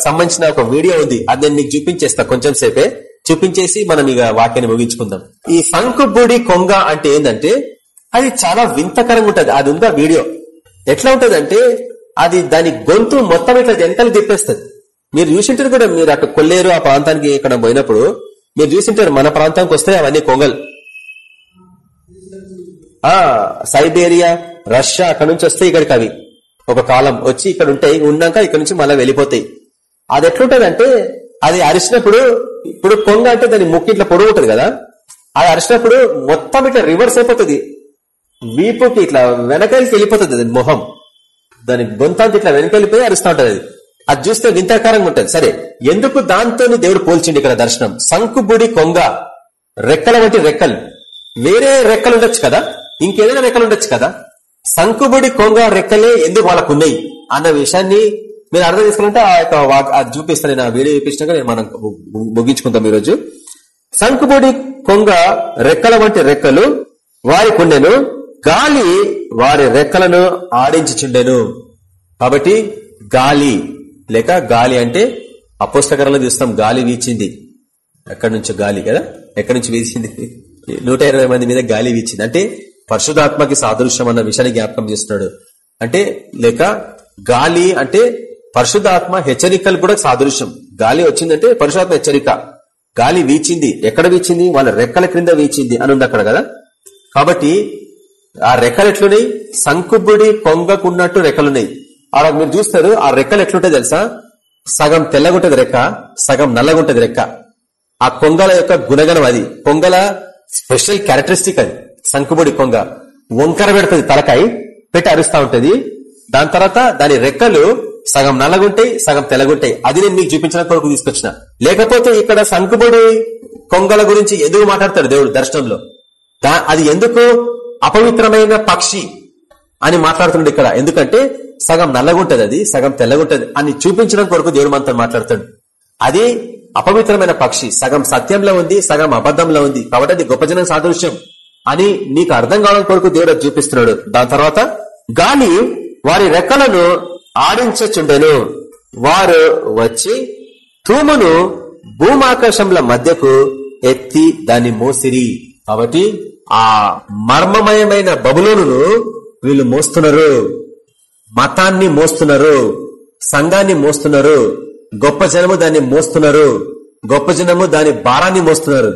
సంబంధించిన ఒక వీడియో ఉంది. అది నేను మీకు చూపించేస్తా కొంచెం సేపే. చూపించేసి మనం ఇక వాక్యాన్ని ముగించుకుందాం. ఈ సంకుబుడి కొంగ అంటే ఏంటంటే అది చాలా వింతకరంగా ఉంటది. అది ఉందా వీడియో? ఎట్లా ఉంటది అంటే అది దాని గొంతు మొత్తం ఇట్లా వెనకాల తిప్పేస్తుంది. మీరు చూసింటారు కూడా మీరు అక్కడ కొల్లేరు ఆ ప్రాంతానికి ఇక్కడ పోయినప్పుడు మీరు చూసింటారు మన ప్రాంతానికి వస్తే అవన్నీ కొంగలు. ఆ సైబేరియా రష్యా అక్కడ నుంచి వస్తే ఇక్కడికి అవి. ఒక కాలం వచ్చి ఇక్కడ ఉంటాయి ఉన్నాక ఇక్కడ నుంచి మళ్ళీ వెళ్ళిపోతాయి. అది ఎట్లుంటదంటే అది అరిచినప్పుడు ఇప్పుడు కొంగ అంటే దాని ముక్కు ఇట్లా పొడవు ఉంటుంది కదా అది అరిచినప్పుడు మొత్తం ఇట్లా రివర్స్ అయిపోతుంది. వీపుకి ఇట్లా వెనకాలకి వెళ్ళిపోతుంది అది మొహం. దాని గొంతాంతి ఇట్లా వెనకెళ్ళిపోయి అరుస్తూ ఉంటుంది అది. అది చూస్తే వింతకారంగా ఉంటుంది. సరే ఎందుకు దాంతో దేవుడు పోల్చిండి ఇక్కడ దర్శనం? సంకుబుడి కొంగ రెక్కల వంటి రెక్కలు. వేరే రెక్కలు ఉండొచ్చు కదా? ఇంకేదైనా రెక్కలు ఉండొచ్చు కదా? సంకుబుడి కొంగ రెక్కలే ఎందుకు వాళ్ళకు ఉన్నాయి అన్న విషయాన్ని మీరు అర్థం చేసుకుంటే ఆ యొక్క అది చూపిస్తాను. నేను ఆ వీడియో చూపించినాక నేను మనం ముగించుకుంటాం ఈరోజు. సంకుబుడి కొంగ రెక్కల వంటి రెక్కలు వారి కుండెను గాలి వారి రెక్కలను ఆడించుచుండెను. కాబట్టి గాలి. లేక గాలి అంటే అపోస్తకరంలో చూస్తాం గాలి వీచింది. ఎక్కడి నుంచి గాలి కదా? ఎక్కడి నుంచి వీచింది? నూట మంది మీద గాలి వీచింది. అంటే పరిశుధాత్మకి సాదృశ్యం అన్న విషయాన్ని జ్ఞాపకం చేస్తున్నాడు. అంటే లేక గాలి అంటే పరిశుధాత్మ హెచ్చరికలు కూడా సాదృశ్యం. గాలి వచ్చిందంటే పరిశుధాత్మ హెచ్చరిక. గాలి వీచింది. ఎక్కడ వీచింది? వాళ్ళ రెక్కల క్రింద వీచింది అని ఉంది అక్కడ కదా? కాబట్టి ఆ రెక్కలు ఎట్లున్నాయి? సంకుబుడి కొంగకున్నట్టు రెక్కలున్నాయి. అలా మీరు చూస్తారు ఆ రెక్కలు ఎట్లుంటాయి తెలుసా? సగం తెల్లగుంటది రెక్క సగం నల్లగుంటది రెక్క. ఆ కొంగల యొక్క గుణగణం అది. కొంగల స్పెషల్ క్యారెక్టరిస్టిక్ అది. సంకుబుడి కొంగ. వంకర పెడుతుంది తలకాయ పెట్టి అరుస్తా ఉంటది. దాని తర్వాత దాని రెక్కలు సగం నల్లగుంటాయి సగం తెల్లగుంటాయి. అది నేను మీకు చూపించిన కొరకు తీసుకొచ్చిన. లేకపోతే ఇక్కడ సంకుబుడి కొంగల గురించి ఎందుకు మాట్లాడతాడు దేవుడు దర్శనంలో? అది ఎందుకు అపవిత్రమైన పక్షి అని మాట్లాడుతుండే ఇక్కడ. ఎందుకంటే సగం నల్లగుంటది అది సగం తెల్లగుంటది అని చూపించడం కొరకు దేవుడు మనతో మాట్లాడుతాడు. అది అపవిత్రమైన పక్షి సగం సత్యంలో ఉంది సగం అబద్ధంలో ఉంది. కాబట్టి అది గొప్ప జనం సాదృశ్యం అని నీకు అర్థం కావడం కొరకు దేవుడు చూపిస్తున్నాడు. దాని తర్వాత గాలి వారి రెక్కలను ఆడించుండెను వారు వచ్చి తూమును భూమాకాశంల మధ్యకు ఎత్తి దాన్ని మోసిరి. కాబట్టి ఆ మర్మమయమైన బబులోను వీళ్ళు మోస్తున్నారు. మతాన్ని మోస్తున్నారు సంఘాన్ని మోస్తున్నారు గొప్ప జనము దాన్ని మోస్తున్నారు గొప్ప జనము దాని భారాన్ని మోస్తున్నారు.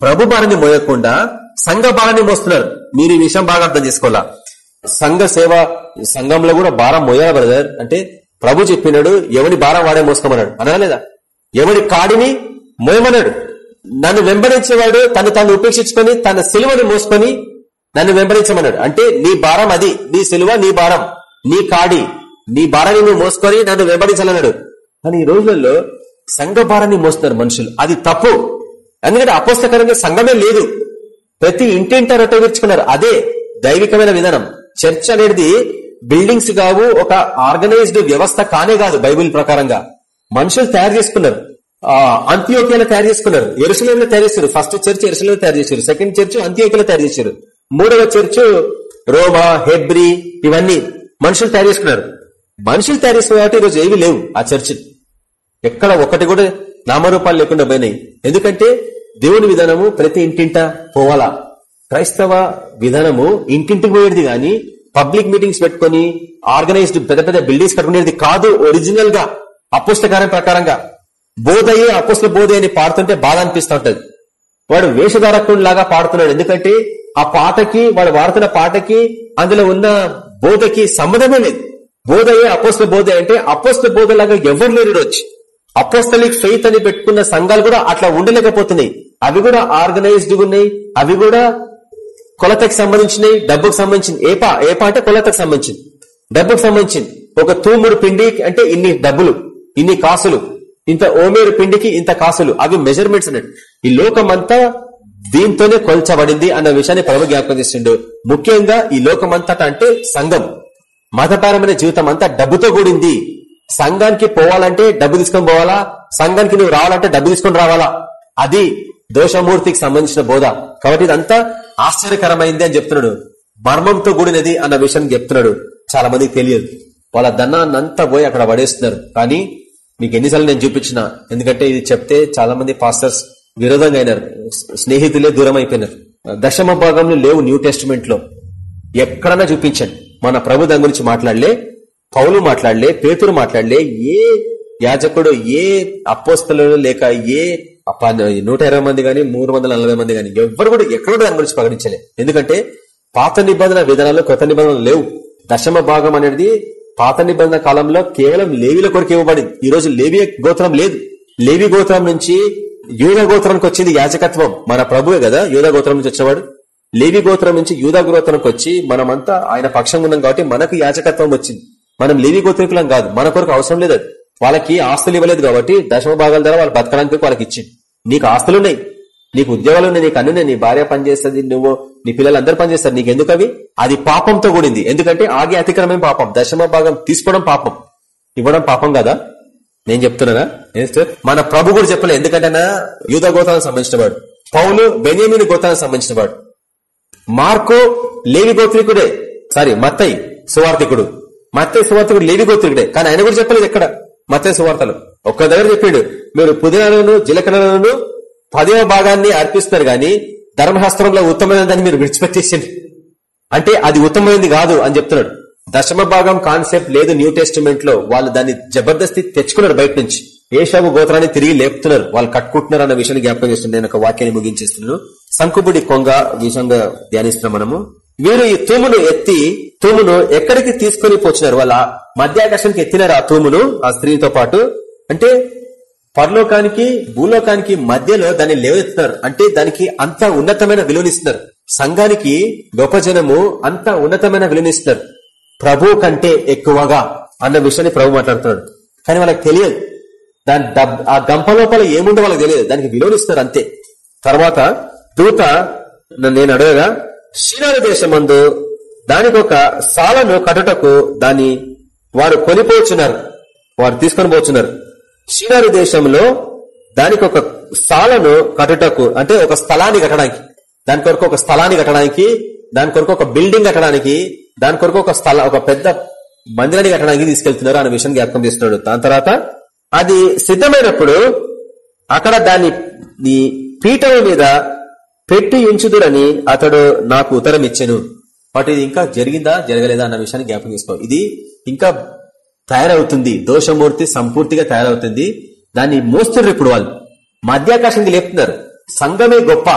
ప్రభు భారాన్ని మోయకుండా సంఘ భారాన్ని మోస్తున్నారు. మీరు ఈ విషయం బాగా అర్థం చేసుకోవాలా? సంఘ సేవ సంఘంలో కూడా భారం మోయాలి బ్రదర్ అంటే ప్రభు చెప్పినాడు ఎవడి భారం వాడే మోసుకోమన్నాడు. అనగా లేదా? ఎవడి కాడిని మోయమన్నాడు. నన్ను వెంబడించేవాడు తను తాను ఉపేక్షించుకొని తన సిలువని మోసుకొని నన్ను వెంబడించమన్నాడు. అంటే నీ భారం అది నీ సిలువ నీ భారం. నీ కాడి నీ భారాన్ని నువ్వు మోసుకొని నన్ను వెంబడించాలన్నాడు కానీ ఈ రోజులలో సంఘ భారాన్ని మోస్తున్నారు మనుషులు. అది తప్పు. ఎందుకంటే అపోస్తకరంగా సంఘమే లేదు. ప్రతి ఇంటింట రొట్టె అదే దైవికమైన విధానం. చర్చ్ అనేది బిల్డింగ్స్ కావు ఒక ఆర్గనైజ్డ్ వ్యవస్థ కానే కాదు బైబిల్ ప్రకారంగా. మనుషులు తయారు చేసుకున్నారు. అంత్యోకియాలో తయారు చేసుకున్నారు. ఎరుసలేంలో తయారు చేశారు. ఫస్ట్ చర్చ్ ఎరుసలేంలో తయారు చేశారు. సెకండ్ చర్చ్ అంత్యోకియాలో తయారు చేశారు. మూడవ చర్చ్ రోమా హెబ్రి ఇవన్నీ. మనుషులు తయారు చేసుకున్నారు. మనుషులు తయారు చేసుకున్న కాబట్టి ఈరోజు ఏవి లేవు ఆ చర్చ్. ఎక్కడ ఒకటి కూడా నామరూపాలు లేకుండా పోయినాయి. ఎందుకంటే దేవుని విధానము ప్రతి ఇంటింట పోవాలా. క్రైస్తవ విధానము ఇంటింటికి పోయేది కానీ పబ్లిక్ మీటింగ్స్ పెట్టుకుని ఆర్గనైజ్డ్ పెద్ద పెద్ద బిల్డింగ్స్ కట్టుకునేది కాదు ఒరిజినల్గా అపుస్తకారం ప్రకారంగా. బోధయ్యే అపుస్తల బోధ అని పాడుతుంటే బాధ అనిపిస్తూ ఉంటది వాడు వేషధారకుడు లాగా పాడుతున్నాడు. ఎందుకంటే ఆ పాటకి వాడు వాడుతున్న పాటకి అందులో ఉన్న బోధకి సంబంధమే లేదు. బోధయ్యే అపోస్త బోధ అంటే అపోస్త బోధలాగా ఎవరు లేరు వచ్చి. అపోస్తలిక్ ఫెయిత్ అని పెట్టుకున్న సంఘాలు కూడా అట్లా ఉండలేకపోతున్నాయి. అవి కూడా ఆర్గనైజ్డ్ ఉన్నాయి. అవి కూడా కొలతకు సంబంధించినవి డబ్బుకు సంబంధించింది ఏపా ఏపా అంటే కొలతకు సంబంధించింది. డబ్బుకు సంబంధించింది. ఒక తూమురు పిండి అంటే ఇన్ని డబ్బులు ఇన్ని కాసులు. ఇంత ఓమేరు పిండికి ఇంత కాసులు. అవి మెజర్మెంట్స్ అన్నట్టు. ఈ లోకం అంతా దీంతోనే కొల్చబడింది అన్న విషయాన్ని ప్రభు జ్ఞాపకం చేసిండు. ముఖ్యంగా ఈ లోకమంతట అంటే సంఘం. మతపరమైన జీవితం అంతా డబ్బుతో కూడింది. సంఘానికి పోవాలంటే డబ్బు తీసుకొని పోవాలా? సంఘానికి నువ్వు రావాలంటే డబ్బు తీసుకొని రావాలా? అది దోషమూర్తికి సంబంధించిన బోధ. కాబట్టి ఇదంతా ఆశ్చర్యకరమైంది అని చెప్తున్నాడు. మర్మంతో కూడినది అన్న విషయం చెప్తున్నాడు. చాలా మందికి తెలియదు. వాళ్ళ ధనాన్నంతా పోయి అక్కడ పడేస్తున్నారు. కానీ మీకు ఎన్నిసార్లు నేను చూపించిన. ఎందుకంటే ఇది చెప్తే చాలా మంది పాస్టర్స్ విరోధంగా అయినారు. స్నేహితులే దూరం అయిపోయినారు దశమ భాగంలో లేవు న్యూ టెస్టిమెంట్లో ఎక్కడన్నా చూపించండి. మన ప్రభు దాని గురించి మాట్లాడలే పౌలు మాట్లాడలే పేతురు మాట్లాడలే ఏ యాజకుడు ఏ అపోస్తలు లేక ఏ నూట ఇరవై మంది గాని మూడు వందల నలభై మంది గాని ఎవరు కూడా ఎక్కడ దాని గురించి ప్రకటించలే. ఎందుకంటే పాత నిబంధన విధానాలు కొత్త నిబంధనలు లేవు. దశమ భాగం అనేది పాత నిబంధన కాలంలో కేవలం లేవిల కొరకు ఇవ్వబడింది. ఈ రోజు లేవి గోత్రం లేదు. లేవి గోత్రం నుంచి యూద గోత్రానికి వచ్చింది యాజకత్వం. మన ప్రభువే కదా యూద గోత్రం నుంచి వచ్చినవాడు లేవి గోత్రం నుంచి యూద గోత్రంకి వచ్చి మనమంతా ఆయన పక్షం ఉన్నాం కాబట్టి మనకు యాజకత్వం వచ్చింది. మనం లేవి గోత్రికులం కాదు మన కొరకు అవసరం లేదు వాళ్ళకి ఆస్తులు ఇవ్వలేదు కాబట్టి దశమ భాగాల ద్వారా వాళ్ళు బతకడానికి వాళ్ళకి ఇచ్చింది. నీకు ఆస్తులున్నాయి నీకు ఉద్యోగాలు ఉన్నాయి నీకు అన్నున్నాయి నీ భార్య పనిచేస్తుంది నువ్వు నీ పిల్లలు అందరూ పనిచేస్తారు నీకు ఎందుకు అవి అది పాపంతో కూడింది. ఎందుకంటే ఆగి అతిక్రమం పాపం దశమ భాగం తీసుకోవడం పాపం. ఇవ్వడం పాపం కదా? నేను చెప్తున్నానా? మన ప్రభు కూడా చెప్పలే ఎందుకంటే యూధ గోతానికి సంబంధించిన వాడు. పౌలు బెనియమిని గోతానికి సంబంధించిన వాడు. మార్కో లేవి గోత్రికుడే. సారీ మత్తయ్య సువార్థికుడు. మత్తయ్య సువార్థికుడు లేవి గోత్రికుడే. కానీ ఆయన కూడా చెప్పలేదు ఎక్కడ? మత్తయ్య సువార్తలు. ఒక్క దగ్గర చెప్పిండు మీరు పుదీనాలను జీలకర్రలను పదవ భాగాన్ని అర్పిస్తారు గాని ధర్మశాస్త్రంలో ఉత్తమమైన దాన్ని మీరు విడిచిపెట్టేసింది అంటే అది ఉత్తమమైనది కాదు అని చెప్తున్నాడు. దశమ భాగం కాన్సెప్ట్ లేదు న్యూ టెస్టిమెంట్లో వాళ్ళు దాన్ని జబర్దస్తి తెచ్చుకున్నారు బయట నుంచి. ఏషాబు గోత్రాన్ని తిరిగి లేపుతున్నారు. వాళ్ళు కట్టుకుంటున్నారు అన్న విషయాన్ని జ్ఞాపకం చేస్తుంది నేను ఒక వాక్యాన్ని ముగించేస్తున్నాను. సంకుబుడి కొంగ విషయంగా ధ్యానిస్తున్నాం మనము. వీరు ఈ తూమును ఎత్తి తూమును ఎక్కడికి తీసుకుని పోచినారు? వాళ్ళ మధ్యాకాశానికి ఎత్తినారు ఆ తూమును ఆ స్త్రీతో పాటు. అంటే పరలోకానికి భూలోకానికి మధ్యలో దాన్ని లేవెత్తున్నారు అంటే దానికి అంత ఉన్నతమైన విలువనిస్తున్నారు. సంఘానికి గొప్ప జనము అంత ఉన్నతమైన విలువనిస్తున్నారు. ప్రభు కంటే ఎక్కువగా అన్న విషయాన్ని ప్రభు మాట్లాడుతున్నాడు. కానీ వాళ్ళకి తెలియదు. దాని ఆ గంప లోపల ఏముండో వాళ్ళకి తెలియదు. దానికి విలువనిస్తారు అంతే. తర్వాత దూత నేను అడగగా శ్రీనాథ దేశమందు దానికి ఒక సాలను కట్టటకు దాన్ని వారు కొనిపోచున్నారు. వారు తీసుకొని పోతున్నారు షీనారు దేశంలో దానికి ఒక సాలను కట్టుటకు అంటే ఒక స్థలాన్ని కట్టడానికి దాని కొరకు ఒక స్థలాన్ని కట్టడానికి దాని కొరకు ఒక బిల్డింగ్ కట్టడానికి దాని కొరకు ఒక స్థల ఒక పెద్ద మందిరాన్ని కట్టడానికి తీసుకెళ్తున్నారు అనే విషయం జ్ఞాపకం చేస్తున్నాడు. దాని తర్వాత అది సిద్ధమైనప్పుడు అక్కడ దాన్ని నీ పీఠం మీద పెట్టి ఉంచుదురని అతడు నాకు ఉత్తరం ఇచ్చాను. బట్ ఇది ఇంకా జరిగిందా జరగలేదా అన్న విషయాన్ని జ్ఞాపకం చేసుకో. ఇది ఇంకా తయారవుతుంది. దోషమూర్తి సంపూర్తిగా తయారవుతుంది. దాన్ని మోస్తున్నారు ఇప్పుడు వాళ్ళు. మధ్యాకాశానికి లేపుతున్నారు. సంఘమే గొప్ప.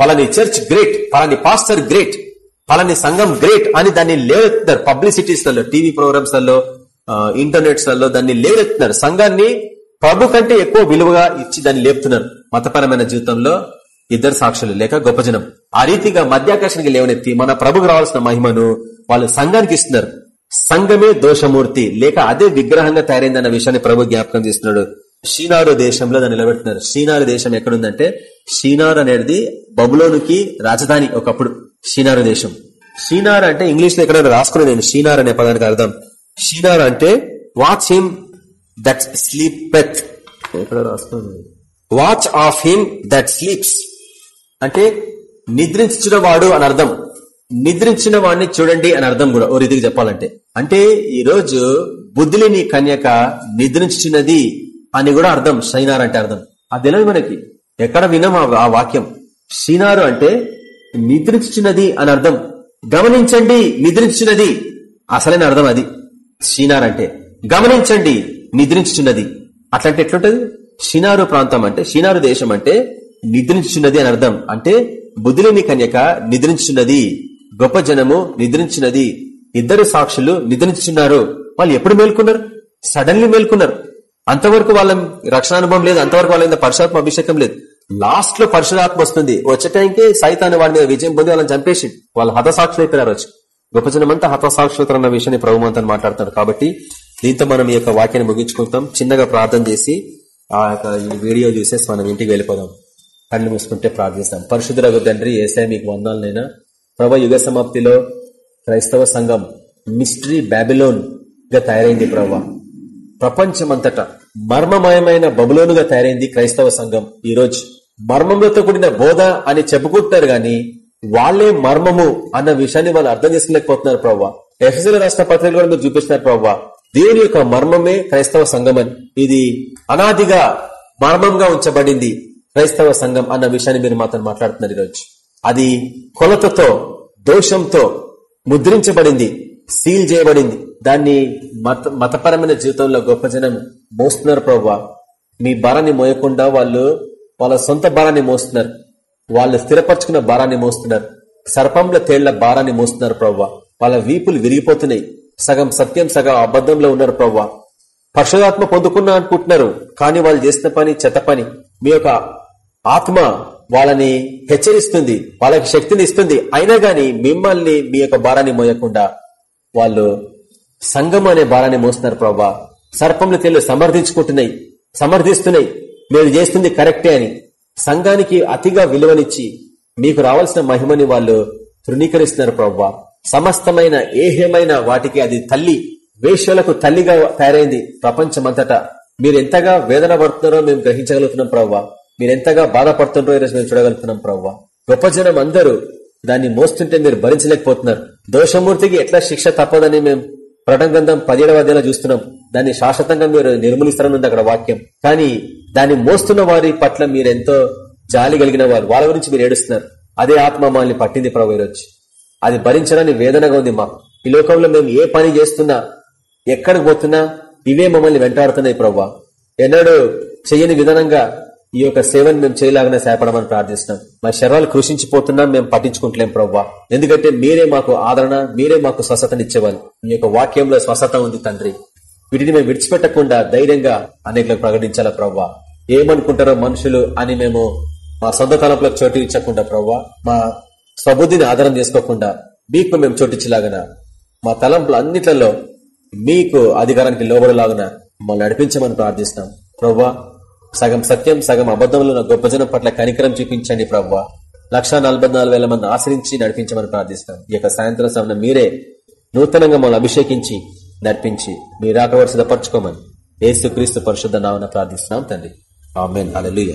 పలాని చర్చ్ గ్రేట్. పలాని పాస్టర్ గ్రేట్. పలాని సంఘం గ్రేట్ అని దాన్ని లేవెత్తున్నారు పబ్లిసిటీస్లలో టీవీ ప్రోగ్రామ్స్లలో ఇంటర్నెట్స్లలో దాన్ని లేవెత్తున్నారు సంఘాన్ని ప్రభు కంటే ఎక్కువ విలువగా ఇచ్చి దాన్ని లేపుతున్నారు. మతపరమైన జీవితంలో ఇద్దరు సాక్షులు లేక గొప్ప జనం. ఆ రీతిగా మధ్యాకర్షణకి లేవనెత్తి మన ప్రభుకు రావాల్సిన మహిమను వాళ్ళు సంఘానికి ఇస్తున్నారు. సంఘమే దోషమూర్తి లేక అదే విగ్రహంగా తయారైందన్న విషయాన్ని ప్రభు జ్ఞాపకం చేస్తున్నాడు. షీనారు దేశంలో దాన్ని నిలబెడుతున్నారు. షీనారు దేశం ఎక్కడుందంటే షీనారు అనేది బబులోనికి రాజధాని ఒకప్పుడు. షీనారు దేశం. షీనార్ అంటే ఇంగ్లీష్లో ఎక్కడ రాసుకునే నేను షీనార్ అనే పదానికి అర్థం. షీనార్ అంటే వాచ్ హిమ్ దట్ స్లీపెత్. ఎక్కడ రాసుకున్నాను. Watch of him that sleeps. అంటే నిద్రించిన వాడు అని అర్థం. నిద్రించిన వాడిని చూడండి అని అర్థం కూడా ఓ రీతికి చెప్పాలంటే. అంటే ఈరోజు రోజు బుద్ధిలేని కన్యక నిద్రించినది అని కూడా అర్థం. షైనార్ అంటే అర్థం. అది తెలియదు మనకి. ఎక్కడ విన్నాం ఆ వాక్యం? షీనారు అంటే నిద్రించినది అని అర్థం. గమనించండి నిద్రించినది అసలైన అర్థం అది. షీనార్ అంటే గమనించండి నిద్రించుచున్నది. అట్లాంటి ఎట్లుంటది? షినారు ప్రాంతం అంటే షినారు దేశం అంటే నిద్రించున్నది అని అర్థం. అంటే బుద్ధులేని కన్యక నిద్రించున్నది గొప్ప జనము నిద్రించినది ఇద్దరు సాక్షులు నిద్రించున్నారు వాళ్ళు ఎప్పుడు మేల్కొన్నారు? సడన్లీ మేల్కొన్నారు. అంతవరకు వాళ్ళ రక్షణ అనుభవం లేదు అంతవరకు వాళ్ళ పరశురాత్మ అభిషేకం లేదు. లాస్ట్లో పరిశుధాత్మ వస్తుంది. వచ్చే టైంకి సైతాన్ని వాడి మీద విజయం పొంది వాళ్ళని చంపేసి వాళ్ళు హతసాక్షులు అయిపోయినారు వచ్చి గొప్ప జనమంతా హతసాక్షులతో అన్న విషయాన్ని ప్రభుమంతా మాట్లాడుతాడు కాబట్టి దీంతో మనం ఈ యొక్క వాక్యాన్ని ముగించుకుంటాం. చిన్నగా ప్రార్థన చేసి ఆ యొక్క ఈ వీడియో చూసేసి మనం ఇంటికి వెళ్ళిపోదాం. కళ్ళు మూసుకుంటే ప్రార్థిస్తాం. పరిశుద్ధులకు తండ్రి ఏసే మీకు వందాలనైనా ప్రభ యుగ సమాప్తిలో క్రైస్తవ సంఘం మిస్టరీ బ్యాబిలోన్గా తయారైంది ప్రభా. ప్రపంచమంతటా మర్మమయమైన బబులోనుగా తయారైంది క్రైస్తవ సంఘం ఈ మర్మములతో మర్మంతో కూడిన బోధ అని చెప్పుకుంటున్నారు గాని వాళ్ళే మర్మము అన్న విషయాన్ని వాళ్ళు అర్థం చేసుకోలేకపోతున్నారు ప్రవ్వా. ఎఫ్ఎస్ఎల్ రాష్ట్ర పత్రికలు కూడా మీరు చూపిస్తున్నారు ప్రవ్వా. దేవుని యొక్క మర్మమే క్రైస్తవ సంఘం అని. ఇది అనాదిగా మర్మంగా ఉంచబడింది క్రైస్తవ సంఘం అన్న విషయాన్ని మీరు మాత్రం మాట్లాడుతున్నారు ఈరోజు. అది కొలతతో దోషంతో ముద్రించబడింది సీల్ చేయబడింది. దాన్ని మత మతపరమైన జీవితంలో గొప్ప జనం మోస్తున్నారు ప్రవ్వా. మీ భారాన్ని మోయకుండా వాళ్ళు వాళ్ళ సొంత భారాన్ని మోస్తున్నారు. వాళ్ళు స్థిరపరచుకున్న భారాన్ని మోస్తున్నారు. సర్పంల తేళ్ళ భారాన్ని మోస్తున్నారు ప్రవ్వ. వాళ్ళ వీపులు విరిగిపోతున్నాయి. సగం సత్యం సగం అబద్ధంలో ఉన్నారు ప్రవ్వ. పరశురాత్మ పొందుకున్నా అనుకుంటున్నారు కానీ వాళ్ళు చేసిన పని చెత్త పని. మీ యొక్క ఆత్మ వాళ్ళని హెచ్చరిస్తుంది వాళ్ళకి శక్తిని ఇస్తుంది. అయినా గాని మిమ్మల్ని మీ యొక్క భారాన్ని మోయకుండా వాళ్ళు సంఘం అనే భారాన్ని మోస్తున్నారు ప్రభా సర్పంలో తేళ్ళు సమర్థించుకుంటున్నాయి సమర్థిస్తున్నాయి. మీరు చేస్తుంది కరెక్టే అని సంఘానికి అతిగా విలువనిచ్చి మీకు రావాల్సిన మహిమని వాళ్ళు తృణీకరిస్తున్నారు ప్రవ్వా. సమస్తమైన ఏహేమైన వాటికి అది తల్లి వేష్యలకు తల్లిగా తయారైంది ప్రపంచమంతటా. మీరు ఎంతగా వేదన పడుతున్నారో మేము గ్రహించగలుగుతున్నాం ప్రవ్వా. మీరెంతగా ఎంతగా బాధపడుతుంటారో ఈరోజు మేము చూడగలుగుతున్నాం ప్రవ్వా. గొప్ప జనం అందరూ దాన్ని మోస్తుంటే మీరు భరించలేకపోతున్నారు. దోషమూర్తికి ఎట్లా శిక్ష తప్పదని మేము ప్రటంగంధం పదిహేడవ అధ్యాయంలో చూస్తున్నాం. దాన్ని శాశ్వతంగా మీరు నిర్మూలిస్తారని అక్కడ వాక్యం. కానీ దాన్ని మోస్తున్న వారి పట్ల మీరెంతో జాలి కలిగిన వారు వాళ్ళ గురించి మీరు ఏడుస్తున్నారు. అదే ఆత్మ మమ్మల్ని పట్టింది ప్రభు ఈరోజు. అది భరించడానికి వేదనగా ఉంది మాకు. ఈ లోకంలో మేము ఏ పని చేస్తున్నా ఎక్కడికి పోతున్నా ఇవే మమ్మల్ని వెంటాడుతున్నాయి ప్రవ్వా. ఎన్నడూ చేయని విధానంగా ఈ యొక్క సేవను మేము చేయలాగానే సేపడమని ప్రార్థిస్తున్నాం. మా శరీరాలు కృషించిపోతున్నా మేము పట్టించుకుంటలేం ప్రవ్వా. ఎందుకంటే మీరే మాకు ఆదరణ మీరే మాకు స్వస్థతనిచ్చేవాళ్ళు. మీ యొక్క వాక్యంలో స్వస్థత ఉంది తండ్రి. వీటిని మేము విడిచిపెట్టకుండా ధైర్యంగా అనేకలకు ప్రకటించాలా ప్రవ్వా? ఏమనుకుంటారో మనుషులు అని మేము మా సొంత తలపులకు చోటు ఇచ్చకుండా ప్రవ్వా? మా స్వబుద్ధిని ఆధారం చేసుకోకుండా మీకు మేము చోటించలాగన మా తలంపులు అన్నిట్లలో మీకు అధికారానికి లోబడలాగున మమ్మల్ని నడిపించమని ప్రార్థిస్తాం ప్రవ్వా సగం సత్యం సగం అబద్ధంలో గొప్ప జనం పట్ల కనికరం చూపించండి ప్రవ్వా. లక్ష మంది ఆశ్రయించి నడిపించమని ప్రార్థిస్తాం ఈ యొక్క సాయంత్రం సమయం మీరే నూతనంగా మమ్మల్ని అభిషేకించి నడిపించి మీరు ఆకవరు సిద్ధపరచుకోమని ఏసు క్రీస్తు పరిశుద్ధ నామన ప్రార్థిస్తున్నాం తండ్రి. ఆమెన్. అలలుయ్య